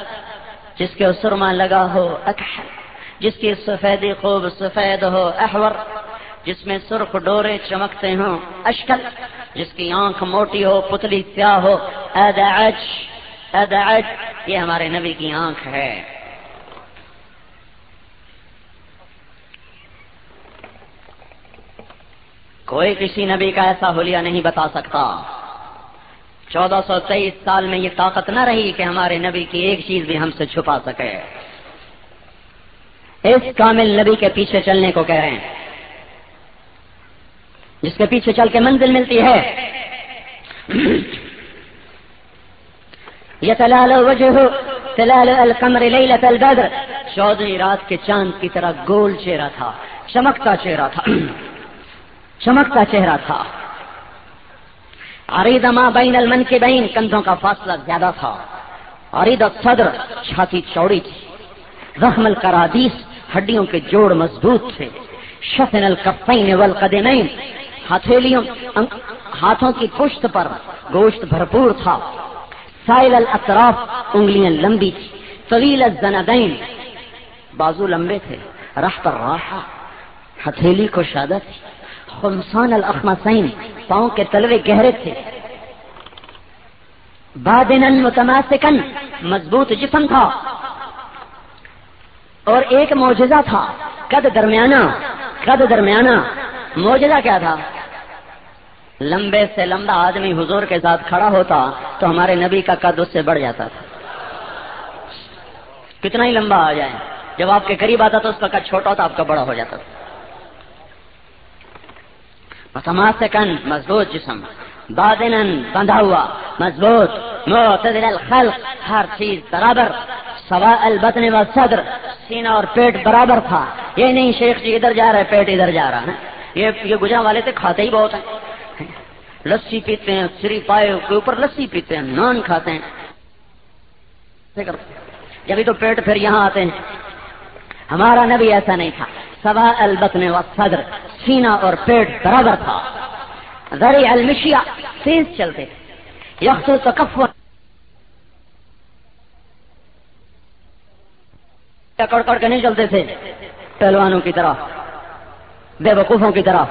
جس کے سرما لگا ہو، اکحل۔ جس کی سفیدی خوب سفید ہو، احور، جس میں سرخ ڈورے چمکتے ہوں، اشکل، جس کی آنکھ موٹی ہو، پتلی سیاہ ہو ادعج ادعج یہ ہمارے نبی کی آنکھ ہے۔ کوئی کسی نبی کا ایسا حلیہ نہیں بتا سکتا۔ چودہ سو تیئیس سال میں یہ طاقت نہ رہی کہ ہمارے نبی کی ایک چیز بھی ہم سے چھپا سکے۔ اس کامل نبی کے پیچھے چلنے کو کہہ رہے ہیں۔ جس کے پیچھے چل کے منزل ملتی ہے۔ یہ تلال وجہ تلال القمر لیلت البدر۔ چودہویں رات کے چاند کی طرح گول چہرہ تھا، چمکتا چہرہ تھا۔ چمکتا چہرہ تھا۔ عرید ما بین المن کے بین کندھوں کا فاصلہ زیادہ تھا۔ عرید صدر چھاتی چوڑی تھی۔ زخم القرادیس ہڈیوں کے جوڑ مضبوط تھے۔ شفن الکفین والقدمین۔ ہتھیلیوں ہاتھوں کی پشت پر گوشت بھرپور تھا۔ سائل الاطراف انگلیاں لمبی تھی طویل الزندین۔ بازو لمبے تھے۔ رح پر راحہ۔ ہتھیلی کو شادہ تھی۔ خمسان الاخمسین۔ پاؤں کے تلوے گہرے تھے۔ بادن متماسکن مضبوط جسم تھا۔ اور ایک معجزہ تھا۔ قد درمیانہ قد درمیانہ۔ معجزہ کیا تھا؟ لمبے سے لمبا آدمی حضور کے ساتھ کھڑا ہوتا تو ہمارے نبی کا قد اس سے بڑھ جاتا تھا۔ کتنا ہی لمبا آ جائے۔ جب آپ کے قریب آتا تو اس کا قد چھوٹا ہوتا، آپ کا بڑا ہو جاتا تھا۔ متماسکن مضبوط جسم۔ بادن بندھا ہوا، مضبوط، معتدل الخلق، ہر چیز برابر سوا البتن و صدر، سینہ اور پیٹ برابر تھا۔ یہ نہیں شیخ جی ادھر جا رہا ہے، پیٹ ادھر جا رہا ہے یہ یہ گجرا والے تھے کھاتے ہی بہت ہیں۔ لسی پیتے ہیں، سری پائے کے اوپر لسی پیتے ہیں، نان کھاتے ہیں۔ جبھی تو پیٹ پھر یہاں آتے ہیں۔ ہمارا نبی ایسا نہیں تھا۔ سوا البتن و صدر، سینہ اور پیٹ برابر تھا۔ زرع المشیا تیز چلتے تھے تکفر۔ کڑ کڑ کے نہیں چلتے تھے۔ پہلوانوں کی طرح۔ بے وقوفوں کی طرح۔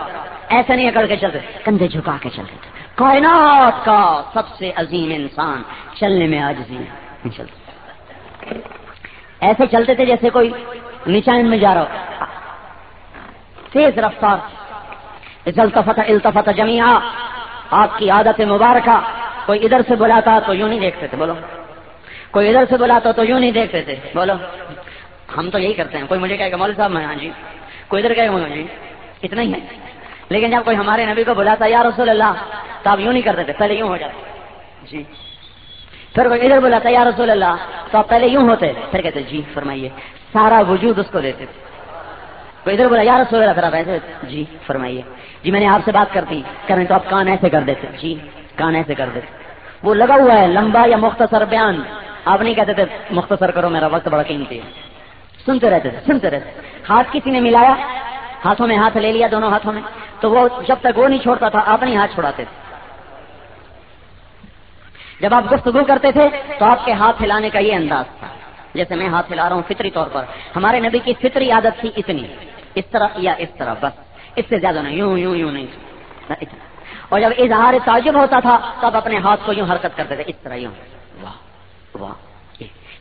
ایسے نہیں اکڑ کے چلتے۔ کندھے جھکا کے چلتے تھے۔ کائنات کا سب سے عظیم انسان چلنے میں آج چلتے ایسے چلتے تھے جیسے کوئی نشان میں جا رہا تیز رفتار۔ التفت التفت جمیا آپ کی عادت مبارکہ۔ کوئی ادھر سے بلاتا تو یوں نہیں دیکھتے تھے، بولو۔ کوئی ادھر سے بلاتا تو یوں نہیں دیکھتے تھے، بولو۔ ہم تو یہی کرتے ہیں۔ کوئی مجھے کہے گا مول صاحب، میں ہاں جی۔ کوئی ادھر کہے گا جی اتنا ہی ہے۔ لیکن جب کوئی ہمارے نبی کو بلاتا، یا رسول اللہ، تو آپ یوں نہیں کرتے تھے، پہلے یوں ہو جاتے جی۔ پھر کوئی ادھر بلاتا، یا رسول اللہ، تو آپ پہلے یوں ہوتے۔ پھر کہتے جی فرمائیے۔ سارا وجود اس کو دیتے تھے۔ کوئی ادھر بولا یا رسول اللہ، پھر آپ ایسے جی فرمائیے۔ جی میں نے آپ سے بات کرتی کریں تو آپ کان ایسے کر دیتے۔ جی کان ایسے کر دیتے۔ وہ لگا ہوا ہے، لمبا یا مختصر بیان۔ آپ نہیں کہتے تھے، مختصر کرو، میرا وقت بڑا قیمتی ہے۔ سنتے رہتے تھے، سنتے رہتے ہاتھ کسی نے ملایا؟ ہاتھوں میں ہاتھ لے لیا دونوں ہاتھوں میں؟ تو وہ جب تک وہ نہیں چھوڑتا تھا، آپ نہیں ہاتھ چھوڑاتے تھے۔ جب آپ گفتگو کرتے تھے، تو آپ کے ہاتھ ہلانے کا یہ انداز تھا۔ جیسے میں ہاتھ ہلا رہا ہوں فطری طور پر۔ ہمارے نبی کی فطری عادت تھی اتنی، اس طرح یا اس طرح، بس۔ اس سے زیادہ نہیں، یوں یوں یوں نہیں۔ اتنا۔ اور جب اظہار تعجب ہوتا تھا، تب اپنے ہاتھ کو یوں حرکت کرتے تھے، اس طرح یوں۔ واہ واہ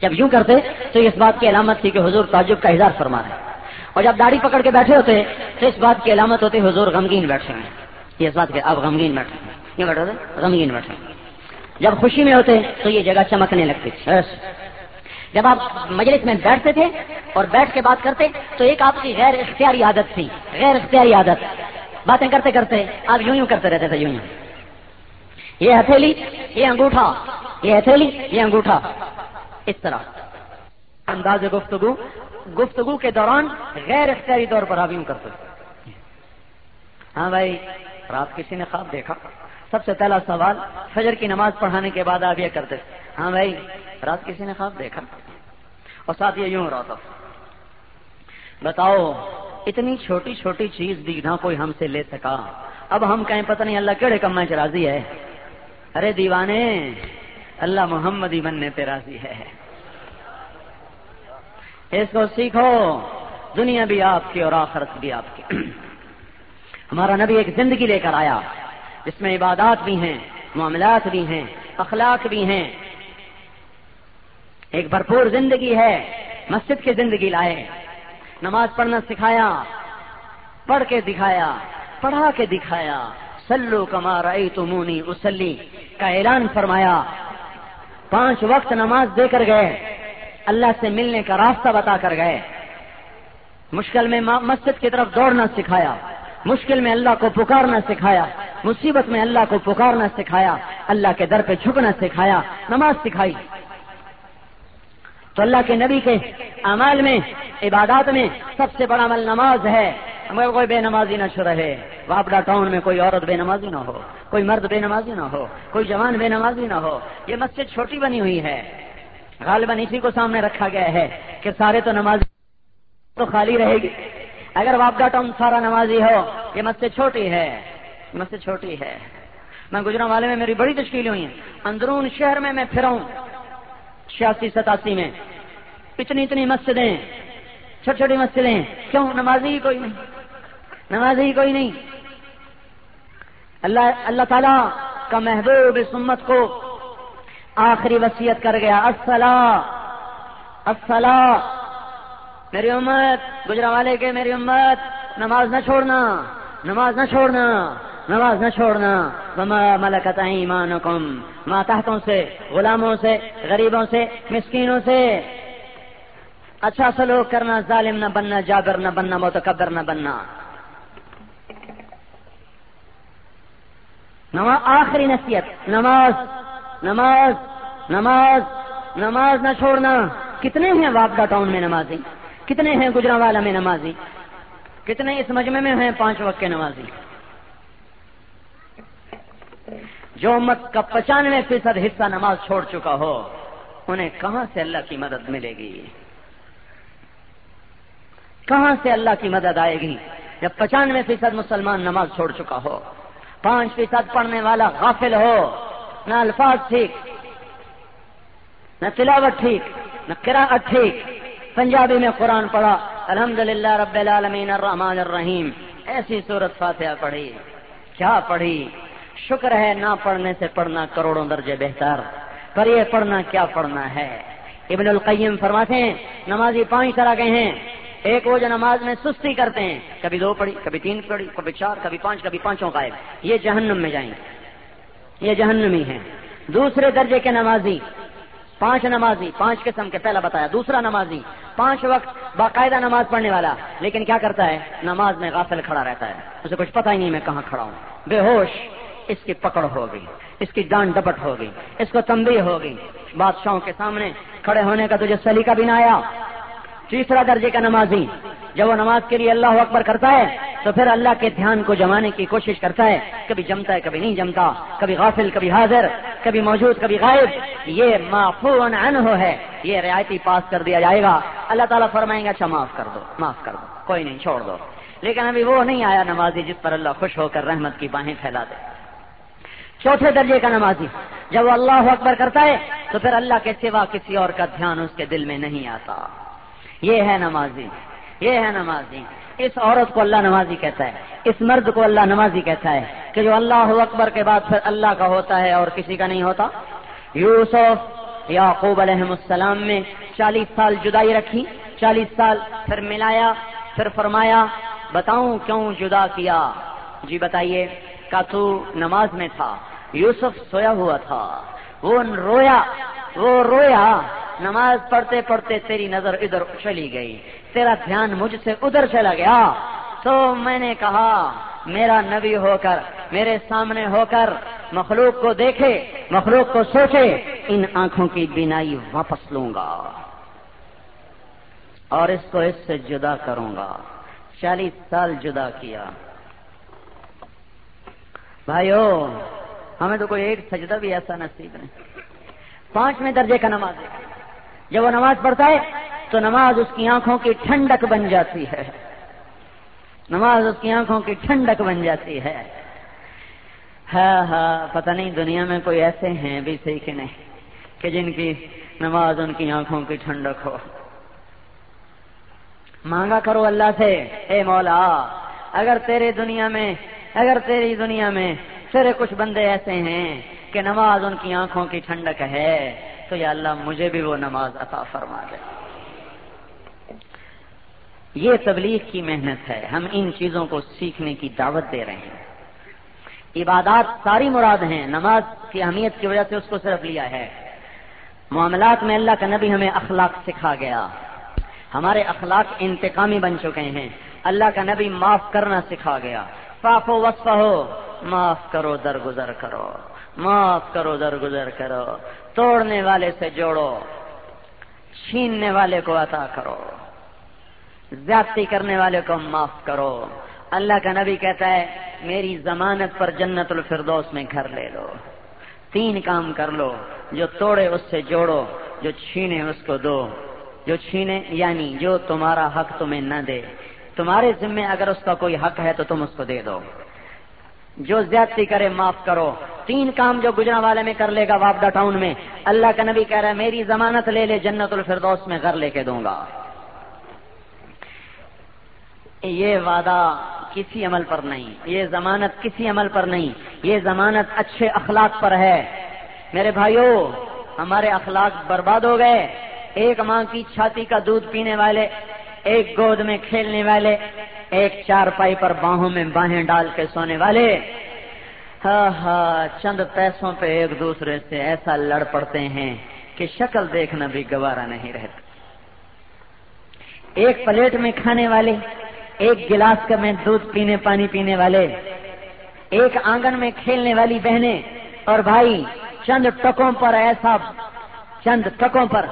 جب یوں کرتے، تو اس بات کی علامت تھی کہ حضور تعجب کا اظہار فرما رہے اور جب داڑھی پکڑ کے بیٹھے ہوتے، تو اس بات کی علامت ہوتی، حضور غمگین بیٹھے ہیں۔ یہ اس بات کے اب غمگین بیٹھے ہیں۔ یہ بیٹھے غمگین بیٹھے جب خوشی میں ہوتے، تو یہ جگہ چمکنے لگتی۔ تھی جب آپ مجلس میں بیٹھتے تھے اور بیٹھ کے بات کرتے تو ایک آپ کی غیر اختیاری عادت تھی، غیر اختیاری عادت۔ باتیں کرتے کرتے آپ یوں یوں کرتے رہتے تھے، یوں یوں۔ یہ ہتھیلی، یہ انگوٹھا، یہ ہتھیلی، یہ انگوٹھا۔ اس طرح۔ انداز گفتگو گفتگو کے دوران غیر اختیاری طور پر آپ یوں کرتے۔ ہاں بھائی، رات کسی نے خواب دیکھا؟ سب سے پہلا سوال، فجر کی نماز پڑھانے کے بعد آپ یہ کرتے۔ ہاں بھائی، رات کسی نے خواب دیکھا؟ اور ساتھ یہ یوں رہا تھا۔ بتاؤ، اتنی چھوٹی چھوٹی چیز بھی نہ کوئی ہم سے لے سکا؟ اب ہم کہیں پتہ نہیں اللہ کیڑے کما چ راضی ہے۔ ارے دیوانے، اللہ محمد ہی بننے پہ راضی ہے۔ اس کو سیکھو، دنیا بھی آپ کی اور آخرت بھی آپ کی۔ ہمارا نبی ایک زندگی لے کر آیا، جس میں عبادات بھی ہیں، معاملات بھی ہیں، اخلاق بھی ہیں۔ ایک بھرپور زندگی ہے، مسجد کی زندگی لائے۔ نماز پڑھنا سکھایا، پڑھ کے دکھایا، پڑھا کے دکھایا۔ سلو کما رائی تمونی اسلی کا اعلان فرمایا۔ پانچ وقت نماز دے کر گئے، اللہ سے ملنے کا راستہ بتا کر گئے۔ مشکل میں مسجد کی طرف دوڑنا سکھایا۔ مشکل میں اللہ کو پکارنا سکھایا۔ مصیبت میں اللہ کو پکارنا سکھایا۔ اللہ کے در پہ جھکنا سکھایا۔ نماز سکھائی۔ تو اللہ کے نبی کے امال میں، عبادات میں سب سے بڑا عمل نماز ہے۔ مگر کوئی بے نمازی نہ چھو رہے۔ واپڈا ٹاؤن میں کوئی عورت بے نمازی نہ ہو، کوئی مرد بے نمازی نہ ہو، کوئی جوان بے نمازی نہ ہو۔ یہ مسجد چھوٹی بنی ہوئی ہے۔ غالباً اسی کو سامنے رکھا گیا ہے کہ سارے تو نماز تو خالی رہے گی۔ اگر واپڈا ٹاؤن سارا نمازی ہو، یہ مسجد چھوٹی ہے۔ مسجد چھوٹی ہے۔ میں گجرا والے میں میری بڑی تشکیل ہوئی ہیں۔ اندرون شہر میں میں پھراؤں چھیاسی ستاسی میں۔ اتنی اتنی مسجدیں، چھوٹی چھوٹی مسجدیں، کیوں؟ نمازی ہی کوئی نہیں۔ نمازی ہی کوئی نہیں۔ اللہ اللہ تعالیٰ کا محبوب سمت کو آخری وصیت کر گیا۔ میری امت گجرا والے کے میری امت، نماز نہ چھوڑنا، نماز نہ چھوڑنا۔ نماز نہ چھوڑنا. ملکت ایمانکم. ماتحتوں سے، غلاموں سے، غریبوں سے، مسکینوں سے. اچھا سلوک کرنا، ظالم نہ بننا، جابر نہ بننا، متکبر نہ بننا. نماز آخری نصیحت. نماز نماز نماز نماز نہ چھوڑنا. کتنے ہیں واپڈا ٹاؤن میں نمازی؟ کتنے ہیں گجرا والا میں نمازی؟ کتنے اس مجمع میں ہیں پانچ وقت کے نمازی؟ جو امت کا پچانوے فیصد حصہ نماز چھوڑ چکا ہو، انہیں کہاں سے اللہ کی مدد ملے گی؟ کہاں سے اللہ کی مدد آئے گی جب پچانوے فیصد مسلمان نماز چھوڑ چکا ہو؟ پانچ فیصد پڑھنے والا غافل ہو، نہ الفاظ ٹھیک، نہ تلاوت ٹھیک، نہ کراغت ٹھیک۔ پنجابی میں قرآن پڑھا الحمد للہ رب العالمین الرحمن الرحیم، ایسی صورت فاتحہ پڑھی، کیا پڑھی؟ شکر ہے نہ پڑھنے سے پڑھنا کروڑوں درجے بہتر پر یہ پڑھنا کیا پڑھنا ہے؟ ابن القیم فرماتے ہیں، نمازی پانچ طرح کے ہیں۔ ایک وہ جو نماز میں سستی کرتے ہیں، کبھی دو پڑھی، کبھی تین پڑھی، کبھی چار، کبھی پانچ، کبھی پانچوں کا یہ جہنم میں جائیں یہ جہنمی ہیں۔ دوسرے درجے کے نمازی، پانچ نمازی، پانچ قسم کے، پہلا بتایا، دوسرا نمازی، پانچ وقت باقاعدہ نماز پڑھنے والا، لیکن کیا کرتا ہے؟ نماز میں غافل کھڑا رہتا ہے۔ اسے کچھ پتہ ہی نہیں میں کہاں کھڑا ہوں۔ بے ہوش۔ اس کی پکڑ ہوگی اس کی ڈانٹ ڈپٹ ہوگی اس کو تمبی ہوگی بادشاہوں کے سامنے کھڑے ہونے کا تجھے سلیقہ بھی نہ آیا۔ تیسرا درجے کا نمازی، جب وہ نماز کے لیے اللہ اکبر کرتا ہے، تو پھر اللہ کے دھیان کو جمانے کی کوشش کرتا ہے۔ کبھی جمتا ہے، کبھی نہیں جمتا، کبھی غافل، کبھی حاضر، کبھی موجود، کبھی غائب۔ یہ معفو عنہ ہے، یہ رعایتی پاس کر دیا جائے گا۔ اللہ تعالیٰ فرمائیں گا اچھا معاف کر دو، معاف کر دو، کوئی نہیں، چھوڑ دو۔ لیکن ابھی وہ نہیں آیا نمازی جس پر اللہ خوش ہو کر رحمت کی باہیں پھیلا دے۔ چوتھے درجے کا نمازی جب وہ اللہ اکبر کرتا ہے، تو پھر اللہ کے سوا کسی اور کا دھیان اس کے دل میں نہیں آتا۔ یہ ہے نمازی۔ یہ ہے نمازی۔ اس عورت کو اللہ نمازی کہتا ہے۔ اس مرد کو اللہ نمازی کہتا ہے کہ جو اللہ اکبر کے بعد پھر اللہ کا ہوتا ہے اور کسی کا نہیں ہوتا۔ یوسف، یعقوب علیہ السلام میں چالیس سال جدائی رکھی۔ چالیس سال پھر ملایا، پھر فرمایا، بتاؤں کیوں جدا کیا؟ جی بتائیے، کا تو نماز میں تھا۔ یوسف سویا ہوا تھا۔ وہ رویا وہ رویا۔ نماز پڑھتے پڑھتے تیری نظر ادھر چلی گئی۔ تیرا دھیان مجھ سے ادھر چلا گیا۔ تو میں نے کہا، میرا نبی ہو کر، میرے سامنے ہو کر، مخلوق کو دیکھے، مخلوق کو سوچے، ان آنکھوں کی بینائی واپس لوں گا۔ اور اس کو اس سے جدا کروں گا۔ چالیس سال جدا کیا۔ بھائیو ہمیں تو کوئی ایک سجدہ بھی ایسا نصیب نہیں۔ پانچویں درجے کا نماز جب وہ نماز پڑھتا ہے، تو نماز اس کی آنکھوں کی ٹھنڈک بن جاتی ہے۔ نماز اس کی آنکھوں کی ٹھنڈک بن جاتی ہے۔ ہاں ہاں پتہ نہیں دنیا میں کوئی ایسے ہیں بھی صحیح کہ نہیں، کہ جن کی نماز ان کی آنکھوں کی ٹھنڈک ہو۔ مانگا کرو اللہ سے، اے مولا، اگر تیرے دنیا میں، اگر تیری دنیا میں تیرے کچھ بندے ایسے ہیں کہ نماز ان کی آنکھوں کی ٹھنڈک ہے، تو یا اللہ مجھے بھی وہ نماز عطا فرما دے۔ یہ تبلیغ کی محنت ہے، ہم ان چیزوں کو سیکھنے کی دعوت دے رہے ہیں۔ عبادات ساری مراد ہیں، نماز کی اہمیت کی وجہ سے اس کو صرف لیا ہے۔ معاملات میں اللہ کا نبی ہمیں اخلاق سکھا گیا۔ ہمارے اخلاق انتقامی بن چکے ہیں۔ اللہ کا نبی معاف کرنا سکھا گیا۔ صاف و وصف ہو معاف کرو، درگزر کرو۔ معاف کرو، درگزر کرو۔ توڑنے والے سے جوڑو۔ چھیننے والے کو عطا کرو۔ زیادتی کرنے والے کو معاف کرو۔ اللہ کا نبی کہتا ہے، میری ضمانت پر جنت الفردوس میں گھر لے لو۔ تین کام کر لو، جو توڑے اس سے جوڑو، جو چھینے اس کو دو۔ جو چھینے یعنی جو تمہارا حق تمہیں نہ دے۔ تمہارے ذمے اگر اس کا کوئی حق ہے تو تم اس کو دے دو۔ جو زیادتی کرے معاف کرو۔ تین کام جو گجرا والے میں کر لے گا واپڈا ٹاؤن میں۔ اللہ کا نبی کہہ رہا ہے، میری ضمانت لے لے، جنت الفردوس میں گھر لے کے دوں گا۔ یہ وعدہ کسی عمل پر نہیں، یہ ضمانت کسی عمل پر نہیں، یہ ضمانت اچھے اخلاق پر ہے۔ میرے بھائیوں ہمارے اخلاق برباد ہو گئے۔ ایک ماں کی چھاتی کا دودھ پینے والے، ایک گود میں کھیلنے والے ایک چار پائی پر باہوں میں باہیں ڈال کے سونے والے۔ ہاں ہاں چند پیسوں پہ ایک دوسرے سے ایسا لڑ پڑتے ہیں کہ شکل دیکھنا بھی گوارا نہیں رہتا۔ ایک پلیٹ میں کھانے والے، ایک گلاس کا میں دودھ پینے، پانی پینے والے، ایک آنگن میں کھیلنے والی بہنیں اور بھائی، چند ٹکوں پر ایسا چند ٹکوں پر،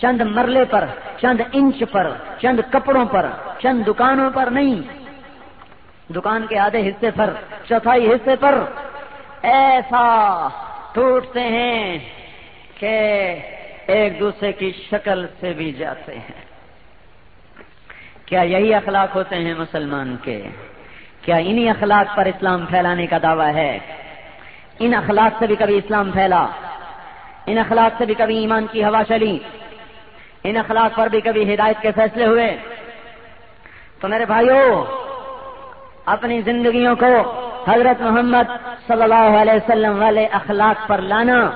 چند مرلے پر، چند انچ پر، چند کپڑوں پر، چند دکانوں پر نہیں۔ دکان کے آدھے حصے پر، چوتھائی حصے پر ایسا ٹوٹتے ہیں کہ ایک دوسرے کی شکل سے بھی جاتے ہیں۔ کیا یہی اخلاق ہوتے ہیں مسلمان کے؟ کیا انہی اخلاق پر اسلام پھیلانے کا دعویٰ ہے؟ ان اخلاق سے بھی کبھی اسلام پھیلا۔ ان اخلاق سے بھی کبھی ایمان کی ہوا چلی۔ ان اخلاق پر بھی کبھی ہدایت کے فیصلے ہوئے۔ تو میرے بھائیوں اپنی زندگیوں کو حضرت محمد صلی اللہ علیہ وسلم والے اخلاق پر لانا،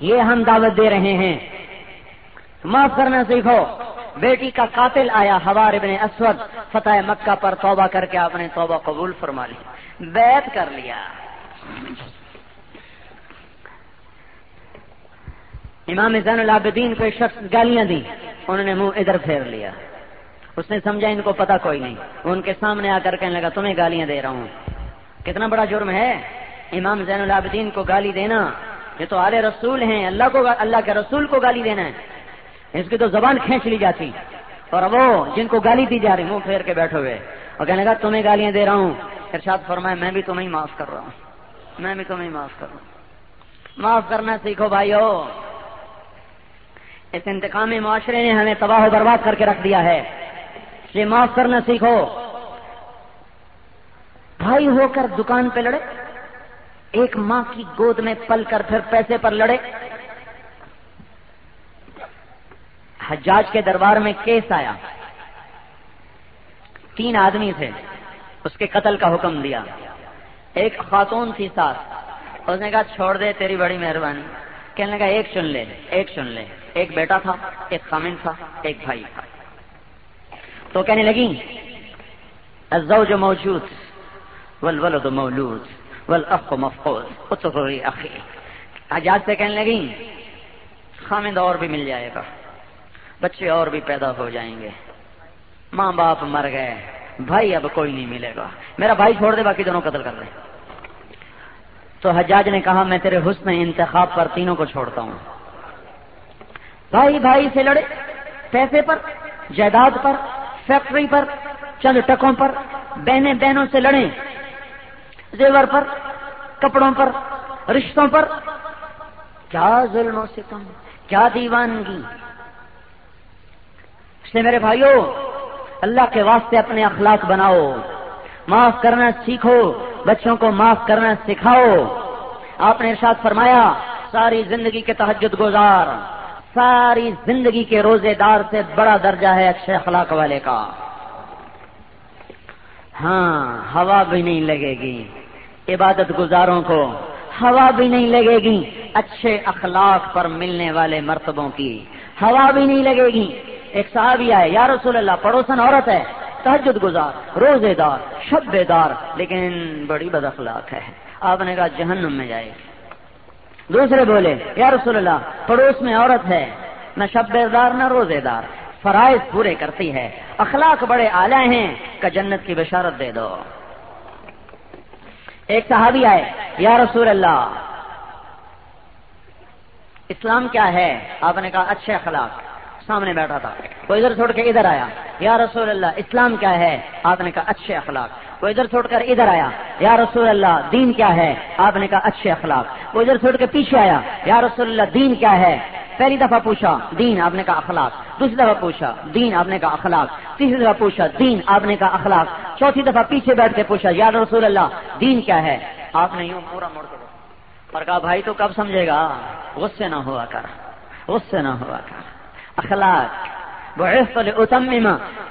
یہ ہم دعوت دے رہے ہیں۔ معاف کرنا سیکھو، بیٹی کا قاتل آیا ہوا ابن اسود، فتح مکہ پر توبہ کر کے آپ نے توبہ قبول فرما لی۔ بیت کر لیا۔ امام زین العابدین کو شخص گالیاں دی انہوں نے منہ ادھر پھیر لیا۔ اس نے سمجھا ان کو پتا کوئی نہیں۔ ان کے سامنے آ کر کہنے لگا، تمہیں گالیاں دے رہا ہوں۔ کتنا بڑا جرم ہے۔ امام زین العابدین کو گالی دینا۔ یہ تو آل رسول ہیں۔ اللہ کو اللہ کے رسول کو گالی دینا ہے۔ اس کی تو زبان کھینچ لی جاتی۔ اور وہ جن کو گالی دی جا رہی، منہ پھیر کے بیٹھے ہوئے۔ اور کہنے لگا، تمہیں گالیاں دے رہا ہوں۔ ارشاد فرمائے، میں بھی تمہیں معاف کر رہا ہوں۔ میں بھی تمہیں معاف کر رہا ہوں۔ معاف کرنا سیکھو بھائیو۔ اس انتقامی معاشرے نے ہمیں تباہ و برباد کر کے رکھ دیا ہے۔ یہ معاف کرنا سیکھو۔ بھائی ہو کر دکان پہ لڑے، ایک ماں کی گود میں پل کر پھر پیسے پر لڑے۔ حجاج کے دربار میں کیس آیا۔ تین آدمی تھے، اس کے قتل کا حکم دیا۔ ایک خاتون تھی ساتھ، اس نے کہا، چھوڑ دے تیری بڑی مہربانی۔ کہنے لگا، ایک چن لے، ایک چن لے۔ ایک بیٹا تھا، ایک خامن تھا، ایک بھائی۔ تھا تو کہنے لگی، الزوج موجود، والولد مولود والاخ مفقود اتغری اخی حجاج سے کہنے لگی خامد اور بھی مل جائے گا، بچے اور بھی پیدا ہو جائیں گے۔ ماں باپ مر گئے، بھائی اب کوئی نہیں ملے گا۔ میرا بھائی چھوڑ دے، باقی دونوں قتل کر رہے تو حجاج نے کہا، میں تیرے حسن انتخاب پر تینوں کو چھوڑتا ہوں۔ بھائی بھائی سے لڑے، پیسے پر، جائیداد پر، فیکٹری پر، چند ٹکوں پر، بہنیں بہنوں سے لڑیں، زیور پر، کپڑوں پر، رشتوں پر۔ کیا ظلم و ستم کیا دیوانگی۔ اس لیے میرے بھائیوں اللہ کے واسطے اپنے اخلاق بناؤ، معاف کرنا سیکھو، بچوں کو معاف کرنا سکھاؤ۔ آپ نے ارشاد فرمایا، ساری زندگی کے تحجد گزار۔ ساری زندگی کے روزے دار سے بڑا درجہ ہے اچھے اخلاق والے کا۔ ہاں ہوا بھی نہیں لگے گی۔ عبادت گزاروں کو ہوا بھی نہیں لگے گی اچھے اخلاق پر ملنے والے مرتبوں کی۔ ہوا بھی نہیں لگے گی۔ ایک صحابی آئے، یا رسول اللہ، پڑوسن عورت ہے تحجد گزار، روزے دار، شب دار لیکن بڑی بد اخلاق ہے۔ آپ نے کہا جہنم میں جائے گی۔ دوسرے بولے، یا رسول اللہ، پڑوس میں عورت ہے، نہ شب دار نہ روزے دار فرائض پورے کرتی ہے، اخلاق بڑے اعلی ہیں کہ جنت کی بشارت دے دو. ایک صحابی آئے، یا رسول اللہ، اسلام کیا ہے؟ آپ نے کہا، اچھے اخلاق. سامنے بیٹھا تھا، وہ ادھر چھوڑ کے ادھر آیا، یا رسول اللہ، اسلام کیا ہے؟ آپ نے کہا، اچھے اخلاق. وہ ادھر چھوڑ کر ادھر آیا۔ یا رسول اللہ، دین کیا ہے؟ آپ نے کہا، اچھے اخلاق۔ وہ ادھر چھوڑ کے پیچھے آیا۔ یا رسول اللہ، دین کیا ہے؟ پہلی دفعہ پوچھا، دین آپ نے کہا اخلاق۔ دوسری دفعہ پوچھا، دین آپ نے کہا اخلاق۔ تیسری دفعہ پوچھا، دین آپ نے کہا اخلاق۔ چوتھی دفعہ پیچھے بیٹھ کے پوچھا، یا رسول اللہ، دین کیا ہے؟ آپ نے یوں پورا موڑ کے اور کہا، بھائی تو کب سمجھے گا؟ غصے نہ ہوا کر، غصے نہ ہوا کر۔ اخلاق۔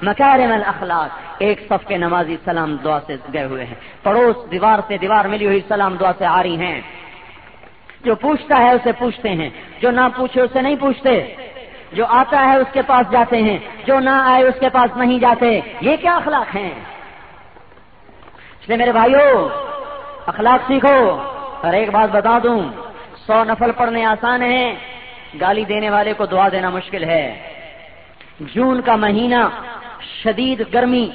مکارم الاخلاق ایک صف کے نمازی سلام دعا سے گئے ہوئے ہیں۔ پڑوس دیوار سے دیوار ملی ہوئی سلام دعا سے آ رہی ہیں۔ جو پوچھتا ہے اسے پوچھتے ہیں، جو نہ پوچھے اسے نہیں پوچھتے۔ جو آتا ہے اس کے پاس جاتے ہیں، جو نہ آئے اس کے پاس نہیں جاتے۔ یہ کیا اخلاق ہیں؟ اس لیے میرے بھائیوں اخلاق سیکھو۔ اور ایک بات بتا دوں۔ سو نفل پڑھنے آسان ہے گالی دینے والے کو دعا دینا مشکل ہے۔ جون کا مہینہ شدید گرمی،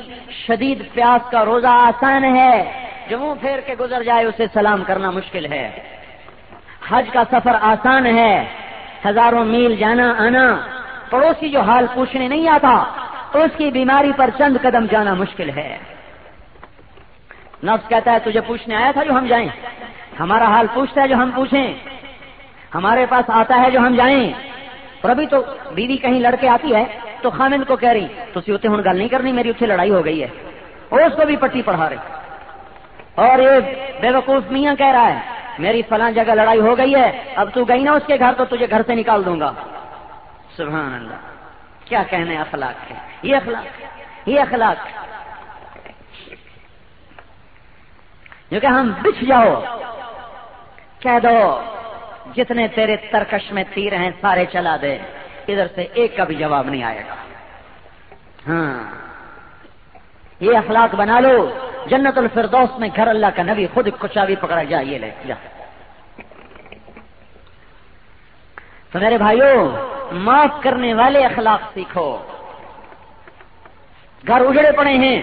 شدید پیاس کا روزہ آسان ہے۔ جو منہ پھیر کے گزر جائے، اسے سلام کرنا مشکل ہے۔ حج کا سفر آسان ہے۔ ہزاروں میل جانا، آنا۔ پڑوسی جو حال پوچھنے نہیں آتا، اس کی بیماری پر چند قدم جانا مشکل ہے۔ نفس کہتا ہے، تجھے پوچھنے آیا تھا جو ہم جائیں؟ ہمارا حال پوچھتا ہے جو ہم پوچھیں۔ ہمارے پاس آتا ہے جو ہم جائیں۔ اور ابھی تو بیوی کہیں لڑکے آتی ہے۔ تو خامد کو کہہ رہی تو اتنے ہوں گل نہیں کرنی، میری اتنے لڑائی ہو گئی ہے. اس کو بھی پٹی پڑھا رہے۔ اور یہ بے وقوف میاں کہہ رہا ہے، میری فلاں جگہ لڑائی ہو گئی ہے، اب تو گئی نا اس کے گھر تو تجھے گھر سے نکال دوں گا. سبحان اللہ کیا کہنے اخلاق ہے؟ یہ اخلاق یہ اخلاق جو کہ ہم بچھ جاؤ، کہہ دو، جتنے تیرے ترکش میں تیر ہیں، سارے چلا دے۔ ادھر سے ایک کا بھی جواب نہیں آئے گا۔ ہاں۔ یہ اخلاق بنا لو۔ جنت الفردوس میں گھر اللہ کا نبی خود کچا بھی پکڑا جا یہ لے۔ جا۔ تو میرے بھائیوں معاف کرنے والے اخلاق سیکھو۔ گھر اجڑے پڑے ہیں۔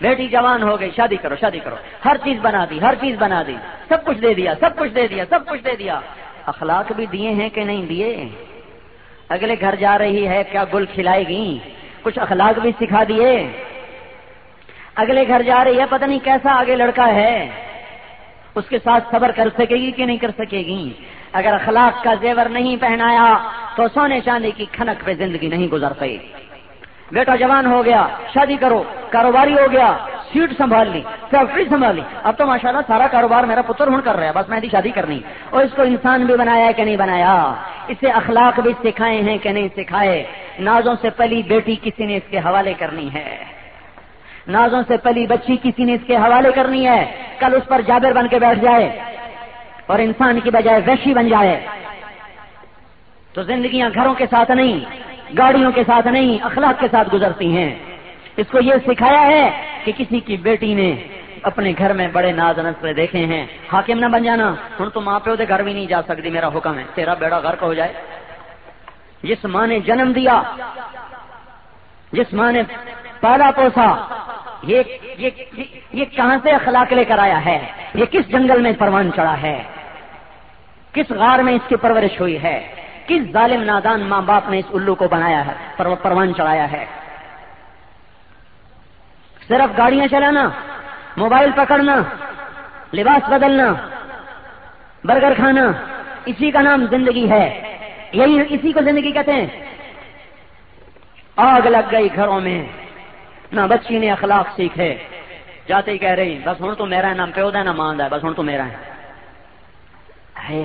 بیٹی جوان ہو گئی، شادی کرو شادی کرو۔ ہر چیز بنا دی، ہر چیز بنا دی۔ سب کچھ دے دیا، سب کچھ دے دیا، سب کچھ دے دیا۔ اخلاق بھی دیے ہیں کہ نہیں دیے؟ اگلے گھر جا رہی ہے، کیا گل کھلائے گی؟ کچھ اخلاق بھی سکھا دیے۔ اگلے گھر جا رہی ہے، پتہ نہیں کیسا آگے لڑکا ہے۔ اس کے ساتھ صبر کر سکے گی کہ نہیں کر سکے گی؟ اگر اخلاق کا زیور نہیں پہنایا تو سونے چاندی کی کھنک پہ زندگی نہیں گزر پائی بیٹا جوان ہو گیا، شادی کرو، کاروباری ہو گیا، سیٹ سنبھال لی فیکٹری سنبھال لی۔ اب تو ماشاءاللہ سارا کاروبار میرا پتر ہوں کر رہا ہے، بس میں شادی کرنی۔ اور اس کو انسان بھی بنایا ہے کہ نہیں بنایا؟ اسے اخلاق بھی سکھائے ہیں کہ نہیں سکھائے؟ نازوں سے پلی بیٹی کسی نے اس کے حوالے کرنی ہے۔ نازوں سے پلی بچی کسی نے اس کے حوالے کرنی ہے۔ کل اس پر جابر بن کے بیٹھ جائے اور انسان کی بجائے ویشی بن جائے۔ تو زندگیاں گھروں کے ساتھ نہیں گاڑیوں کے ساتھ نہیں، اخلاق کے ساتھ گزرتی ہیں۔ اس کو یہ سکھایا ہے کہ کسی کی بیٹی نے اپنے گھر میں بڑے ناز نسلے دیکھے ہیں۔ حاکم نہ بن جانا ہوں تو ماں پیو دے گھر بھی نہیں جا سکتی، میرا حکم ہے۔ تیرا بیڑا گھر ہو جائے۔ جس ماں نے جنم دیا، جس ماں نے پالا پوسا یہ کہاں سے اخلاق لے کر آیا ہے؟ یہ کس جنگل میں پروان چڑھا ہے؟ کس غار میں اس کی پرورش ہوئی ہے؟ کس ظالم نادان ماں باپ نے اس الو کو بنایا ہے پروان چڑھایا ہے؟ صرف گاڑیاں چلانا، موبائل پکڑنا، لباس بدلنا، برگر کھانا، اسی کا نام زندگی ہے۔ یہی اسی کو زندگی کہتے ہیں۔ آگ لگ گئی گھروں میں، نہ بچی نے اخلاق سیکھے۔ جاتے ہی کہہ رہی، بس ہوں تو میرا ہے، نہ پیو ہے نہ ماند ہے بس ہوں تو میرا ہے۔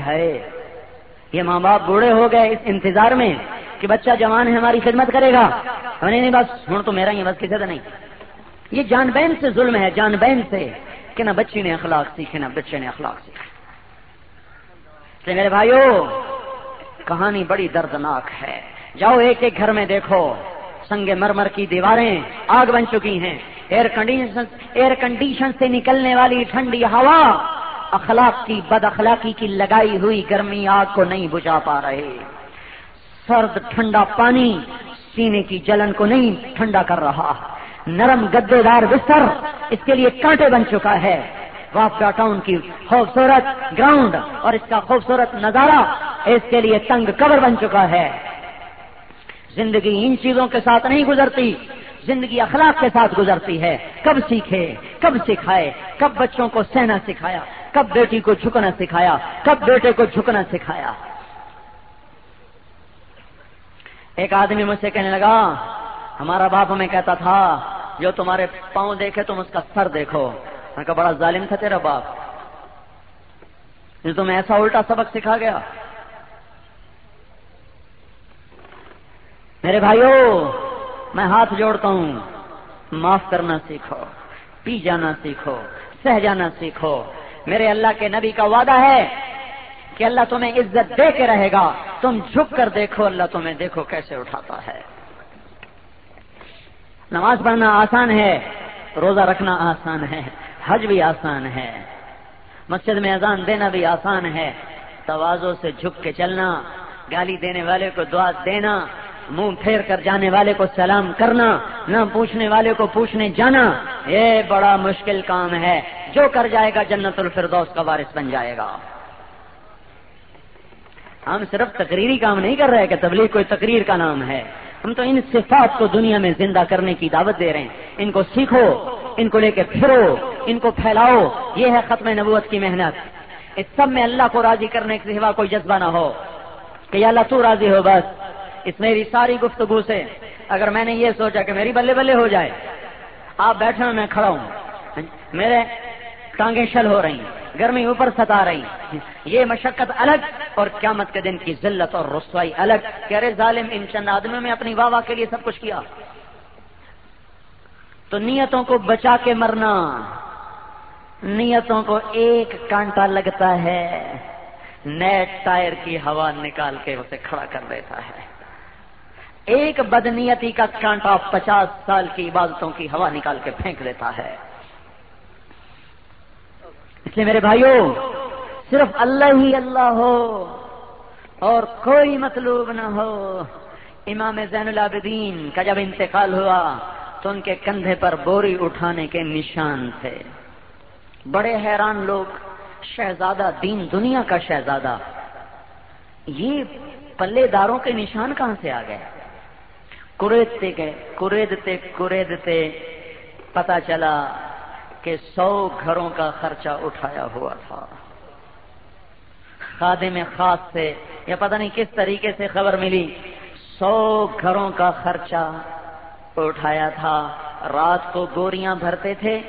ہے یہ ماں باپ بوڑھے ہو گئے اس انتظار میں کہ بچہ جوان ہے، ہماری خدمت کرے گا۔ نہیں نہیں، بس ہوں تو میرا ہی بس کسی نہیں۔ یہ جان بہن سے ظلم ہے، جان بہن سے کہ نہ بچی نے اخلاق سیکھے، نہ بچے نے اخلاق سیکھے۔ میرے بھائیو، کہانی بڑی دردناک ہے۔ جاؤ ایک ایک گھر میں دیکھو۔ سنگ مرمر کی دیواریں آگ بن چکی ہیں۔ ایئر کنڈیشن ایئر کنڈیشن سے نکلنے والی ٹھنڈی ہوا اخلاق کی بد اخلاقی کی لگائی ہوئی گرمی آگ کو نہیں بجھا پا رہے۔ سرد، ٹھنڈا پانی سینے کی جلن کو نہیں ٹھنڈا کر رہا۔ نرم گدے دار بستر اس کے لیے کانٹے بن چکا ہے۔ واپڈا ٹاؤن کی خوبصورت گراؤنڈ اور اس کا خوبصورت نظارہ اس کے لیے تنگ کور بن چکا ہے۔ زندگی ان چیزوں کے ساتھ نہیں گزرتی۔ زندگی اخلاق کے ساتھ گزرتی ہے۔ کب سیکھے، کب سکھائے، کب بچوں کو سہنا سکھایا۔ کب بیٹی کو جھکنا سکھایا؟ کب بیٹے کو جھکنا سکھایا؟ ایک آدمی مجھ سے کہنے لگا، ہمارا باپ ہمیں کہتا تھا، جو تمہارے پاؤں دیکھے تم اس کا سر دیکھو۔ میں کہا، بڑا ظالم تھا تیرا باپ۔ تمہیں ایسا الٹا سبق سکھا گیا۔ میرے بھائیوں میں ہاتھ جوڑتا ہوں۔ معاف کرنا سیکھو، پی جانا سیکھو، سہ جانا سیکھو۔ میرے اللہ کے نبی کا وعدہ ہے کہ اللہ تمہیں عزت دے کے رہے گا۔ تم جھک کر دیکھو، اللہ تمہیں دیکھو کیسے اٹھاتا ہے۔ نماز پڑھنا آسان ہے، روزہ رکھنا آسان ہے، حج بھی آسان ہے۔ مسجد میں اذان دینا بھی آسان ہے۔ توازوں سے جھک کے چلنا، گالی دینے والے کو دعا دینا منہ پھیر کر جانے والے کو سلام کرنا، نہ پوچھنے والے کو پوچھنے جانا، یہ بڑا مشکل کام ہے۔ جو کر جائے گا جنت الفردوس کا وارث بن جائے گا۔ ہم صرف تقریری کام نہیں کر رہے کہ تبلیغ کوئی تقریر کا نام ہے۔ ہم تو ان صفات کو دنیا میں زندہ کرنے کی دعوت دے رہے ہیں۔ ان کو سیکھو، ان کو لے کے پھرو، ان کو پھیلاؤ۔ یہ ہے ختم نبوت کی محنت۔ اس سب میں اللہ کو راضی کرنے کے سوا کوئی جذبہ نہ ہو۔ کہ یا اللہ تو راضی ہو بس۔ اس میری ساری گفتگو سے اگر میں نے یہ سوچا کہ میری بلے بلے ہو جائے، آپ بیٹھے میں کھڑا ہوں۔ میرے ٹانگیں شل ہو رہی گرمی اوپر ستا رہی یہ مشقت الگ اور قیامت کے دن کی ذلت اور رسوائی الگ۔ کہ ارے ظالم، ان چند آدمیوں میں اپنی واہ واہ کے لیے سب کچھ کیا۔ تو نیتوں کو بچا کے مرنا، نیتوں کو ایک کانٹا لگتا ہے نیٹ ٹائر کی ہوا نکال کے اسے کھڑا کر دیتا ہے۔ ایک بدنیتی کا کانٹا پچاس سال کی عبادتوں کی ہوا نکال کے پھینک دیتا ہے۔ اس لیے میرے بھائیوں، صرف اللہ ہی اللہ ہو اور کوئی مطلوب نہ ہو۔ امام زین العابدین کا جب انتقال ہوا تو ان کے کندھے پر بوری اٹھانے کے نشان تھے۔ بڑے حیران لوگ، شہزادہ دین دنیا کا شہزادہ، یہ پلے داروں کے نشان کہاں سے آ گئے؟ کریدتے گئے، کریدتے کریدتے پتا چلا کہ سو گھروں کا خرچہ اٹھایا ہوا تھا۔ خادم خاص سے، یا پتہ نہیں کس طریقے سے خبر ملی، سو گھروں کا خرچہ اٹھایا تھا۔ رات کو گوریاں بھرتے تھے،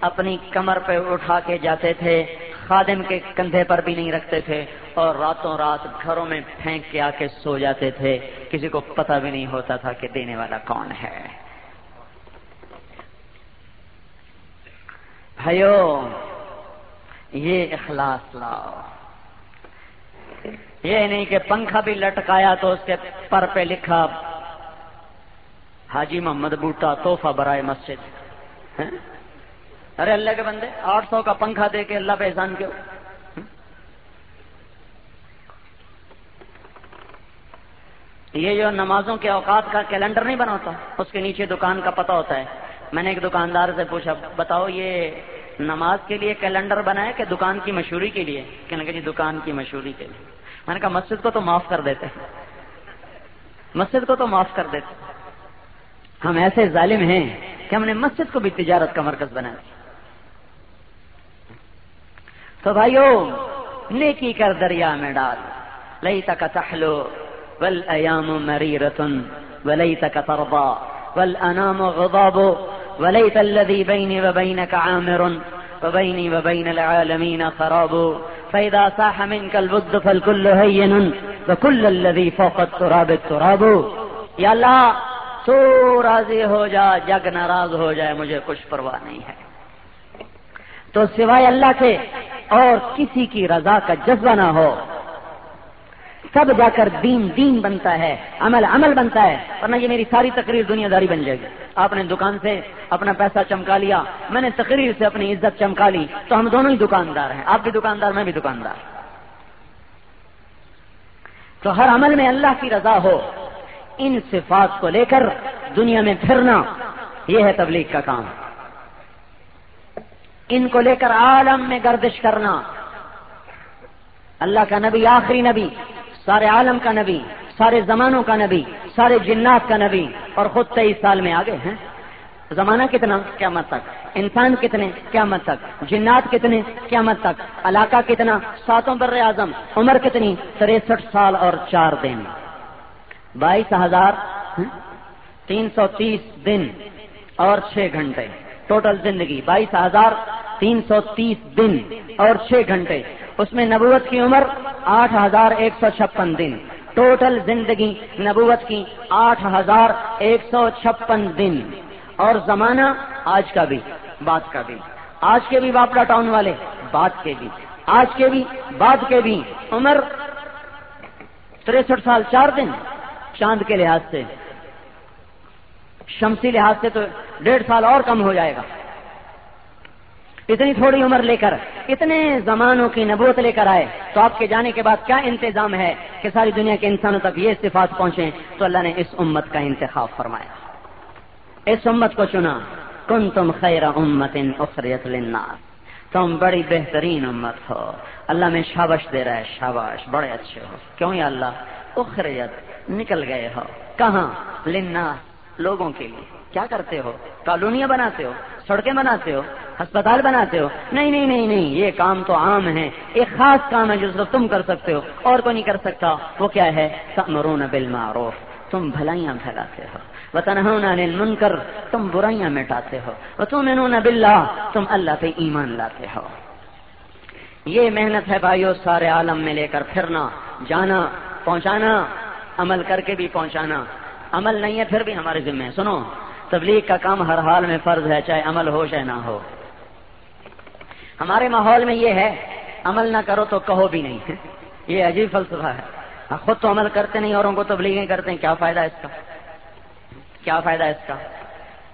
اپنی کمر پہ اٹھا کے جاتے تھے، خادم کے کندھے پر بھی نہیں رکھتے تھے۔ اور راتوں رات گھروں میں پھینک کے آ کے سو جاتے تھے۔ کسی کو پتہ بھی نہیں ہوتا تھا کہ دینے والا کون ہے۔ بھائیو، یہ اخلاص لاؤ۔ یہ نہیں کہ پنکھا بھی لٹکایا تو اس کے پر پہ لکھا، حاجی محمد بوٹا توحفہ برائے مسجد۔ ہاں؟ ارے اللہ کے بندے، آٹھ سو کا پنکھا دے کے اللہ پہ احسان کیوں؟ یہ جو نمازوں کے اوقات کا کیلنڈر نہیں بناتا، اس کے نیچے دکان کا پتہ ہوتا ہے۔ میں نے ایک دکاندار سے پوچھا، بتاؤ یہ نماز کے لیے کیلنڈر بنایا کہ دکان کی مشہوری کے لیے؟ کہنے کہ جی دکان کی مشہوری کے لیے۔ میں نے کہا، مسجد کو تو معاف کر دیتے مسجد کو تو معاف کر دیتے ہم ایسے ظالم ہیں کہ ہم نے مسجد کو بھی تجارت کا مرکز بنایا تو بھائیو، نیکی کر دریا میں ڈال۔ لئی تک تحلو ول ایام مری رتن ولی تک وليت الذي بيني وبينك عامر وبيني وبين العالمين خراب فإذا صاح منك البد فالكل هين وكل الذي فوق التراب التراب یا اللہ تو راضی ہو جا، جگ ناراض ہو جائے مجھے کچھ پرواہ نہیں ہے۔ تو سوائے اللہ کے اور کسی کی رضا کا جذبہ نہ ہو تب جا کر دین دین بنتا ہے، عمل عمل بنتا ہے، ورنہ یہ میری ساری تقریر دنیا داری بن جائے گی۔ آپ نے دکان سے اپنا پیسہ چمکا لیا، میں نے تقریر سے اپنی عزت چمکا لی، تو ہم دونوں ہی دکاندار ہیں۔ آپ بھی دکاندار، میں بھی دکاندار۔ تو ہر عمل میں اللہ کی رضا ہو، ان صفات کو لے کر دنیا میں پھرنا، یہ ہے تبلیغ کا کام۔ ان کو لے کر عالم میں گردش کرنا۔ اللہ کا نبی، آخری نبی سارے عالم کا نبی، سارے زمانوں کا نبی، سارے جنات کا نبی، اور خود تیئیس سال میں آگے ہیں۔ زمانہ کتنا؟ قیامت تک۔ انسان کتنے؟ قیامت تک۔ جنات کتنے؟ کیا مت تک۔ علاقہ کتنا؟ ساتوں بر اعظم۔ عمر کتنی؟ تریسٹھ سال اور چار دن۔ بائیس ہزار ہاں؟ تین سو تیس دن اور چھ گھنٹے۔ ٹوٹل زندگی بائیس ہزار تین سو تیس دن اور چھ گھنٹے۔ اس میں نبوت کی عمر آٹھ ہزار ایک سو چھپن دن۔ ٹوٹل زندگی نبوت کی آٹھ ہزار ایک سو چھپن دن۔ اور زمانہ آج کا بھی بات کا بھی۔ آج کے بھی باپڑا ٹاؤن والے بات کے بھی۔ آج کے بھی، بعد کے بھی۔ عمر تریسٹھ سال، چار دن۔ چاند کے لحاظ سے۔ شمسی لحاظ سے تو ڈیڑھ سال اور کم ہو جائے گا۔ اتنی تھوڑی عمر لے کر، اتنے زمانوں کی نبوت لے کر آئے۔ تو آپ کے جانے کے بعد کیا انتظام ہے کہ ساری دنیا کے انسانوں تک یہ صفات پہنچے تو اللہ نے اس امت کا انتخاب فرمایا۔ اس امت کو چنا۔ کن تم خیر امت اخریت للناس۔ تم بڑی بہترین امت ہو۔ اللہ میں شابش دے رہا ہے، شاباش، بڑے اچھے ہو۔ کیوں یا اللہ؟ اخریت، نکل گئے ہو۔ کہاں؟ للناس، لوگوں کے لیے۔ کیا کرتے ہو؟ کالونیاں بناتے ہو؟ سڑکیں بناتے ہو؟ ہسپتال بناتے ہو؟ نہیں نہیں نہیں نہیں، یہ کام تو عام ہے۔ ایک خاص کام ہے جو صرف تم کر سکتے ہو۔ اور کوئی نہیں کر سکتا۔ وہ کیا ہے؟ تأمرون بالمعروف۔ تم بھلائیاں پھیلاتے ہو۔ وتنہون عن المنکر تم برائیاں مٹاتے ہو۔ وتؤمنون باللہ تم اللہ پہ ایمان لاتے ہو۔ یہ محنت ہے بھائیو سارے عالم میں لے کر پھرنا، جانا، پہنچانا، عمل کر کے بھی پہنچانا۔ عمل نہیں ہے پھر بھی ہمارے ذمہ سنو تبلیغ کا کام ہر حال میں فرض ہے، چاہے عمل ہو چاہے نہ ہو۔ ہمارے ماحول میں یہ ہے، عمل نہ کرو تو کہو بھی نہیں۔ یہ عجیب فلسفہ ہے۔ خود تو عمل کرتے نہیں، اوروں کو تبلیغیں کرتے ہیں۔ کیا فائدہ اس کا؟ کیا فائدہ اس کا؟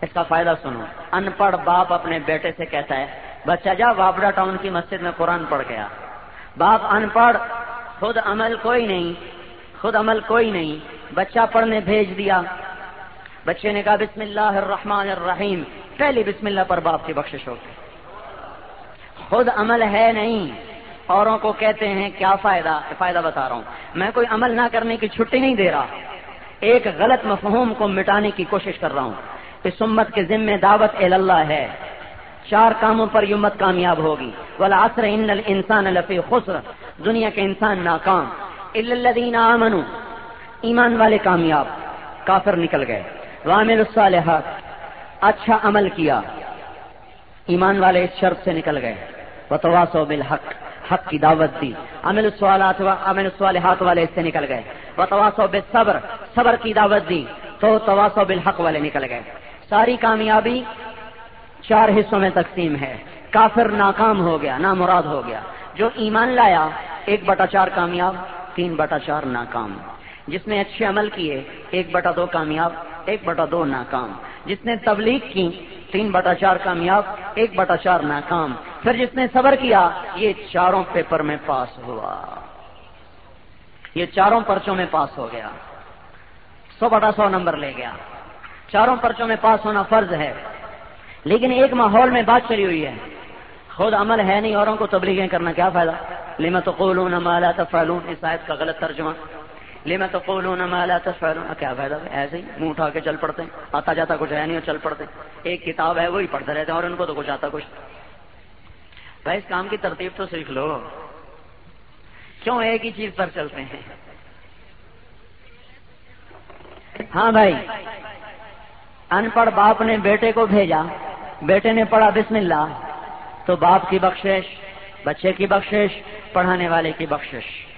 اس کا فائدہ سنو۔ ان پڑھ باپ اپنے بیٹے سے کہتا ہے، بچہ جا وابڑا ٹاؤن کی مسجد میں قرآن پڑھ گیا۔ باپ ان پڑھ، خود عمل کوئی نہیں، خود عمل کوئی نہیں، بچہ پڑھنے بھیج دیا۔ بچے نے کہا، بسم اللہ الرحمن الرحیم۔ پہلی بسم اللہ پر باپ کی بخشش ہوگی۔ خود عمل ہے نہیں۔ اوروں کو کہتے ہیں، کیا فائدہ؟ فائدہ بتا رہا ہوں۔ میں کوئی عمل نہ کرنے کی چھٹی نہیں دے رہا۔ ایک غلط مفہوم کو مٹانے کی کوشش کر رہا ہوں۔ اس امت کے ذمہ دعوت اللہ ہے۔ چار کاموں پر یہ امت کامیاب ہوگی۔ بلا عصر ان انسان لفی خسر۔ دنیا کے انسان ناکام۔ الدین امن ایمان والے کامیاب۔ کافر نکل گئے۔ وامل الصالحات۔ اچھا عمل کیا۔ ایمان والے اس شرط سے نکل گئے۔ بتواسو بالحق، حق کی دعوت دی۔ امن السوالات امن الصالحات والے اس سے نکل گئے۔ بتواسو بالصبر، صبر کی دعوت دی۔ تو تواسو بالحق والے نکل گئے۔ ساری کامیابی چار حصوں میں تقسیم ہے۔ کافر ناکام ہو گیا، نامراد ہو گیا۔ جو ایمان لایا، ایک بٹا چار کامیاب، تین بٹا چار ناکام۔ جس نے اچھے عمل کیے، ایک بٹا دو کامیاب، ایک بٹا دو ناکام۔ جس نے تبلیغ کی، تین بٹا چار کامیاب، ایک بٹا چار ناکام۔ پھر جس نے صبر کیا، یہ چاروں پیپر میں پاس ہوا۔ یہ چاروں پرچوں میں پاس ہو گیا۔ سو بٹا سو نمبر لے گیا۔ چاروں پرچوں میں پاس ہونا فرض ہے۔ لیکن ایک ماحول میں بات چلی ہوئی ہے۔ خود عمل ہے نہیں، اوروں کو تبلیغیں کرنا کیا فائدہ؟ لما تقولون ما لا تفعلون؟ اس آیت کا غلط ترجمہ۔ لما تقولون ما لا تفعلون؟ کیا فائدہ؟ ایسے ہی منہ اٹھا کے چل پڑتے ہیں۔ آتا جاتا کچھ ہے نہیں اور چل پڑتے ایک کتاب ہے، وہی پڑھتے رہتے ہیں اور ان کو تو کچھ آتا کچھ۔ بھائی، اس کام کی ترتیب تو سیکھ لو۔ کیوں ایک ہی چیز پر چلتے ہیں؟ ہاں بھائی، ان پڑھ باپ نے بیٹے کو بھیجا۔ بیٹے نے پڑھا بسم اللہ۔ تو باپ کی بخشش، بچے کی بخشش، پڑھانے والے کی بخشش۔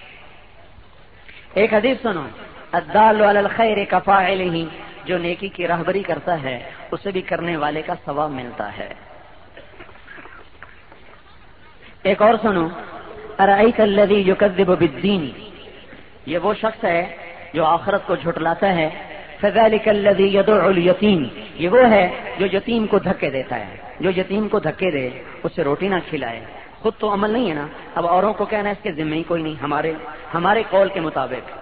ایک حدیث سنو۔ ادال الخیر کفاعل ہی جو نیکی کی راہبری کرتا ہے، اسے بھی کرنے والے کا ثواب ملتا ہے۔ ایک اور سنو۔ ارائیت الذی یکذب بالدین، یہ وہ شخص ہے جو آخرت کو جھٹلاتا ہے۔ فذلك الذي يدعو اليتيم یہ وہ ہے جو یتیم کو دھکے دیتا ہے۔ جو یتیم کو دھکے دے، اسے روٹی نہ کھلائے۔ خود تو عمل نہیں ہے نا۔ اب اوروں کو کہنا ہے اس کے ذمہ ہی کوئی نہیں۔ ہمارے ہمارے قول کے مطابق۔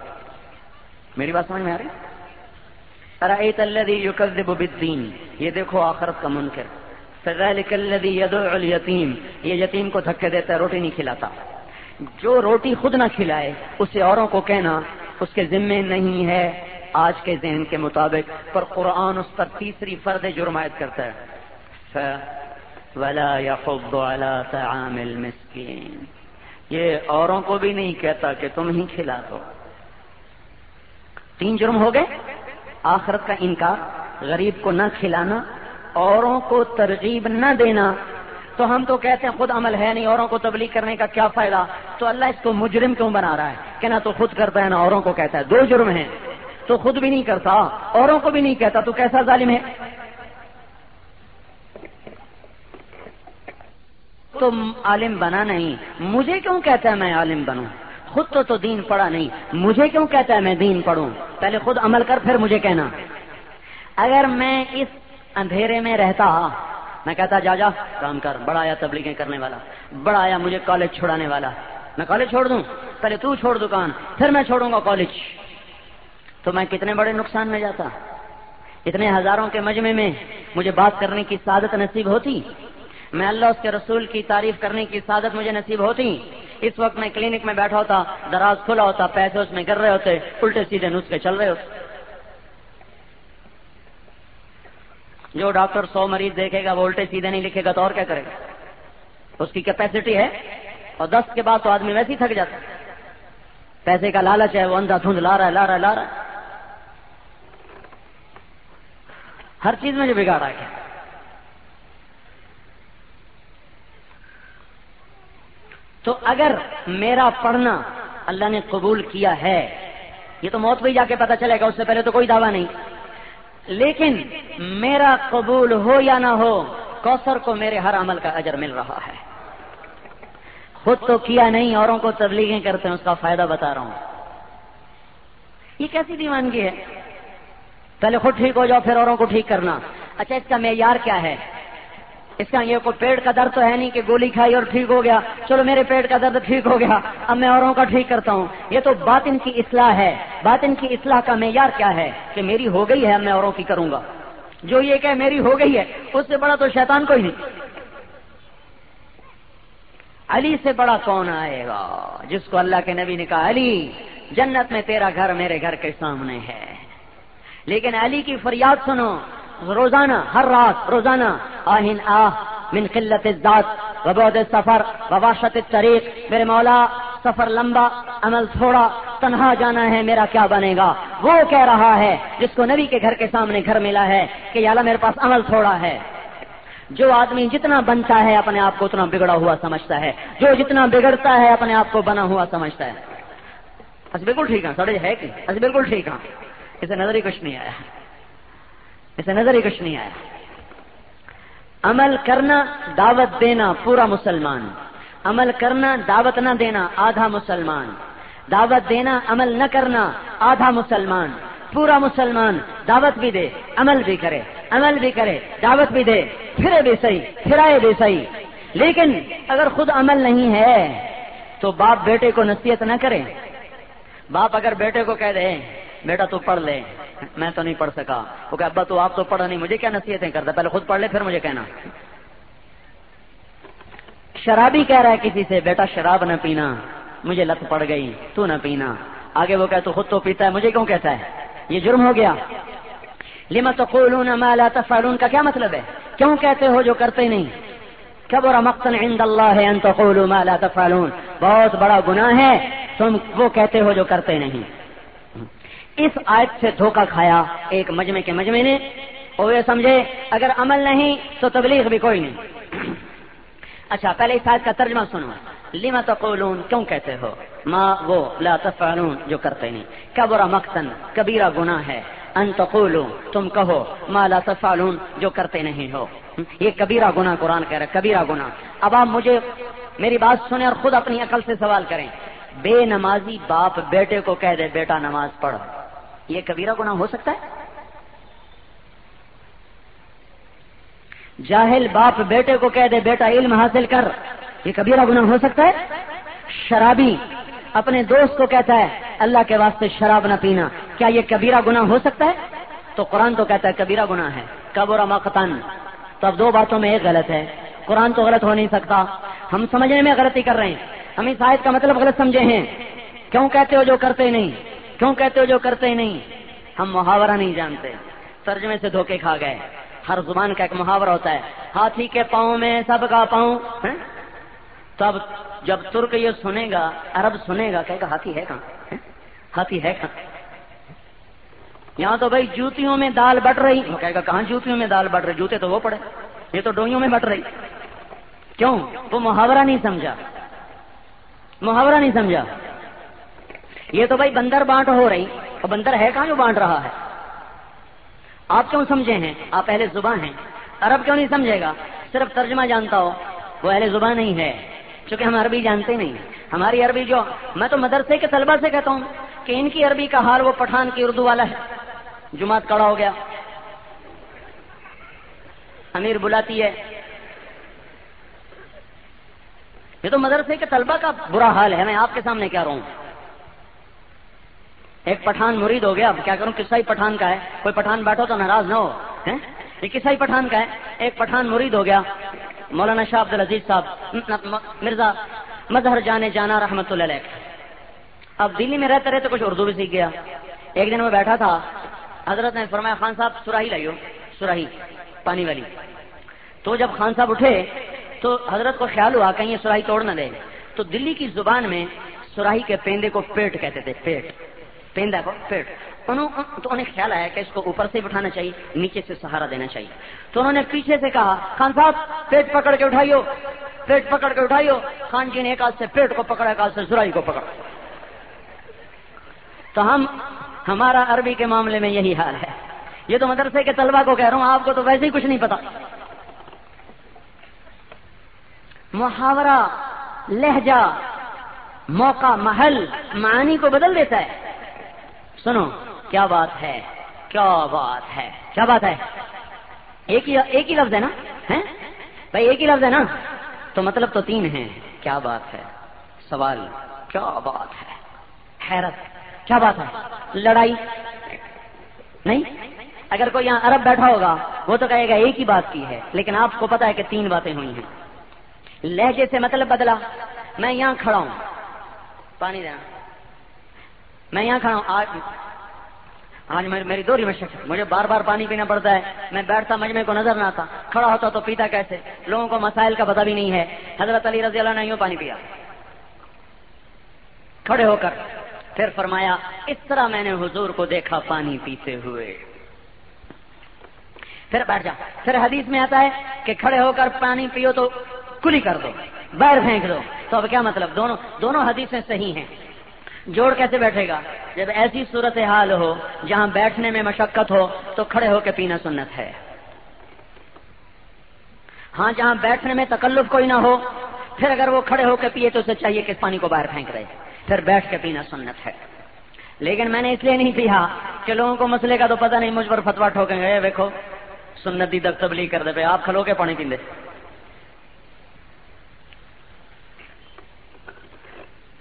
میری بات سمجھ میں آ رہی ارائیت الذي يكذب بالدين؟ یہ دیکھو آخرت کا منکر۔ فذلك الذي يدعو اليتيم۔ یہ یتیم کو دھکے دیتا ہے، روٹی نہیں کھلاتا۔ جو روٹی خود نہ کھلائے، اسے اوروں کو کہنا اس کے ذمے نہیں ہے۔ آج کے ذہن کے مطابق، پر قرآن اس پر تیسری فرد جرمایت کرتا ہے۔ ولا يحض على طعام المسكين یہ اوروں کو بھی نہیں کہتا کہ تم ہی کھلا دو۔ تین جرم ہو گئے۔ آخرت کا انکار، غریب کو نہ کھلانا، اوروں کو ترغیب نہ دینا۔ تو ہم تو کہتے ہیں خود عمل ہے نہیں، اوروں کو تبلیغ کرنے کا کیا فائدہ؟ تو اللہ اس کو مجرم کیوں بنا رہا ہے؟ کہ نہ تو خود کرتا ہے، نہ اوروں کو کہتا ہے۔ دو جرم ہیں۔ تو خود بھی نہیں کرتا، اوروں کو بھی نہیں کہتا۔ تو کیسا ظالم ہے؟ تم عالم بنا نہیں۔ مجھے کیوں کہتا ہے میں عالم بنوں؟ خود تو تو دین پڑھا نہیں۔ مجھے کیوں کہتا ہے میں دین پڑھوں؟ پہلے خود عمل کر، پھر مجھے کہنا۔ اگر میں اس اندھیرے میں رہتا، میں کہتا، جا جا، کام کر، بڑا آیا تبلیغیں کرنے والا، بڑا آیا مجھے کالج چھڑانے والا۔ میں کالج چھوڑ دوں؟ پہلے تو چھوڑ دکان، پھر میں چھوڑوں گا کالج۔ تو میں کتنے بڑے نقصان میں جاتا؟ اتنے ہزاروں کے مجمع میں مجھے بات کرنے کی سعادت نصیب ہوتی؟ میں اللہ اس کے رسول کی تعریف کرنے کی سعادت مجھے نصیب ہوتی۔ اس وقت میں کلینک میں بیٹھا ہوتا، دراز کھلا ہوتا، پیسے اس میں گر رہے ہوتے، الٹے سیدھے نسخے چل رہے ہوتے۔ جو ڈاکٹر سو مریض دیکھے گا، وہ الٹے سیدھے نہیں لکھے گا تو اور کیا کرے گا؟ اس کی کیپیسٹی ہے اور دس کے بعد تو آدمی ویسے ہی تھک جاتا پیسے کا لالچ ہے، وہ اندھا دھند لا رہا ہے، لا رہا ہے، لا رہا ہے۔ ہر چیز میں جو بگاڑا تو اگر میرا پڑھنا اللہ نے قبول کیا ہے، یہ تو موت بھی جا کے پتا چلے گا، اس سے پہلے تو کوئی دعویٰ نہیں۔ لیکن میرا قبول ہو یا نہ ہو، کوثر کو میرے ہر عمل کا اجر مل رہا ہے۔ خود تو کیا نہیں، اوروں کو تبلیغیں کرتے ہیں، اس کا فائدہ بتا رہا ہوں۔ یہ کیسی دیوانگی ہے؟ پہلے خود ٹھیک ہو جاؤ، پھر اوروں کو ٹھیک کرنا۔ اچھا اس کا معیار کیا ہے؟ اس کا یہ کوئی پیٹ کا درد تو ہے نہیں کہ گولی کھائی اور ٹھیک ہو گیا۔ چلو میرے پیٹ کا درد ٹھیک ہو گیا۔ اب میں اوروں کا ٹھیک کرتا ہوں۔ یہ تو باطن کی اصلاح ہے۔ باطن کی اصلاح کا معیار کیا ہے؟ کہ میری ہو گئی ہے اب میں اوروں کی کروں گا۔ جو یہ کہ میری ہو گئی ہے، اس سے بڑا تو شیطان کوئی نہیں۔ علی سے بڑا کون آئے گا؟ جس کو اللہ کے نبی نے کہا، علی، جنت میں تیرا گھر میرے گھر کے سامنے ہے۔ لیکن علی کی فریاد سنو۔ روزانہ، ہر رات روزانہ آہن آہ، من قلت الذات وبعد سفر وباشت الطریق، میرے مولا، سفر لمبا، عمل تھوڑا، تنہا جانا ہے، میرا کیا بنے گا؟ وہ کہہ رہا ہے، جس کو نبی کے گھر کے سامنے گھر ملا ہے، کہ اللہ میرے پاس عمل تھوڑا ہے۔ جو آدمی جتنا بنتا ہے، اپنے آپ کو اتنا بگڑا ہوا سمجھتا ہے۔ جو جتنا بگڑتا ہے، اپنے آپ کو بنا ہوا سمجھتا ہے۔ بالکل ٹھیک ہاں، ہے سڑے ہے کہ بالکل ٹھیک ہے اسے نظر ہی کچھ نہیں آیا۔ اسے نظر ہی کچھ نہیں آیا۔ عمل کرنا، دعوت دینا پورا مسلمان۔ عمل کرنا، دعوت نہ دینا، آدھا مسلمان۔ دعوت دینا، عمل نہ کرنا، آدھا مسلمان۔ پورا مسلمان، دعوت بھی دے، عمل بھی کرے۔ عمل بھی کرے، دعوت بھی دے۔ پھرے بھی صحیح، پھرائے بھی صحیح۔ لیکن اگر خود عمل نہیں ہے، تو باپ بیٹے کو نصیحت نہ کرے۔ باپ اگر بیٹے کو کہہ دے، بیٹا تو پڑھ لے۔ میں تو نہیں پڑھ سکا۔ وہ کہ ابا تو آپ تو پڑھا نہیں، مجھے کیا نصیحتیں کرتا پہلے خود پڑھ لے، پھر مجھے کہنا۔ شرابی کہہ رہا ہے کسی سے، بیٹا شراب نہ پینا، مجھے لت پڑ گئی، تو نہ پینا۔ آگے وہ کہ تو خود تو پیتا ہے، مجھے کیوں کہتا ہے؟ یہ جرم ہو گیا۔ لما تقولون ما لا تفعلون؟ کا کیا مطلب ہے؟ کیوں کہتے ہو جو کرتے نہیں؟ کبر مقتن عند اللہ ان تقولوا ما لا تفعلون۔ بہت بڑا گناہ ہے، تم وہ کہتے ہو جو کرتے نہیں۔ اس آیت سے دھوکہ کھایا ایک مجمع کے مجمع نے۔ اور یہ سمجھے، اگر عمل نہیں تو تبلیغ بھی کوئی نہیں۔ اچھا پہلے اس آیت کا ترجمہ سنو۔ لما تقولون، کیوں کہتے ہو؟ ما وہ لا تفعلون، جو کرتے نہیں۔ کبرا مقتن، کبیرہ گناہ ہے۔ ان تقولوا، تم کہو، ما لا تفعلون، جو کرتے نہیں ہو۔ یہ کبیرہ گناہ قرآن کہہ رہا ہے، کبیرہ گناہ۔ اب آپ مجھے میری بات سنیں اور خود اپنی عقل سے سوال کریں۔ بے نمازی باپ بیٹے کو کہہ دے، بیٹا نماز پڑھ یہ کبیرہ گناہ ہو سکتا ہے؟ جاہل باپ بیٹے کو کہہ دے، بیٹا علم حاصل کر، یہ کبیرہ گناہ ہو سکتا ہے؟ شرابی اپنے دوست کو کہتا ہے، اللہ کے واسطے شراب نہ پینا۔ کیا یہ کبیرہ گناہ ہو سکتا ہے؟ تو قرآن تو کہتا ہے کبیرہ گناہ ہے۔ کبورا مقتن۔ تو اب دو باتوں میں ایک غلط ہے۔ قرآن تو غلط ہو نہیں سکتا۔ ہم سمجھنے میں غلطی کر رہے ہیں۔ ہم اس آیت کا مطلب غلط سمجھے ہیں۔ کیوں کہتے ہو جو کرتے نہیں؟ کیوں کہتے ہو جو کرتے ہی نہیں؟ ہم محاورہ نہیں جانتے۔ ترجمے سے دھوکے کھا گئے۔ ہر زبان کا ایک محاورہ ہوتا ہے۔ ہاتھی کے پاؤں میں سب کا پاؤں تب جب ترک یہ سنے گا، عرب سنے گا کہ ہاتھی ہے کہاں؟ ہاتھی ہے کہاں؟ یہاں تو بھائی جوتیوں میں دال بٹ رہی۔ وہ کہے گا، کہاں جوتیوں میں دال بٹ رہی؟ جوتے تو وہ پڑے۔ یہ تو ڈوئیوں میں بٹ رہی۔ کیوں؟ وہ محاورہ نہیں سمجھا۔ محاورہ نہیں سمجھا۔ یہ تو بھائی بندر بانٹ ہو رہی، اور بندر ہے کہاں جو بانٹ رہا ہے؟ آپ کیوں سمجھے ہیں؟ آپ اہل زبان ہیں۔ عرب کیوں نہیں سمجھے گا؟ صرف ترجمہ جانتا ہو۔ وہ اہل زبان نہیں ہے، چونکہ ہم عربی جانتے نہیں۔ ہماری عربی جو، میں تو مدرسے کے طلبہ سے کہتا ہوں کہ ان کی عربی کا حال وہ پٹھان کی اردو والا ہے۔ جماعت کڑا ہو گیا۔ امیر بلاتی ہے۔ یہ تو مدرسے کے طلبہ کا برا حال ہے۔ میں آپ کے سامنے کیا رہا ہوں۔ ایک پٹھان مرید ہو گیا، اب کیا کروں؟ کسائی پٹھان کا ہے۔ کوئی پٹھان بیٹھو تو ناراض نہ ہو یہ کسائی پٹھان کا ہے۔ ایک پٹھان مرید ہو گیا۔ مولانا شاہ عبد العزیز صاحب مرزا مظہر جانے جانا رحمت اللہ علیہ۔ اب دلی میں رہتے رہتے کچھ اردو بھی سیکھ گیا۔ ایک دن میں بیٹھا تھا، حضرت نے فرمایا، خان صاحب، سراہی لائیو۔ سراہی، پانی والی۔ تو جب خان صاحب اٹھے، تو حضرت کو خیال ہوا، کہیں یہ سراہی توڑ نہ دے۔ تو دلی کی زبان میں سراہی کے پیندے کو پیٹ کہتے تھے، پیٹ۔ پیندا کو پیٹ انہوں تو انہیں خیال آیا کہ اس کو اوپر سے بٹھانا چاہیے، نیچے سے سہارا دینا چاہیے۔ تو انہوں نے پیچھے سے کہا، خان صاحب، پیٹ پکڑ کے اٹھائیو۔ پیٹ پکڑ کے اٹھائیو۔ خان جی نے ایک ہاتھ سے پیٹ کو پکڑا، ایک ہاتھ سے سرائی کو پکڑا۔ تو ہم ہمارا عربی کے معاملے میں یہی حال ہے۔ یہ تو مدرسے کے طلبا کو کہہ رہا ہوں، آپ کو تو ویسے ہی کچھ نہیں پتا۔ محاورہ، لہجہ، موقع، محل، معانی کو بدل دیتا ہے۔ سنو، کیا بات ہے؟ کیا بات ہے؟ کیا بات ہے؟ ایک ہی ایک ہی لفظ ہے نا؟ بھائی، ایک ہی لفظ ہے نا؟ تو مطلب تو تین ہیں۔ کیا بات ہے؟ سوال، کیا بات ہے؟ حیرت، کیا بات ہے؟ لڑائی؟ نہیں؟ اگر کوئی یہاں عرب بیٹھا ہوگا، وہ تو کہے گا ایک ہی بات کی ہے، لیکن آپ کو پتا ہے کہ تین باتیں ہوئی ہیں۔ لہجے سے مطلب بدلا، میں یہاں کھڑا ہوں۔ پانی دینا میں یہاں کھڑا ہوں، آج میری دوری میں شک مجھے بار بار پانی پینا پڑتا ہے۔ میں بیٹھتا مجمے کو نظر نہ آتا۔ کھڑا ہوتا تو پیتا کیسے؟ لوگوں کو مسائل کا پتا بھی نہیں ہے۔ حضرت علی رضی اللہ نے یوں پانی پیا۔ کھڑے ہو کر پھر فرمایا، اس طرح میں نے حضور کو دیکھا پانی پیتے ہوئے۔ پھر بیٹھ جا۔ پھر حدیث میں آتا ہے کہ کھڑے ہو کر پانی پیو تو کلی کر دو باہر پھینک دو۔ تو اب کیا مطلب؟ دونوں دونوں حدیثیں صحیح ہیں۔ جوڑ کیسے بیٹھے گا؟ جب ایسی صورت حال ہو جہاں بیٹھنے میں مشقت ہو تو کھڑے ہو کے پینا سنت ہے۔ ہاں جہاں بیٹھنے میں تکلف کوئی نہ ہو، پھر اگر وہ کھڑے ہو کے پیے تو اسے چاہیے کہ پانی کو باہر پھینک رہے پھر بیٹھ کے پینا سنت ہے۔ لیکن میں نے اس لیے نہیں پیا کہ لوگوں کو مسئلے کا تو پتہ نہیں، مجھ پر فتوا ٹھوکیں گے۔ دیکھو سنت دی تبلیغ کر دے پہ آپ کھلو کے پانی پیندے۔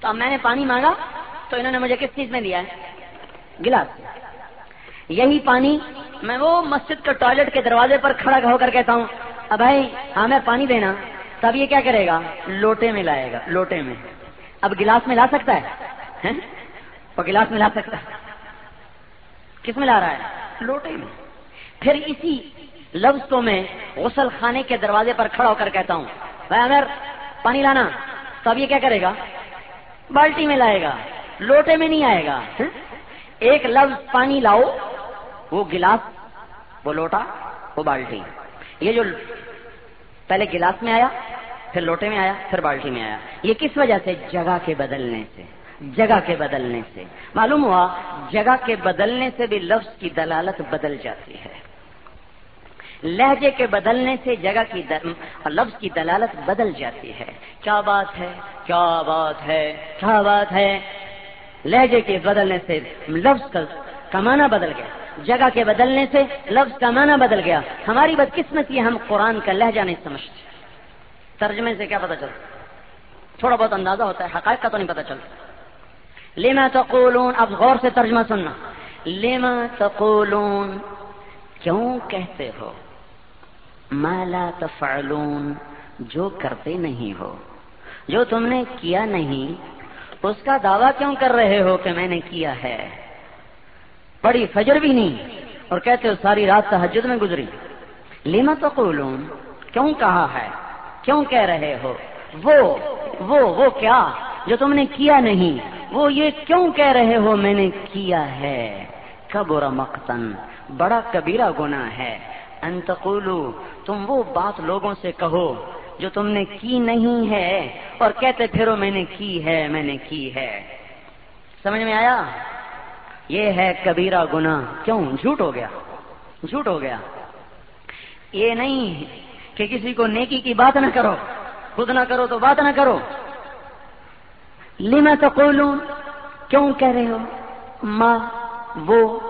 تو اب میں نے پانی مانگا۔ تو انہوں نے مجھے کس چیز میں دیا ہے؟ گلاس. یہی پانی میں وہ مسجد کے ٹوائلٹ کے دروازے پر کھڑا ہو کر کہتا ہوں، اب بھائی ہاں ہمیں پانی دینا تب یہ کیا کرے گا؟ لوٹے میں لائے گا، لوٹے میں۔ اب گلاس میں لا سکتا ہے؟ وہ گلاس میں لا سکتا ہے۔ کس میں لا رہا ہے؟ لوٹے میں۔ پھر اسی لفظوں میں غسل خانے کے دروازے پر کھڑا ہو کر کہتا ہوں، بھائی اگر پانی لانا تب یہ کیا کرے گا؟ بالٹی میں لائے گا۔ لوٹے میں نہیں آئے گا۔ ایک لفظ پانی لاؤ وہ گلاس وہ لوٹا وہ بالٹی۔ یہ جو پہلے گلاس میں آیا پھر لوٹے میں آیا پھر بالٹی میں آیا۔ یہ کس وجہ سے؟ جگہ کے بدلنے سے۔ جگہ کے بدلنے سے۔ معلوم ہوا جگہ کے بدلنے سے بھی لفظ کی دلالت بدل جاتی ہے۔ لہجے کے بدلنے سے جگہ کی لفظ کی دلالت بدل جاتی ہے۔ کیا بات ہے؟ کیا بات ہے؟ کیا بات ہے؟ لہجے کے بدلنے سے لفظ کا معنی بدل گیا۔ جگہ کے بدلنے سے لفظ کا معنی بدل گیا۔ ہماری بدقسمت یہ ہم قرآن کا لہجہ نہیں سمجھتے۔ ترجمے سے کیا پتا چلتا تھوڑا بہت اندازہ ہوتا ہے، حقائق کا تو نہیں پتا چلتا۔ لیما تقولون؟ اب غور سے ترجمہ سننا۔ لیما تقولون؟ کیوں کہتے ہو؟ مالا تفعلون؟ جو کرتے نہیں ہو۔ جو تم نے کیا نہیں اس کا دعویٰ کیوں کر رہے ہو کہ میں نے کیا ہے؟ بڑی فجر بھی نہیں، اور کہتے ہو ساری رات تحجد میں گزری۔ لیما تو کیوں کہا ہے؟ کیوں کہہ رہے ہو؟ وہ وہ وہ کیا؟ جو تم نے کیا نہیں، وہ یہ کیوں کہہ رہے ہو میں نے کیا ہے؟ کبر مقتن، بڑا کبیرہ گنا ہے۔ انتقولو تم وہ بات لوگوں سے کہو جو تم نے کی نہیں ہے اور کہتے پھرو میں نے کی ہے، میں نے کی ہے۔ سمجھ میں آیا؟ یہ ہے کبیرہ گنا کیوں؟ جھوٹ ہو گیا۔ جھوٹ ہو گیا۔ یہ نہیں کہ کسی کو نیکی کی بات نہ کرو۔ خود نہ کرو تو بات نہ کرو۔ لما تقولون؟ کیوں کہہ رہے ہو؟ ماں وہ،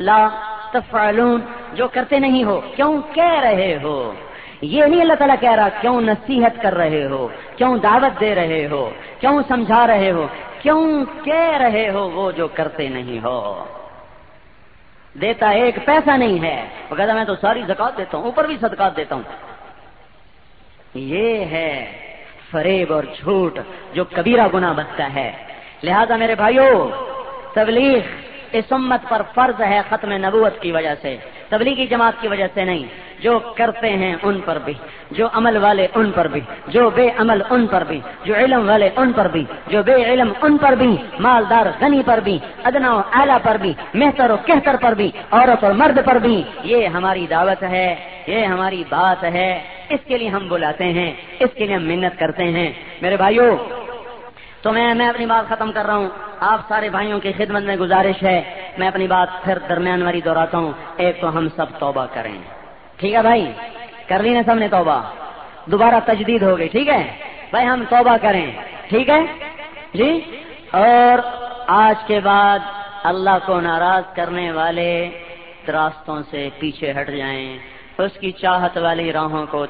لا تفعلون۔ جو کرتے نہیں ہو، کیوں کہہ رہے ہو؟ یہ نہیں اللہ تعالیٰ کہہ رہا کیوں نصیحت کر رہے ہو؟ کیوں دعوت دے رہے ہو؟ کیوں سمجھا رہے ہو؟ کیوں کہہ رہے ہو وہ جو کرتے نہیں ہو؟ دیتا ایک پیسہ نہیں ہے۔ وہ کہتا میں تو ساری زکات دیتا ہوں، اوپر بھی صدقات دیتا ہوں۔ یہ ہے فریب اور جھوٹ جو کبیرہ گنا بنتا ہے۔ لہذا میرے بھائیوں تبلیغ اس امت پر فرض ہے ختم نبوت کی وجہ سے۔ تبلیغی جماعت کی وجہ سے نہیں۔ جو کرتے ہیں ان پر بھی، جو عمل والے ان پر بھی، جو بے عمل ان پر بھی، جو علم والے ان پر بھی، جو بے علم ان پر بھی، مالدار غنی پر بھی، ادنا و اعلیٰ پر بھی، مہتر و کہتر پر بھی، عورت اور مرد پر بھی، یہ ہماری دعوت ہے، یہ ہماری بات ہے۔ اس کے لیے ہم بلاتے ہیں، اس کے لیے ہم محنت کرتے ہیں۔ میرے بھائیوں تو میں میں اپنی بات ختم کر رہا ہوں۔ آپ سارے بھائیوں کی خدمت میں گزارش ہے۔ میں اپنی بات پھر درمیان والی دہراتا ہوں۔ ایک تو ہم سب توبہ کریں۔ ٹھیک ہے بھائی، کر لی نا سب نے توبہ۔ دوبارہ تجدید ہو گئی، ٹھیک ہے؟ بھائی، ہم توبہ کریں، ٹھیک ہے؟ جی؟ اور آج کے بعد اللہ کو ناراض کرنے والے راستوں سے پیچھے ہٹ جائیں، اس کی چاہت والی راہوں کو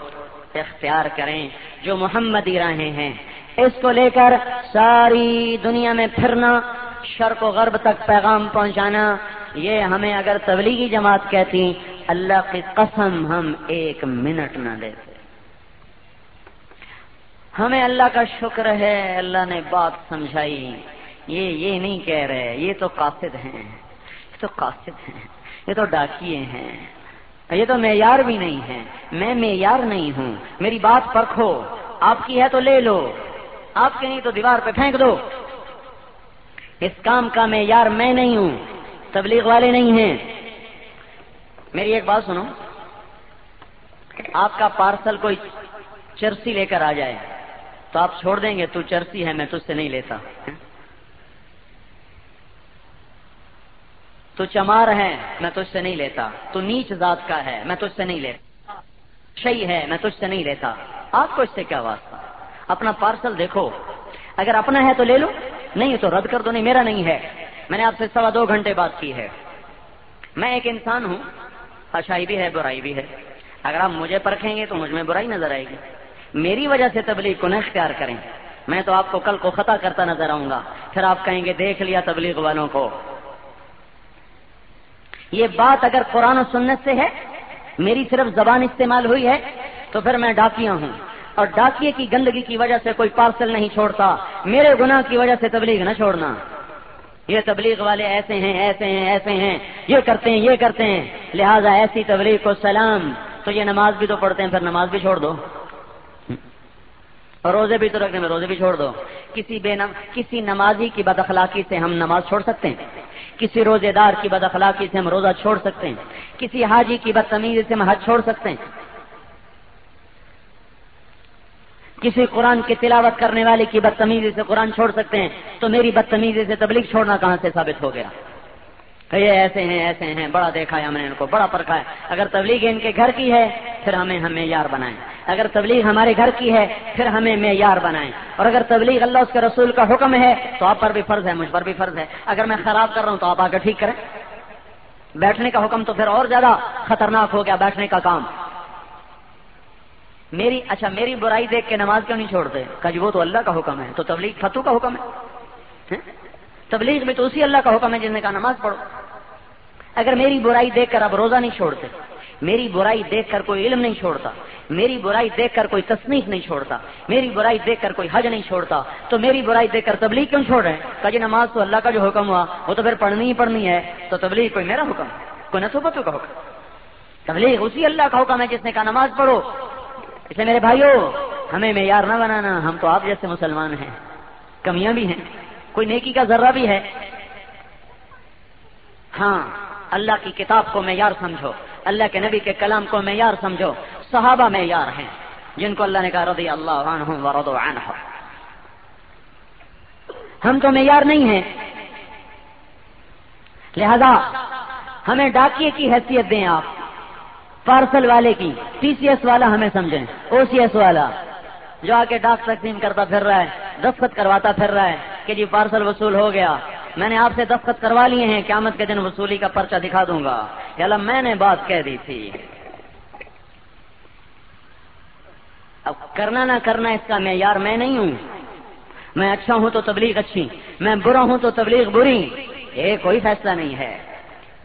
اختیار کریں جو محمدی راہیں ہیں۔ اس کو لے کر ساری دنیا میں پھرنا، شرق و غرب تک پیغام پہنچانا، یہ ہمیں اگر تبلیغی جماعت کہتی اللہ کی قسم ہم ایک منٹ نہ دیتے ہمیں اللہ کا شکر ہے، اللہ نے بات سمجھائی۔ یہ یہ نہیں کہہ رہے، یہ تو قاصد ہیں۔ یہ تو قاصد ہیں۔ یہ تو ڈاکیے ہیں۔ یہ تو معیار بھی نہیں ہے میں معیار نہیں ہوں۔ میری بات پرکھو۔ آپ کی ہے تو لے لو۔ آپ کے نہیں تو دیوار پہ پھینک دو۔ اس کام کا معیار میں نہیں ہوں۔ تبلیغ والے نہیں ہیں۔ میری ایک بات سنو۔ آپ کا پارسل کوئی چرسی لے کر آ جائے، تو آپ چھوڑ دیں گے، تو چرسی ہے، میں تجھ سے نہیں لیتا۔ تو چمار ہے، میں تجھ سے نہیں لیتا۔ تو نیچ ذات کا ہے، میں تجھ سے نہیں لیتا۔ شہی ہے، میں تجھ سے نہیں لیتا۔ آپ کو اس سے کیا واسطہ؟ اپنا پارسل دیکھو۔ اگر اپنا ہے تو لے لو، نہیں تو رد کر دو۔ نہیں، میرا نہیں ہے۔ میں نے آپ سے سوا دو گھنٹے بات کی ہے۔ میں ایک انسان ہوں اچھائی بھی ہے، برائی بھی ہے۔ اگر آپ مجھے پرکھیں گے تو مجھ میں برائی نظر آئے گی۔ میری وجہ سے تبلیغ کو نہ اختیار کریں۔ میں تو آپ کو کل کو خطا کرتا نظر آؤں گا۔ پھر آپ کہیں گے، دیکھ لیا تبلیغ والوں کو۔ یہ بات اگر قرآن و سنت سے ہے، میری صرف زبان استعمال ہوئی ہے، تو پھر میں ڈاکیا ہوں۔ اور ڈاکیے کی گندگی کی وجہ سے کوئی پارسل نہیں چھوڑتا، میرے گناہ کی وجہ سے تبلیغ نہ چھوڑنا۔ یہ تبلیغ والے ایسے ہیں ایسے ہیں ایسے ہیں، یہ کرتے ہیں، یہ کرتے ہیں، لہذا ایسی تبلیغ کو سلام، تو یہ نماز بھی تو پڑھتے ہیں، پھر نماز بھی چھوڑ دو۔ روزے بھی تو رکھنے میں روزے بھی چھوڑ دو۔ کسی بے نم... کسی نمازی کی بد اخلاقی سے ہم نماز چھوڑ سکتے ہیں۔ کسی روزے دار کی بد اخلاقی سے ہم روزہ چھوڑ سکتے ہیں۔ کسی حاجی کی بدتمیزی سے ہم حج چھوڑ سکتے ہیں۔ کسی قرآن کی تلاوت کرنے والے کی بدتمیزی سے قرآن چھوڑ سکتے ہیں، تو میری بدتمیزی سے تبلیغ چھوڑنا کہاں سے ثابت ہو گیا؟ یہ ایسے ہیں ایسے ہیں، بڑا دیکھا ہے ہم نے ان کو، بڑا پرکھا ہے۔ اگر تبلیغ ان کے گھر کی ہے، پھر ہمیں ہمیں یار بنائیں۔ اگر تبلیغ ہمارے گھر کی ہے، پھر ہمیں معیار بنائیں۔ اور اگر تبلیغ اللہ اس کے رسول کا حکم ہے، تو آپ پر بھی فرض ہے، مجھ پر بھی فرض ہے۔ اگر میں خراب کر رہا ہوں، تو آپ آ کر ٹھیک کریں۔ بیٹھنے کا حکم تو پھر اور زیادہ خطرناک ہو گیا، بیٹھنے کا کام۔ میری اچھا میری برائی دیکھ کے نماز کیوں نہیں چھوڑتے؟ کہ جی وہ تو اللہ کا حکم ہے۔ تو تبلیغ فتو کا حکم ہے۔ تبلیغ بھی تو اسی اللہ کا حکم ہے جن نے کہا نماز پڑھو۔ اگر میری برائی دیکھ کر اب روزہ نہیں چھوڑتے، میری برائی دیکھ کر کوئی علم نہیں چھوڑتا، میری برائی دیکھ کر کوئی تصنیف نہیں چھوڑتا، میری برائی دیکھ کر کوئی حج نہیں چھوڑتا، تو میری برائی دیکھ کر تبلیغ کیوں چھوڑ رہے ہیں؟ کہ جی نماز تو اللہ کا جو حکم ہوا، وہ تو پھر پڑھنی ہی پڑھنی ہے، تو تبلیغ کوئی میرا حکم کوئی نسوبتوں کا حکم؟ تبلیغ اسی اللہ کا حکم ہے جس نے کہا نماز پڑھو۔ اس لیے میرے بھائیوں ہمیں معیار نہ بنانا، ہم تو آپ جیسے مسلمان ہیں، کمیاں بھی ہیں، کوئی نیکی کا ذرہ بھی ہے۔ ہاں اللہ کی کتاب کو معیار سمجھو، اللہ کے نبی کے کلام کو معیار سمجھو، صحابہ معیار ہیں، جن کو اللہ نے کہا رضی اللہ عنہ ہم تو معیار نہیں ہیں۔ لہذا، ہمیں ڈاکیے کی حیثیت دیں آپ۔ پارسل والے کی۔ ٹی سی ایس والا ہمیں سمجھیں۔ او سی ایس والا۔ جو آ کے ڈاک تقسیم کرتا پھر رہا ہے، دستخط کرواتا پھر رہا ہے کہ جی پارسل وصول ہو گیا۔ میں نے آپ سے دستخط کروا لیے ہیں، قیامت کے دن وصولی کا پرچہ دکھا دوں گا۔ یا میں نے بات کہہ دی تھی۔ اب کرنا نہ کرنا اس کا معیار میں نہیں ہوں۔ میں اچھا ہوں تو تبلیغ اچھی، میں برا ہوں تو تبلیغ بری۔ یہ کوئی فیصلہ نہیں ہے۔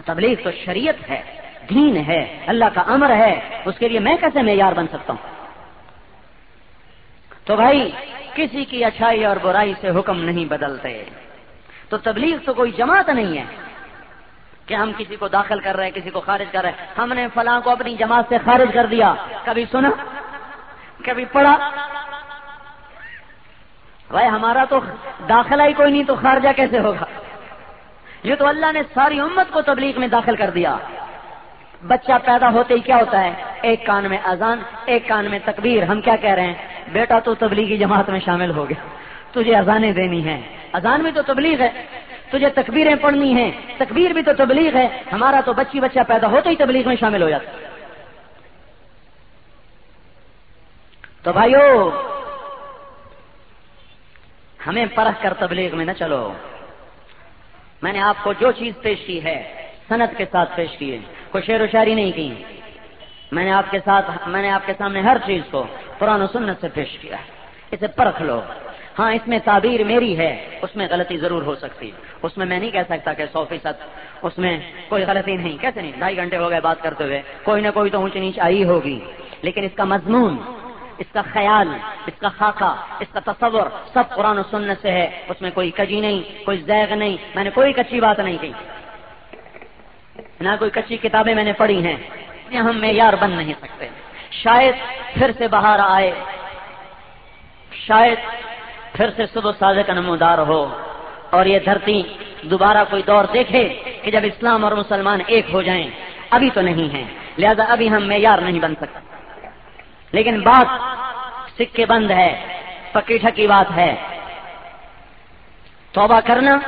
تبلیغ تو شریعت ہے۔ دین ہے، اللہ کا امر ہے، اس کے لیے میں کیسے معیار بن سکتا ہوں؟ تو بھائی، کسی کی اچھائی اور برائی سے حکم نہیں بدلتے۔ تو تبلیغ تو کوئی جماعت نہیں ہے کہ ہم کسی کو داخل کر رہے ہیں کسی کو خارج کر رہے۔ ہیں ہم نے فلاں کو اپنی جماعت سے خارج کر دیا۔ کبھی سنا؟ کبھی پڑھا؟ بھائی، ہمارا تو داخلہ ہی کوئی نہیں، تو خارجہ کیسے ہوگا؟ یہ تو اللہ نے ساری امت کو تبلیغ میں داخل کر دیا۔ بچہ پیدا ہوتے ہی کیا ہوتا ہے؟ ایک کان میں اذان، ایک کان میں تکبیر، ہم کیا کہہ رہے ہیں؟ بیٹا تو تبلیغی جماعت میں شامل ہو گیا۔ تجھے اذانیں دینی ہیں۔ اذان بھی تو تبلیغ ہے، تجھے تکبیریں پڑھنی ہیں۔ تکبیر بھی تو تبلیغ ہے، ہمارا تو بچی بچہ پیدا ہوتا ہی تبلیغ میں شامل ہو جاتا تو بھائیو، ہمیں پرکھ کر تبلیغ میں نہ چلو۔ میں نے آپ کو جو چیز پیش کی ہے صنعت کے ساتھ پیش کی ہے۔ کوئی شعر و شاعری نہیں کی۔ میں نے آپ کے ساتھ میں نے آپ کے سامنے ہر چیز کو قرآن و سنت سے پیش کیا۔ اسے پرکھ لو۔ ہاں اس میں تعبیر میری ہے۔ اس میں غلطی ضرور ہو سکتی۔ اس میں میں نہیں کہہ سکتا کہ سو فیصد۔ اس میں کوئی غلطی نہیں۔ کیسے نہیں؟ ڈھائی گھنٹے ہو گئے بات کرتے ہوئے۔ کوئی نہ کوئی تو اونچ نیچ آئی ہوگی۔ لیکن اس کا مضمون، اس کا خیال، اس کا خاکہ، اس کا تصور سب قرآن و سننے سے ہے۔ اس میں کوئی کجی نہیں، کوئی زیغ نہیں۔ میں نے کوئی کچی بات نہیں کی۔ نہ کوئی کچی کتابیں میں نے پڑھی ہیں ہم معیار بن نہیں سکتے۔ شاید پھر سے باہر آئے، شاید پھر سے صبح سازے کا نمودار ہو اور یہ دھرتی دوبارہ کوئی دور دیکھے کہ جب اسلام اور مسلمان ایک ہو جائیں، ابھی تو نہیں ہے لہذا ابھی ہم معیار نہیں بن سکتے۔ لیکن بات سکے بند ہے پکی ٹھکی بات ہے۔ توبہ کرنا،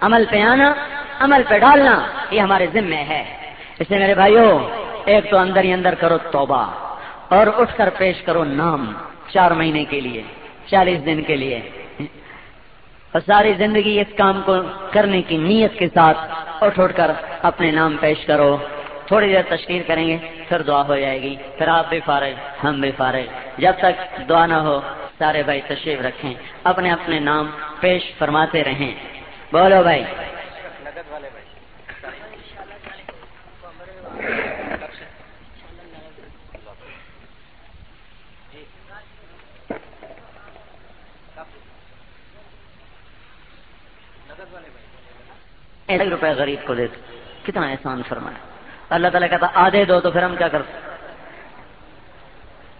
عمل پہ آنا عمل پہ ڈالنا یہ ہمارے ذمے ہے۔ اس لیے میرے بھائیوں ایک تو اندر ہی اندر کرو توبہ اور اٹھ کر پیش کرو نام چار مہینے کے لیے، چالیس دن کے لیے۔ اور ساری زندگی اس کام کو کرنے کی نیت کے ساتھ اٹھ اٹھ کر اپنے نام پیش کرو۔ تھوڑی دیر تشکیل کریں گے، پھر دعا ہو جائے گی۔ پھر آپ بھی فارغ، ہم بھی فارغ۔ جب تک دعا نہ ہو، سارے بھائی تشریف رکھیں، اپنے اپنے نام پیش فرماتے رہیں۔ بولو بھائی۔ ایک روپے غریب کو دے دو۔ کتنا احسان فرمایا۔ اللہ تعالیٰ کہتا، آدھے دو تو پھر ہم کیا کرتے؟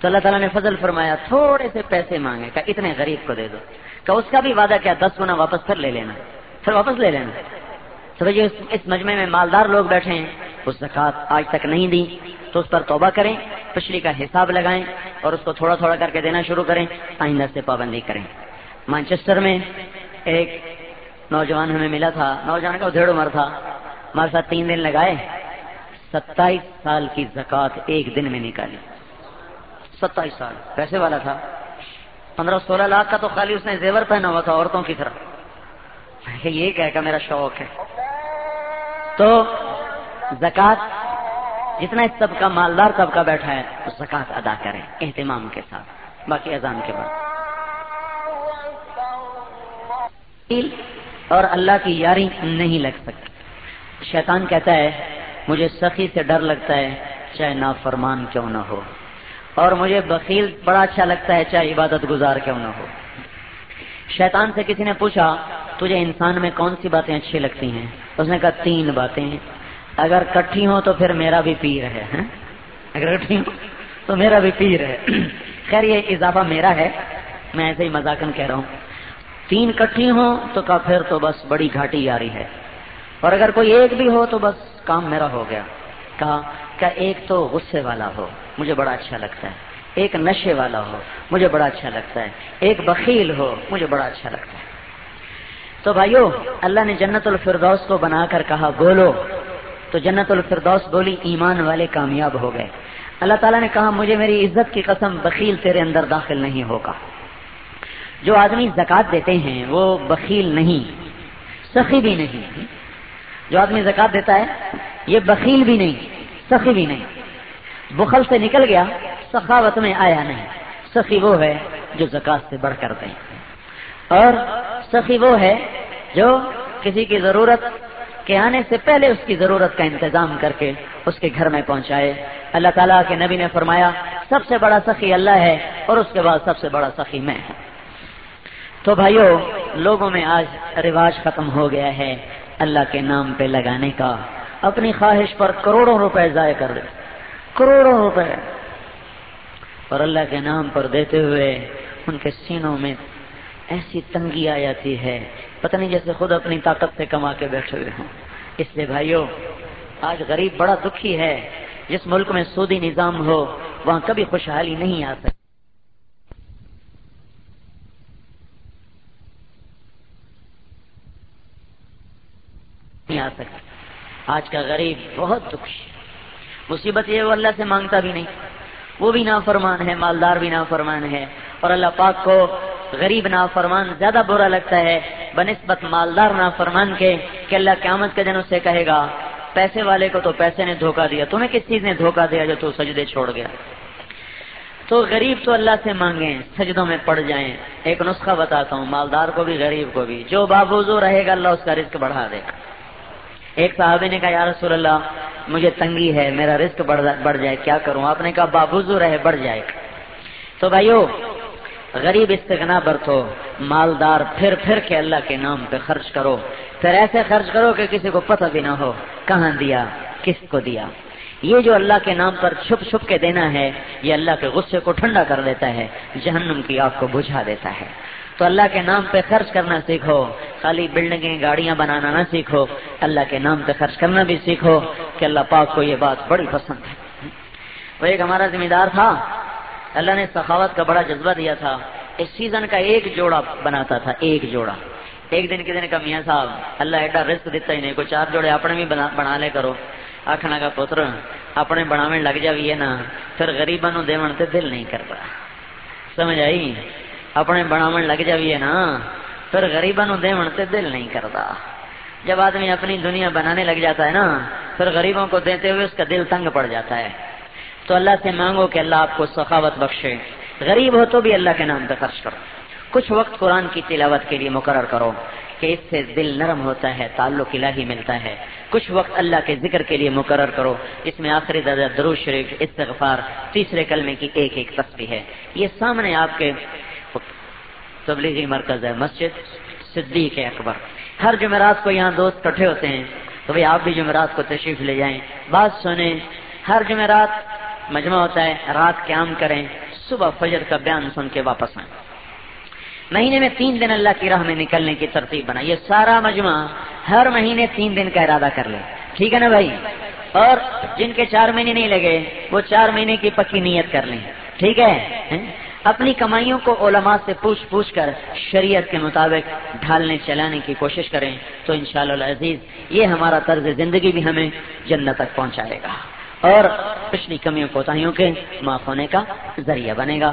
تو اللہ تعالیٰ نے فضل فرمایا، تھوڑے سے پیسے مانگے کہ اتنے غریب کو دے دو۔ کہ اس کا بھی وعدہ کیا، دس گنا واپس پھر لے لینا۔ پھر واپس لے لینا۔ تو بھائی، اس مجمع میں مالدار لوگ بیٹھے ہیں اس زکات آج تک نہیں دی۔ تو اس پر توبہ کریں، پچھلی کا حساب لگائیں اور اس کو تھوڑا تھوڑا کر کے دینا شروع کریں، آئندہ سے پابندی کریں۔ مانچسٹر میں ایک نوجوان ہمیں ملا تھا۔ نوجوان کا ڈھیڑ عمر تھا۔ ہمارے ساتھ تین دن لگائے۔ ستائیس سال کی زکات ایک دن میں نکالی۔ ستائیس سال۔ پیسے والا تھا۔ پندرہ سولہ لاکھ کا تو خالی اس نے زیور پہنا ہوا تھا عورتوں کی طرح۔ یہ کہہ کا میرا شوق ہے۔ تو زکات جتنا اس طبقہ مالدار طبقہ بیٹھا ہے اس زکات ادا کریں اہتمام کے ساتھ۔ باقی اذان کے بعد۔ اور اللہ کی یاری نہیں لگ سکتی۔ شیطان کہتا ہے، مجھے سخی سے ڈر لگتا ہے، چاہے نافرمان کیوں نہ ہو۔ اور مجھے بخیل بڑا اچھا لگتا ہے، چاہے عبادت گزار کیوں نہ ہو۔ شیطان سے کسی نے پوچھا، تجھے انسان میں کون سی باتیں اچھی لگتی ہیں؟ اس نے کہا، تین باتیں۔ اگر کٹھی ہو تو پھر میرا بھی پیر ہے ہاں؟ اگر کٹھی ہو تو میرا بھی پیر ہے۔ خیر، یہ اضافہ میرا ہے۔ میں ایسے ہی مذاکن کہہ رہا ہوں۔ تین کٹھی ہوں تو کا پھر تو بس بڑی گھاٹی یاری ہے۔ اور اگر کوئی ایک بھی ہو تو بس کام میرا ہو گیا۔ کہا کہ ایک تو غصے والا ہو؟ مجھے بڑا اچھا لگتا ہے۔ ایک نشے والا ہو؟ مجھے بڑا اچھا لگتا ہے۔ ایک بخیل ہو؟ مجھے بڑا اچھا لگتا ہے۔ تو بھائیو، اللہ نے جنت الفردوس کو بنا کر کہا، بولو۔ تو جنت الفردوس بولی، ایمان والے کامیاب ہو گئے۔ اللہ تعالیٰ نے کہا، مجھے میری عزت کی قسم بخیل تیرے اندر داخل نہیں ہوگا۔ جو آدمی زکات دیتے ہیں وہ بخیل نہیں، سخی بھی نہیں۔ جو آدمی زکات دیتا ہے، یہ بخیل بھی نہیں، سخی بھی نہیں۔ بخل سے نکل گیا، سخاوت میں آیا نہیں۔ سخی وہ ہے جو زکات سے بڑھ کر دیں اور سخی وہ ہے جو کسی کی ضرورت کے آنے سے پہلے اس کی ضرورت کا انتظام کر کے اس کے گھر میں پہنچائے۔ اللہ تعالیٰ کے نبی نے فرمایا، سب سے بڑا سخی اللہ ہے اور اس کے بعد سب سے بڑا سخی میں۔ ہوں تو بھائیو، لوگوں میں آج رواج ختم ہو گیا ہے۔ اللہ کے نام پہ لگانے کا۔ اپنی خواہش پر کروڑوں روپے ضائع کر دے۔ کروڑوں روپے۔ اور اللہ کے نام پر دیتے ہوئے ان کے سینوں میں ایسی تنگی آ جاتی ہے۔ پتہ نہیں جیسے خود اپنی طاقت سے کما کے بیٹھے ہوئے ہوں۔ اس لیے بھائیو، آج غریب بڑا دکھی ہے۔ جس ملک میں سودی نظام ہو، وہاں کبھی خوشحالی نہیں آ سکتی۔ نہیں آ سکتی آج کا غریب بہت دکھی مصیبت یہ وہ اللہ سے مانگتا بھی نہیں۔ وہ بھی نافرمان ہے، مالدار بھی نافرمان ہے۔ اور اللہ پاک کو غریب نافرمان زیادہ برا لگتا ہے۔ بنسبت مالدار نافرمان کے کہ اللہ قیامت کے دن اس سے کہے گا، پیسے والے کو تو پیسے نے دھوکا دیا۔ تمہیں کس چیز نے دھوکا دیا جو تو سجدے چھوڑ گیا؟ تو غریب تو اللہ سے مانگیں، سجدوں میں پڑ جائیں۔ ایک نسخہ بتاتا ہوں، مالدار کو بھی، غریب کو بھی۔ جو بابوزو رہے گا، اللہ اس کا رزق بڑھا دے۔ گا ایک صحابی نے کہا، یا رسول اللہ، مجھے تنگی ہے، میرا رزق بڑھ جائے، کیا کروں؟ آپ نے کہا، بابوزو رہے، بڑھ جائے۔ تو بھائیو، غریب استغنا برتو مالدار، پھر پھر کے اللہ کے نام پہ خرچ کرو۔ پھر ایسے خرچ کرو کہ کسی کو پتہ بھی نہ ہو، کہاں دیا، کس کو دیا۔ یہ جو اللہ کے نام پر چھپ چھپ کے دینا ہے، یہ اللہ کے غصے کو ٹھنڈا کر دیتا ہے، جہنم کی آگ کو بجھا دیتا ہے۔ تو اللہ کے نام پہ خرچ کرنا سیکھو، خالی بلڈنگیں، گاڑیاں بنانا نہ سیکھو، اللہ کے نام پہ خرچ کرنا بھی سیکھو کہ اللہ پاک کو یہ بات بڑی پسند ہے۔ وہ ایک ہمارا ذمہ دار تھا۔ اللہ نے سخاوت کا بڑا جذبہ دیا تھا۔ اس سیزن کا ایک جوڑا بناتا تھا، ایک جوڑا۔ ایک دن کے دن کا میاں صاحب، اللہ ایڈا رسک دیتا ہی نہیں، کوئی چار جوڑے اپنے بھی بنا لے کرو۔ آخنا کا پتر، اپنے بناو لگ جائیے نا، پھر غریبا نو دیون تے دل نہیں کرتا۔ سمجھ آئی؟ اپنے بناو لگ جائیے نا، پھر غریبا نو دیون تے دل نہیں کرتا۔ جب آدمی اپنی دنیا بنانے لگ جاتا ہے نا، پھر غریبوں کو دیتے ہوئے اس کا دل تنگ پڑ جاتا ہے۔ تو اللہ سے مانگو کہ اللہ آپ کو سخاوت بخشے۔ غریب ہو تو بھی اللہ کے نام پہ خرچ کرو۔ کچھ وقت قرآن کی تلاوت کے لیے مقرر کرو کہ اس سے دل نرم ہوتا ہے، تعلق الہی ملتا ہے۔ کچھ وقت اللہ کے ذکر کے لیے مقرر کرو۔ اس میں آخری درجہ درو شریف، استغفار، تیسرے کلمے کی ایک ایک تصویر ہے۔ یہ سامنے آپ کے تبلیغی مرکز ہے، مسجد صدیق اکبر۔ ہر جمعرات کو یہاں دوست کٹھے ہوتے ہیں، تو بھائی آپ بھی جمعرات کو تشریف لے جائیں۔ بات سنیں، ہر جمعرات مجمع ہوتا ہے، رات قیام کریں، صبح فجر کا بیان سن کے واپس آئیں۔ مہینے میں تین دن اللہ کی راہ میں نکلنے کی ترتیب بنا یہ سارا مجمع ہر مہینے تین دن کا ارادہ کر لے ٹھیک ہے نا بھائی؟ اور جن کے چار مہینے نہیں لگے، وہ چار مہینے کی پکی نیت کر لیں۔ ٹھیک ہے؟ اپنی کمائیوں کو علماء سے پوچھ پوچھ کر شریعت کے مطابق ڈھالنے چلانے کی کوشش کریں تو انشاءاللہ العزیز یہ ہمارا طرز زندگی بھی ہمیں جنت تک پہنچائے گا اور پچھلی کمیوں کوتاہیوں کے معاف ہونے کا ذریعہ بنے گا۔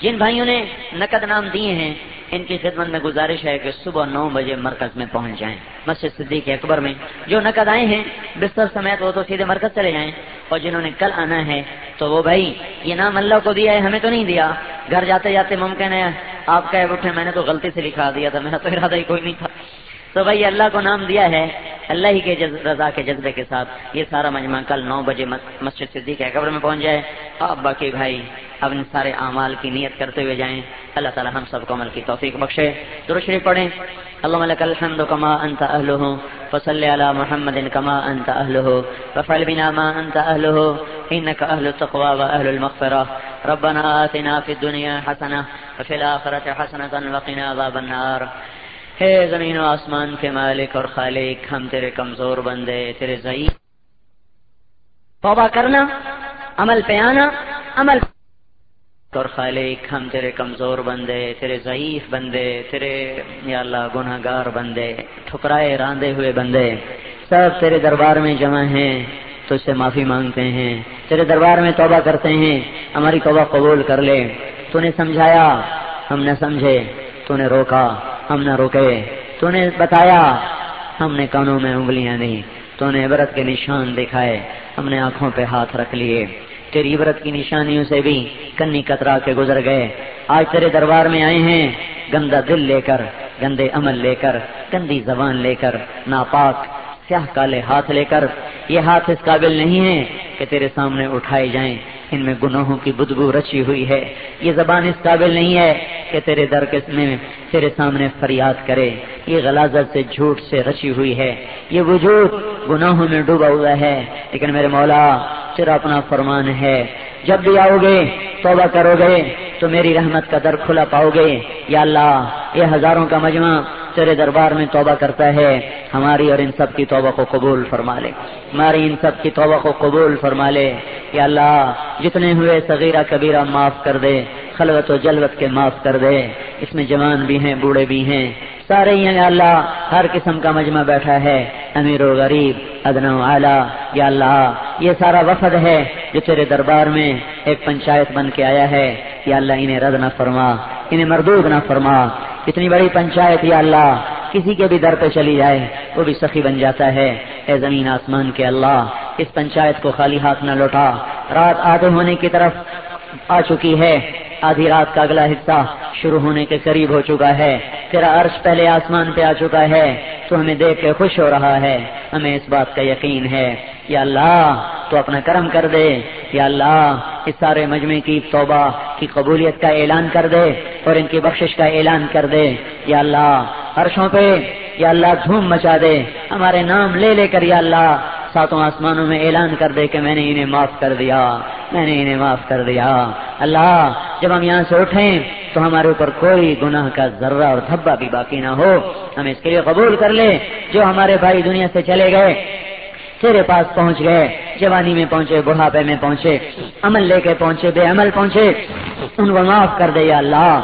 جن بھائیوں نے نقد نام دیے ہیں ان کی خدمت میں گزارش ہے کہ صبح نو بجے مرکز میں پہنچ جائیں۔ مسجد صدیق اکبر میں جو نقد آئے ہیں، بستر سمیت وہ تو سیدھے مرکز چلے جائیں۔ اور جنہوں نے کل آنا ہے، تو وہ بھائی، یہ نام اللہ کو دیا ہے، ہمیں تو نہیں دیا۔ گھر جاتے جاتے ممکن ہے، آپ کا اٹھے، میں نے تو غلطی سے لکھا دیا تھا، میرا تو ارادہ ہی کوئی نہیں تھا۔ تو بھائی اللہ کو نام دیا ہے، اللہ ہی کے رضا کے جذبے کے ساتھ یہ سارا مجمع کل نو بجے مسجد صدیق ہے قبر میں پہنچ جائے۔ آپ باقی بھائی اپنے سارے اعمال کی نیت کرتے ہوئے جائیں۔ اللہ تعالی ہم سب کو عمل کی توفیق بخشے۔ درشری پڑھیں۔ اللهم لك الحمد كما انت اهله فصل على محمد كما انت اهله وفعل بنا ما انت اهله انك اهل التقوى واهل المغفرة ربنا آتنا في الدنيا حسنة وفي الآخرة حسنة، وقنا عذاب النار۔ ہے زمین و آسمان کے مالک اور خالق، ہم تیرے کمزور بندے، تیرے ضعیف۔ توبہ کرنا، عمل پہ آنا، عمل اور خالق، ہم تیرے کمزور بندے، تیرے ضعیف بندے، تیرے یا اللہ گناہ گار بندے، ٹھکرائے، راندے ہوئے بندے۔ سب تیرے دربار میں جمع ہیں، تو سے معافی مانگتے ہیں۔ تیرے دربار میں توبہ کرتے ہیں، ہماری توبہ قبول کر لے۔ تو نے سمجھایا، ہم نے سمجھے، تو نے روکا۔ ہم نہ رکے۔ تو نے بتایا، ہم نے کانوں میں انگلیاں نہیں۔ تو نے عبرت کے نشان دکھائے۔ ہم نے آنکھوں پہ ہاتھ رکھ لیے۔ تیری عبرت کی نشانیوں سے بھی کنی کترا کے گزر گئے۔ آج تیرے دربار میں آئے ہیں۔ گندا دل لے کر، گندے عمل لے کر، گندی زبان لے کر، ناپاک، سیاہ کالے ہاتھ لے کر۔ یہ ہاتھ اس قابل نہیں ہے کہ تیرے سامنے اٹھائے جائیں۔ ان میں گناہوں کی بدبو رچی ہوئی ہے۔ یہ زبان اس قابل نہیں ہے کہ تیرے در کے میں تیرے سامنے فریاد کرے۔ یہ غلازت سے جھوٹ سے رچی ہوئی ہے۔ یہ وجود گناہوں میں ڈوبا ہوا ہے۔ لیکن میرے مولا، تیرا اپنا فرمان ہے۔ جب بھی آؤ گے، توبہ کرو گے، تو میری رحمت کا در کھلا پاؤ گے۔ یا اللہ، یہ ہزاروں کا مجمع تیرے دربار میں توبہ کرتا ہے۔ ہماری اور ان سب کی توبہ کو قبول فرما لے۔ ہماری ان سب کی توبہ کو قبول فرما لے۔ یا اللہ، جتنے ہوئے صغیرہ کبیرہ معاف کر دے، خلوت و جلوت کے معاف کر دے۔ اس میں جوان بھی ہیں، بوڑھے بھی ہیں۔ سارے ہی یا اللہ، ہر قسم کا مجمع بیٹھا ہے۔ امیر و غریب ادنا و اعلیٰ، یا اللہ، یہ سارا وفد ہے جو تیرے دربار میں ایک پنچایت بن کے آیا ہے۔ یا اللہ، انہیں رد نہ فرما، انہیں مردود نہ فرما۔ اتنی بڑی پنچایت، یا اللہ، کسی کے بھی در پہ چلی جائے، وہ بھی سخی بن جاتا ہے۔ اے زمین آسمان کے اللہ، اس پنچایت کو خالی ہاتھ نہ لوٹا۔ رات آدھے ہونے کی طرف آ چکی ہے۔ آدھی رات کا اگلا حصہ شروع ہونے کے قریب ہو چکا ہے۔ تیرا عرش پہلے آسمان پہ آ چکا ہے۔ تو ہمیں دیکھ کے خوش ہو رہا ہے۔ ہمیں اس بات کا یقین ہے۔ یا اللہ، تو اپنا کرم کر دے۔ یا اللہ، اس سارے مجمع کی توبہ کی قبولیت کا اعلان کر دے اور ان کی بخشش کا اعلان کر دے۔ یا اللہ، عرشوں پہ، یا اللہ، دھوم مچا دے۔ ہمارے نام لے لے کر، یا اللہ ساتوں آسمانوں میں اعلان کر دے کہ میں نے انہیں معاف کر دیا، میں نے انہیں معاف کر دیا۔ اللہ، جب ہم یہاں سے اٹھیں تو ہمارے اوپر کوئی گناہ کا ذرہ اور دھبا بھی باقی نہ ہو۔ ہم اس کے لیے قبول کر لے جو ہمارے بھائی دنیا سے چلے گئے، تیرے پاس پہنچ گئے، جوانی میں پہنچے، بڑھاپے میں پہنچے، عمل لے کے پہنچے، بے عمل پہنچے، ان کو معاف کر دے یا اللہ،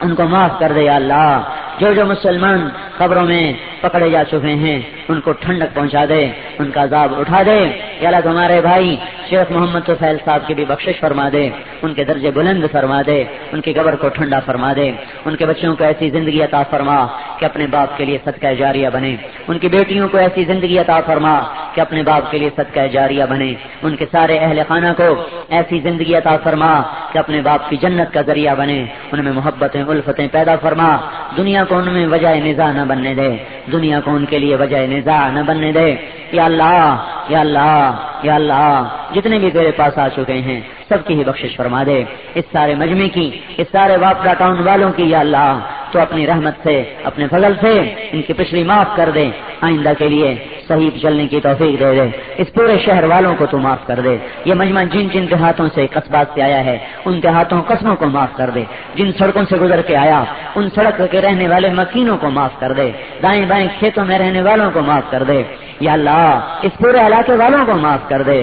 ان کو معاف کر دے یا اللہ۔ جو جو مسلمان خبروں میں پکڑے جا چکے ہیں، ان کو ٹھنڈک پہنچا دے، ان کا عذاب اٹھا دے۔ یا اللہ تمہارے بھائی، شیخ محمد سفیل صاحب کی بھی بخشش فرما دے، ان کے درجے بلند فرما دے، ان کی قبر کو ٹھنڈا فرما دے۔ ان کے بچوں کو ایسی زندگی عطا فرما کہ اپنے باپ کے لیے صدقہ جاریہ بنے۔ ان کی بیٹیوں کو ایسی زندگی عطا فرما کہ اپنے باپ کے لیے صدقہ جاریہ بنے۔ ان کے سارے اہل خانہ کو ایسی زندگی عطا فرما کہ اپنے باپ کی جنت کا ذریعہ بنے۔ ان میں محبتیں، الفتیں پیدا فرما۔ دنیا کو ان میں وجہ نظا نہ بننے دے۔ دنیا کو ان کے لیے وجہ نظا نہ بننے دے۔ یا اللہ یا اللہ یا اللہ، جتنے بھی تیرے پاس آ چکے ہیں سب کی ہی بخشش فرما دے۔ اس سارے مجمع کی، اس سارے واپڈا ٹاؤن والوں کی یا اللہ، تو اپنی رحمت سے، اپنے فضل سے ان کی پچھلی معاف کر دے۔ آئندہ کے لیے صحیح چلنے کی توفیق دے دے۔ اس پورے شہر والوں کو تو معاف کر دے۔ یہ مجمع جن جن کے ہاتھوں سے قصبات سے آیا ہے، ان کے ہاتھوں قسموں کو معاف کر دے۔ جن سڑکوں سے گزر کے آیا، ان سڑک کے رہنے والے مکینوں کو معاف کر دے۔ دائیں بائیں کھیتوں میں رہنے والوں کو معاف کر دے۔ یا اللہ، اس پورے علاقے والوں کو معاف کر دے۔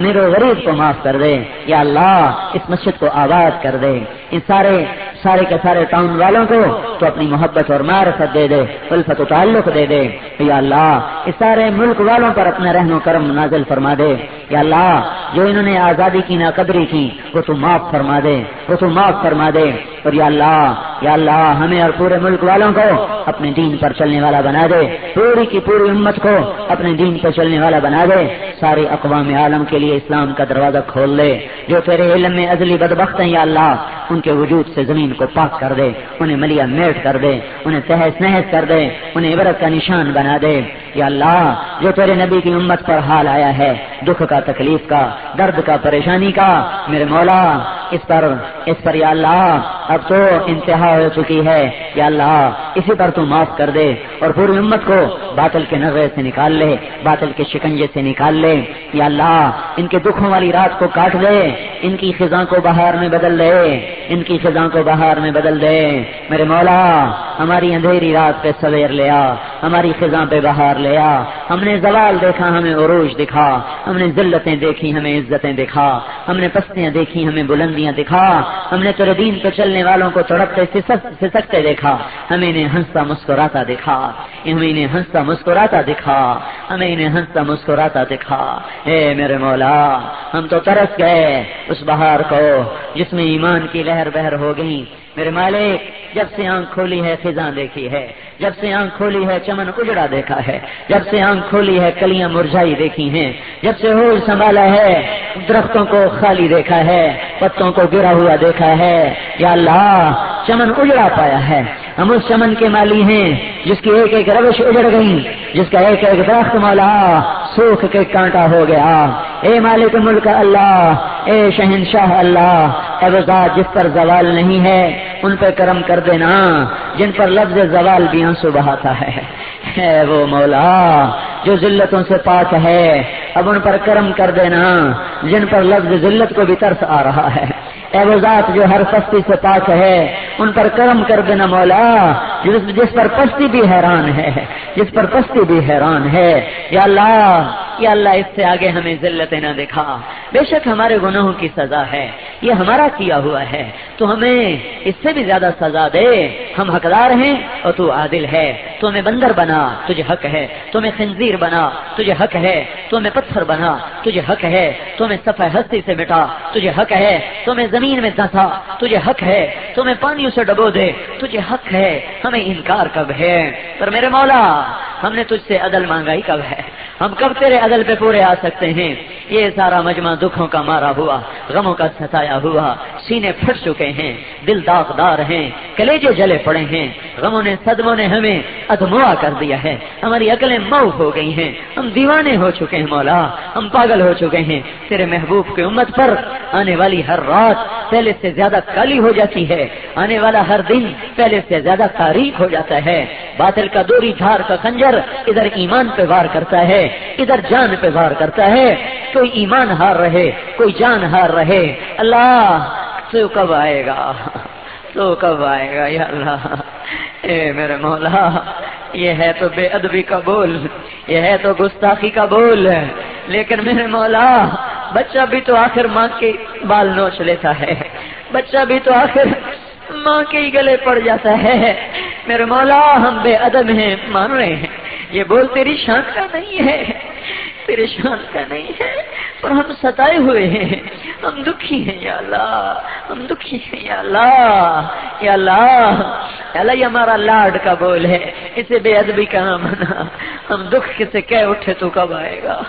میرے غریب کو معاف کر دے۔ یا اللہ، اس مسجد کو آباد کر دے۔ ان سارے سارے کے سارے ٹاؤن والوں کو تو اپنی محبت اور معرفت دے دے، الفت و تعلق دے دے۔ یا اللہ، اس سارے ملک والوں پر اپنا رہن و کرم نازل فرما دے۔ یا اللہ، جو انہوں نے آزادی کی ناقدری کی، وہ تو معاف فرما دے، وہ تو معاف فرما دے۔ اور یا اللہ یا اللہ، ہمیں اور پورے ملک والوں کو اپنے دین پر چلنے والا بنا دے۔ پوری کی پوری امت کو اپنے دین پر چلنے والا بنا دے۔ سارے اقوام عالم کے لیے اسلام کا دروازہ کھول دے جو تیرے علم میں ازلی بدبخت ہیں یا اللہ، ان کے وجود سے زمین کو پاک کر دے۔ انہیں ملیا میٹ کر دے۔ انہیں تہس نہس کر دے۔ انہیں عبرت کا نشان بنا دے۔ یا اللہ، جو تیرے نبی کی امت پر حال آیا ہے، دکھ کا، تکلیف کا، درد کا، پریشانی کا، میرے مولا، اس پر اس پر یا اللہ اب تو انتہا ہو چکی ہے۔ یا اللہ اسی پر تو معاف کر دے اور پوری امت کو باطل کے نظر سے نکال لے، باطل کے شکنجے سے نکال لے۔ یا اللہ، ان کے دکھوں والی رات کو کاٹ دے، ان کی خزاں کو بہار میں بدل دے، ان کی خزاں کو بہار میں بدل دے۔ میرے مولا، ہماری اندھیری رات پہ سویر لیا ہماری خزاں پہ بہار لیا ہم نے زوال دیکھا، ہمیں عروج دکھا۔ ہم نے ذلتیں دیکھی، ہمیں عزتیں دکھا۔ ہم نے پستیاں دیکھی، ہمیں بلندیاں دکھا۔ ہم نے تیرے دین پہ چلنے والوں کو تڑپتے، سسکتے دیکھا۔ ہمیں انہیں ہنستا مسکراتا دکھا ہمیں انہیں ہنستا مسکراتا دکھا ہمیں انہیں ہنستا مسکراتا دکھا اے میرے مولا، ہم تو ترس گئے اس بہار کو جس میں ایمان کی لہر بہر ہو گئی۔ میرے مالک، جب سے آنکھ کھولی ہے خزاں دیکھی ہے، جب سے آنکھ کھولی ہے چمن اجڑا دیکھا ہے، جب سے آنکھ کھولی ہے کلیاں مرجائی دیکھی ہیں، جب سے ہول سنبھالا ہے، درختوں کو خالی دیکھا ہے، پتوں کو گرا ہوا دیکھا ہے۔ یا اللہ، چمن اجڑا پایا ہے۔ ہم اس چمن کے مالی ہیں، جس کی ایک ایک روش اجڑ گئی جس کا ایک ایک درخت مولا سوکھ کے کانٹا ہو گیا۔ اے مالک ملک اللہ، اے شہنشاہ اللہ، اے ذات جس پر زوال نہیں ہے، ان پہ کرم کر دینا، جن پر لفظ زوال بھی آنسو بہاتا ہے۔ اے وہ مولا، جو ذلتوں سے پاک ہے، اب ان پر کرم کر دینا، جن پر لفظ ذلت کو بھی ترس آ رہا ہے۔ اے وہ ذات جو ہر سستی سے پاک ہے، ان پر کرم کر دینا مولا، جس جس پر پستی بھی حیران ہے، جس پر پستی بھی حیران ہے۔ یا اللہ یا اللہ اس سے آگے ہمیں ذلت نہ دکھا۔ بے شک ہمارے گناہوں کی سزا ہے۔ یہ ہمارا کیا ہوا ہے؟ تو ہمیں اس سے بھی زیادہ سزا دے۔ ہم حقدار ہیں اور تو عادل ہے۔ تو ہمیں بندر بنا، تجھے حق ہے۔ تو ہمیں خنزیر بنا، تجھے حق ہے۔ تو ہمیں پتھر بنا، تجھے حق ہے۔ تو ہمیں صفحہ ہستی سے مٹا، تجھے حق ہے۔ تو ہمیں زمین میں دسا تجھے حق ہے۔ تو ہمیں پانیوں سے ڈبو دے، تجھے حق ہے۔ ہمیں انکار کب ہے؟ پر میرے مولا، ہم نے تجھ سے عدل مانگائی کب ہے؟ ہم کب تیرے عدل پہ پورے آ سکتے ہیں۔ یہ سارا مجمع دکھوں کا مارا ہوا، غموں کا ستایا ہوا، سینے پھٹ چکے ہیں، دل داغدار ہیں، کلیجے جلے پڑے ہیں۔ غموں نے، صدموں نے ہمیں ادموا کر دیا ہے۔ ہماری عقلیں مئو ہو گئی ہیں۔ ہم دیوانے ہو چکے ہیں، مولا، ہم پاگل ہو چکے ہیں۔ تیرے محبوب کی امت پر آنے والی ہر رات پہلے سے زیادہ کالی ہو جاتی ہے۔ آنے والا ہر دن پہلے سے زیادہ تاریخ ہو جاتا ہے۔ باطل کا دوری دھار کا خنجر ادھر ایمان پہ وار کرتا ہے۔ ادھر جان پہ وار کرتا ہے، کوئی ایمان ہار رہے، کوئی جان ہار رہے، اللہ تو کب آئے گا؟ تو کب آئے گا یا اللہ؟ اے میرے مولا، یہ ہے تو بے ادبی کا بول، یہ ہے تو گستاخی کا بول۔ لیکن میرے مولا، بچہ بھی تو آخر ماں کے بال نوچ لیتا ہے، بچہ بھی تو آخر ماں کے ہی گلے پڑ جاتا ہے۔ میرے مولا، ہم بے ادب ہیں، مان رہے ہیں۔ یہ بول تیری شان کا نہیں ہے، تیرے شان کا نہیں ہے، پر ہم ستائے ہوئے ہیں۔ ہم دکھی ہیں، یا اللہ، ہم دکھی ہیں، یا اللہ یا اللہ یا اللہ، یہ ہمارا لاڈ کا بول ہے۔ اسے بے ادبی کہاں منا ہم دکھ سے کہہ اٹھے تو کب آئے گا؟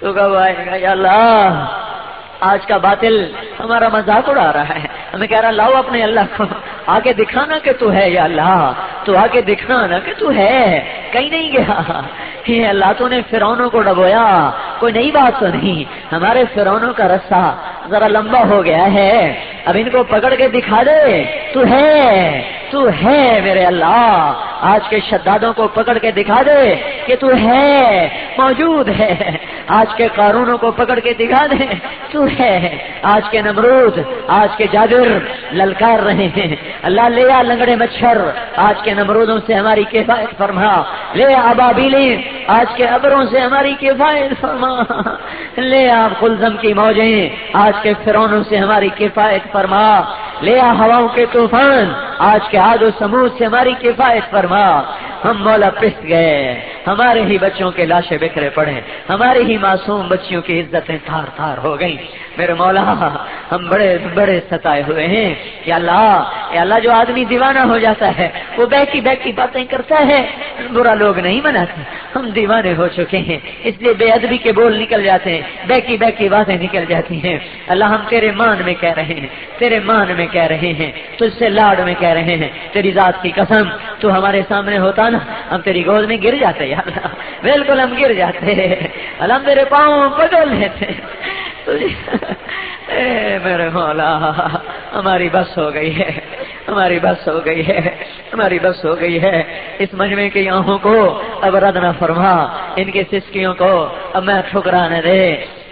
تو کب آئے گا، یا اللہ؟ آج کا باطل ہمارا مذاق اڑا رہا ہے۔ ہمیں کہہ رہا لاؤ اپنے اللہ کو۔ آگے دکھانا کہ تو ہے یا اللہ، تو آگے دکھانا کہ تو ہے۔ کہیں نہیں گیا۔ کہ اللہ تو نے فرونوں کو ڈبویا۔ کوئی نئی بات تو نہیں۔ ہمارے فرونوں کا رستہ ذرا لمبا ہو گیا ہے۔ اب ان کو پکڑ کے دکھا دے، تو ہے۔ تو ہے میرے اللہ۔ آج کے شدادوں کو پکڑ کے دکھا دے کہ تو ہے، موجود ہے۔ آج کے قارونوں کو پکڑ کے دکھا دے تو ہے۔ آج کے نمرود، آج کے جادر للکار رہے ہیں۔ اللہ لے آ لنگڑے مچھر۔ آج کے نمرودوں سے ہماری کفایت فرما۔ لے آبابیلی آج کے ابروں سے ہماری کفایت فرما۔ لے آپ کلزم کی موجیں۔ آج کے فرونوں سے ہماری کفایت فرما۔ لے آ ہواؤں کے طوفان۔ آج کے آد و سمود سے ہماری کفایت فرما۔ ہم مولا پس گئے۔ ہمارے ہی بچوں کے لاشیں بکھرے پڑے۔ ہماری ہی معصوم بچیوں کی عزتیں تھار تھار ہو گئیں۔ میرے مولا، ہم بڑے بڑے ستائے ہوئے ہیں۔ یا اللہ یا اللہ جو آدمی دیوانہ ہو جاتا ہے، وہ بیکی بیکی باتیں کرتا ہے۔ برا لوگ نہیں مناتے۔ ہم دیوانے ہو چکے ہیں۔ اس لیے بے ادبی کے بول نکل جاتے ہیں۔ بیکی بیکی باتیں نکل جاتی ہیں۔ اللہ ہم تیرے مان میں کہہ رہے ہیں۔ تیرے مان میں کہہ رہے ہیں۔ تجھ سے لاڑ میں کہہ کہہ رہے ہیں، تیری ذات کی قسم، تو ہمارے سامنے ہوتا نا، ہم تیری گود میں گر جاتے یا بالکل ہم گر جاتے اللہ میرے پاؤں بدل لیتے جی, اے میرے مولا، ہماری بس ہو گئی ہے، ہماری بس ہو گئی ہے، ہماری بس ہو گئی ہے. اس مجمع کی آنکھوں کو اب رد نہ فرما، ان کی سسکیوں کو اب میں ٹھکرانے دے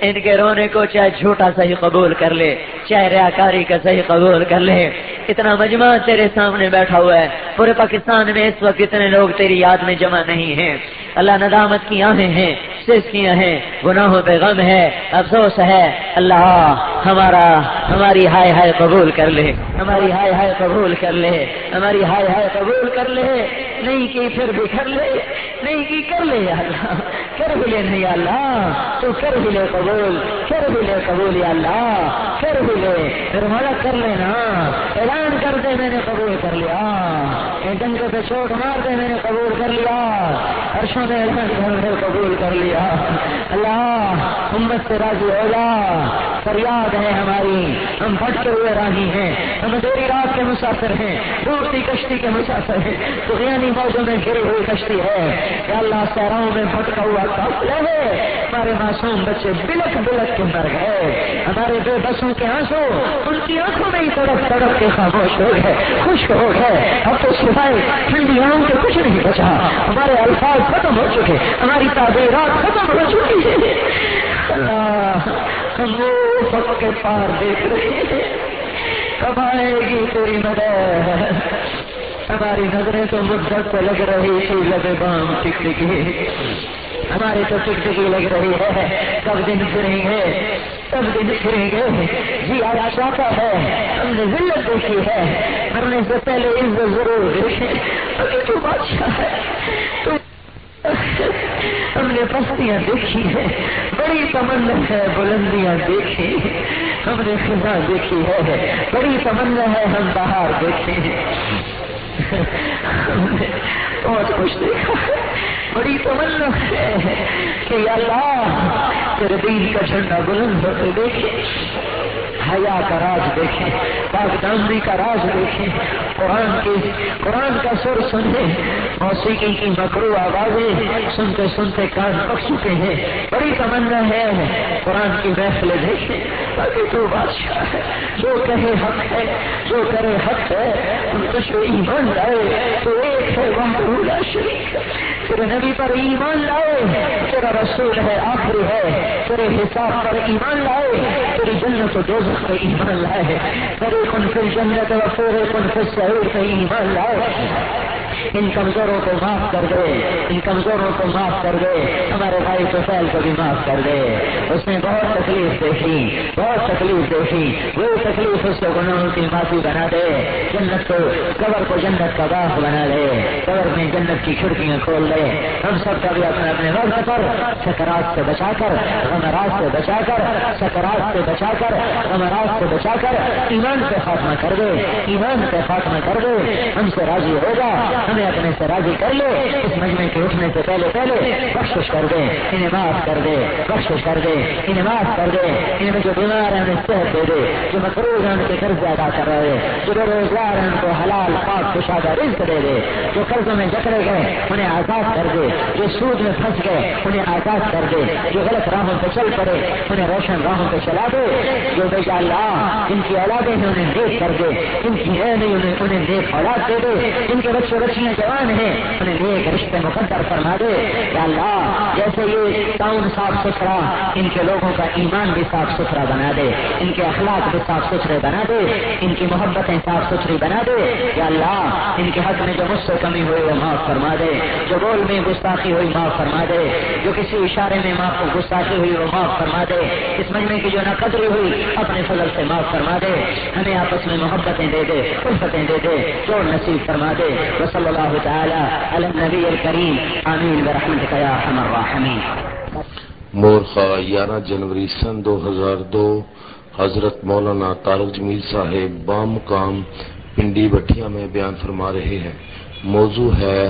ان کے رونے کو چاہے جھوٹا صحیح قبول کر لے، چاہے ریاکاری کا صحیح قبول کر لے۔ اتنا مجمع تیرے سامنے بیٹھا ہوا ہے، پورے پاکستان میں اس وقت اتنے لوگ تیری یاد میں جمع نہیں ہیں۔ اللہ ندامت کی آہیں ہیں سسکیاں ہیں، گناہوں پہ غم ہے، افسوس ہے۔ اللہ، ہمارا، ہماری ہائے ہائے قبول کر لے۔ ہماری ہائے ہائے قبول کر لے۔ ہماری ہائے ہائے قبول کر لے۔ نہیں کی پھر بھی کر لے، نہیں کی کر لے یا اللہ۔ کر بھی لے نہیں اللہ۔ تو کر بھی لے قبول، کر بھی لے قبول یا اللہ۔ کر بھی لے۔ پھر ہمارا کر لینا۔ اعلان کر دے میں نے قبول کر لیا۔ ڈنکے پہ چوٹ مار دے میں نے قبول کر لیا۔ ہرشوں نے اعلان کر دے قبول کر لیا۔ اللہ امت سے راضی ہوگا فریاد ہے ہماری۔ ہم بھٹکے ہوئے راہی ہیں۔ ہم دیر رات کے مسافر ہیں۔ ڈوبتی کشتی کے مسافر ہیں۔ تو غیانی موجوں میں گری ہوئی کشتی ہے۔ یا اللہ سہراؤں میں بھٹکا ہوا قافلہ ہے ہمارے معصوم بچے بلک بلک کے مر گئے۔ ہمارے بے بسوں کے آنسو ان کی آنکھوں میں ہی تڑپ تڑپ کے خاموش ہو گئے۔ خشک ہو گئے۔ اب تو سفائی ٹھنڈی آؤں کے کچھ نہیں بچا۔ ہمارے الفاظ ختم ہو چکے ہماری تعبیرات ختم ہو چکی ہے اللہ ہم وہ سب کے پار دیکھ رہے ہیں۔ کب آئے گی تیری مدد ہماری نظریں تو مدت کو لگ رہی تھی لگے بام ٹکٹکی ہماری تو ٹکٹکی لگ رہی ہے۔ کب دن پھریں گے۔ سب دن پھریں گے۔ جی آیا چاہتا ہے۔ ہم نے ذلت دیکھی ہے۔ مرنے سے پہلے عزت ضرور دیکھے تو بادشاہ ہے۔ تو ہم نے پستیاں دیکھی ہے بڑی تمنا ہے بلندیاں دیکھی ہم نے خزاں دیکھی ہے، بڑی تمنا ہے ہم باہر دیکھے بہت خوش دیکھا۔ بڑی تمنا ہے کہ اللہ، تیرے دین کا جھنڈا بلند ہوتے دیکھے۔ حیا کا راج دیکھیں پاک کا راج دیکھیں، قرآن کی قرآن کا سر سنے موسیقی کی مکرو آوازیں سنتے سنتے کان پک چکے ہیں۔ بڑی تمنا ہے، قرآن کی محفلیں دیکھیں۔ باقی تو بادشاہ ہے، جو کہے حق ہے، جو کرے حق ہے کچھ ایمان لائے، تو ایک ہے وہاں شریف۔ تیرے نبی پر ایمان لائے، تیرا رسول ہے، آخری ہے۔ تیرے حساب پر ایمان لائے، تیری جنت و دوزخ پر ایمان لائے۔ تیرے کن فی جنت و فیرے کن فی سعیر پر ایمان لائے۔ ان کمزوروں کو معاف کر دے، ان کمزوروں کو معاف کر دے، ہمارے بھائی سفیل کو بھی معاف کر دے۔ اس نے بہت تکلیف دیکھی، بہت تکلیف دیکھی۔ وہ تکلیف اس کو گناہوں کی معافی بنا دے۔ جنت کو، قبر کو جنت کا باغ بنا دے۔ قبر میں جنت کی کھڑکیاں کھول دے۔ ہم سب کا بھی اپنے اپنے وقت پر سکرات سے بچا کر، غمرات سے بچا کر، سکرات سے بچا کر، غمرات سے بچا کر ایمان سے خاتمہ کر دے، ایمان سے خاتمہ کر دے۔ ہم سے راضی ہوگا ہمیں اپنے سے راضی کر لے، اس مجمے کے اٹھنے سے پہلے پہلے بخش کر دے، انہیں معاف کر دے بخش کر دے، انہیں معاف کر دے، انہیں جو بیمار ہیں، انہیں صحت دے دے، جو مقروض ہیں، ان کے قرض ادا کر رہے جو بے روزگار ہیں، ان کو حلال، پاک کشادہ رزق دے دے، جو قرضوں میں جکڑے گئے، انہیں آزاد کر دے، جو سود میں پھنس گئے، انہیں آزاد کر دے، جو غلط راہوں پہ چل پڑے، انہیں روشن راہوں پہ چلا دے، جو بے اللہ، ان کی اولادیں ہیں، انہیں دیکھ کر دے، ان کی ہے نہیں، انہیں انہیں دیکھ اولاد دے دے، ان کے بچے بچیاں جوان ہیں، انہیں نیک رشتے مقدر فرما دے۔ یا اللہ، جیسے یہ ٹاؤن صاف ستھرا، ان کے لوگوں کا ایمان بھی صاف ستھرا بنا دے۔ ان کے اخلاق بھی صاف ستھرے بنا دے۔ ان کی محبتیں صاف ستھری بنا دے۔ یا اللہ، ان کے حق میں جو مجھ سے کمی ہوئی وہ معاف فرما دے۔ جو بول میں گستاخی ہوئی معاف فرما دے۔ جو کسی اشارے میں معاف گستاخی ہوئی وہ معاف فرما دے۔ اس مجمے کی جو نقدری ہوئی، اپنے فضل سے معاف فرما دے۔ ہمیں آپس میں محبتیں دے دے، الفتیں دے دے، جو نصیب فرما دے۔ وہ صلی الله تعالى على النبي الكريم آمين برحمتك يا أرحم الراحمين مورخہ گیارہ جنوری سن دو ہزار دو، حضرت مولانا طارق جمیل صاحب بام کام پنڈی بٹیا میں بیان فرما رہے ہیں۔ موضوع ہے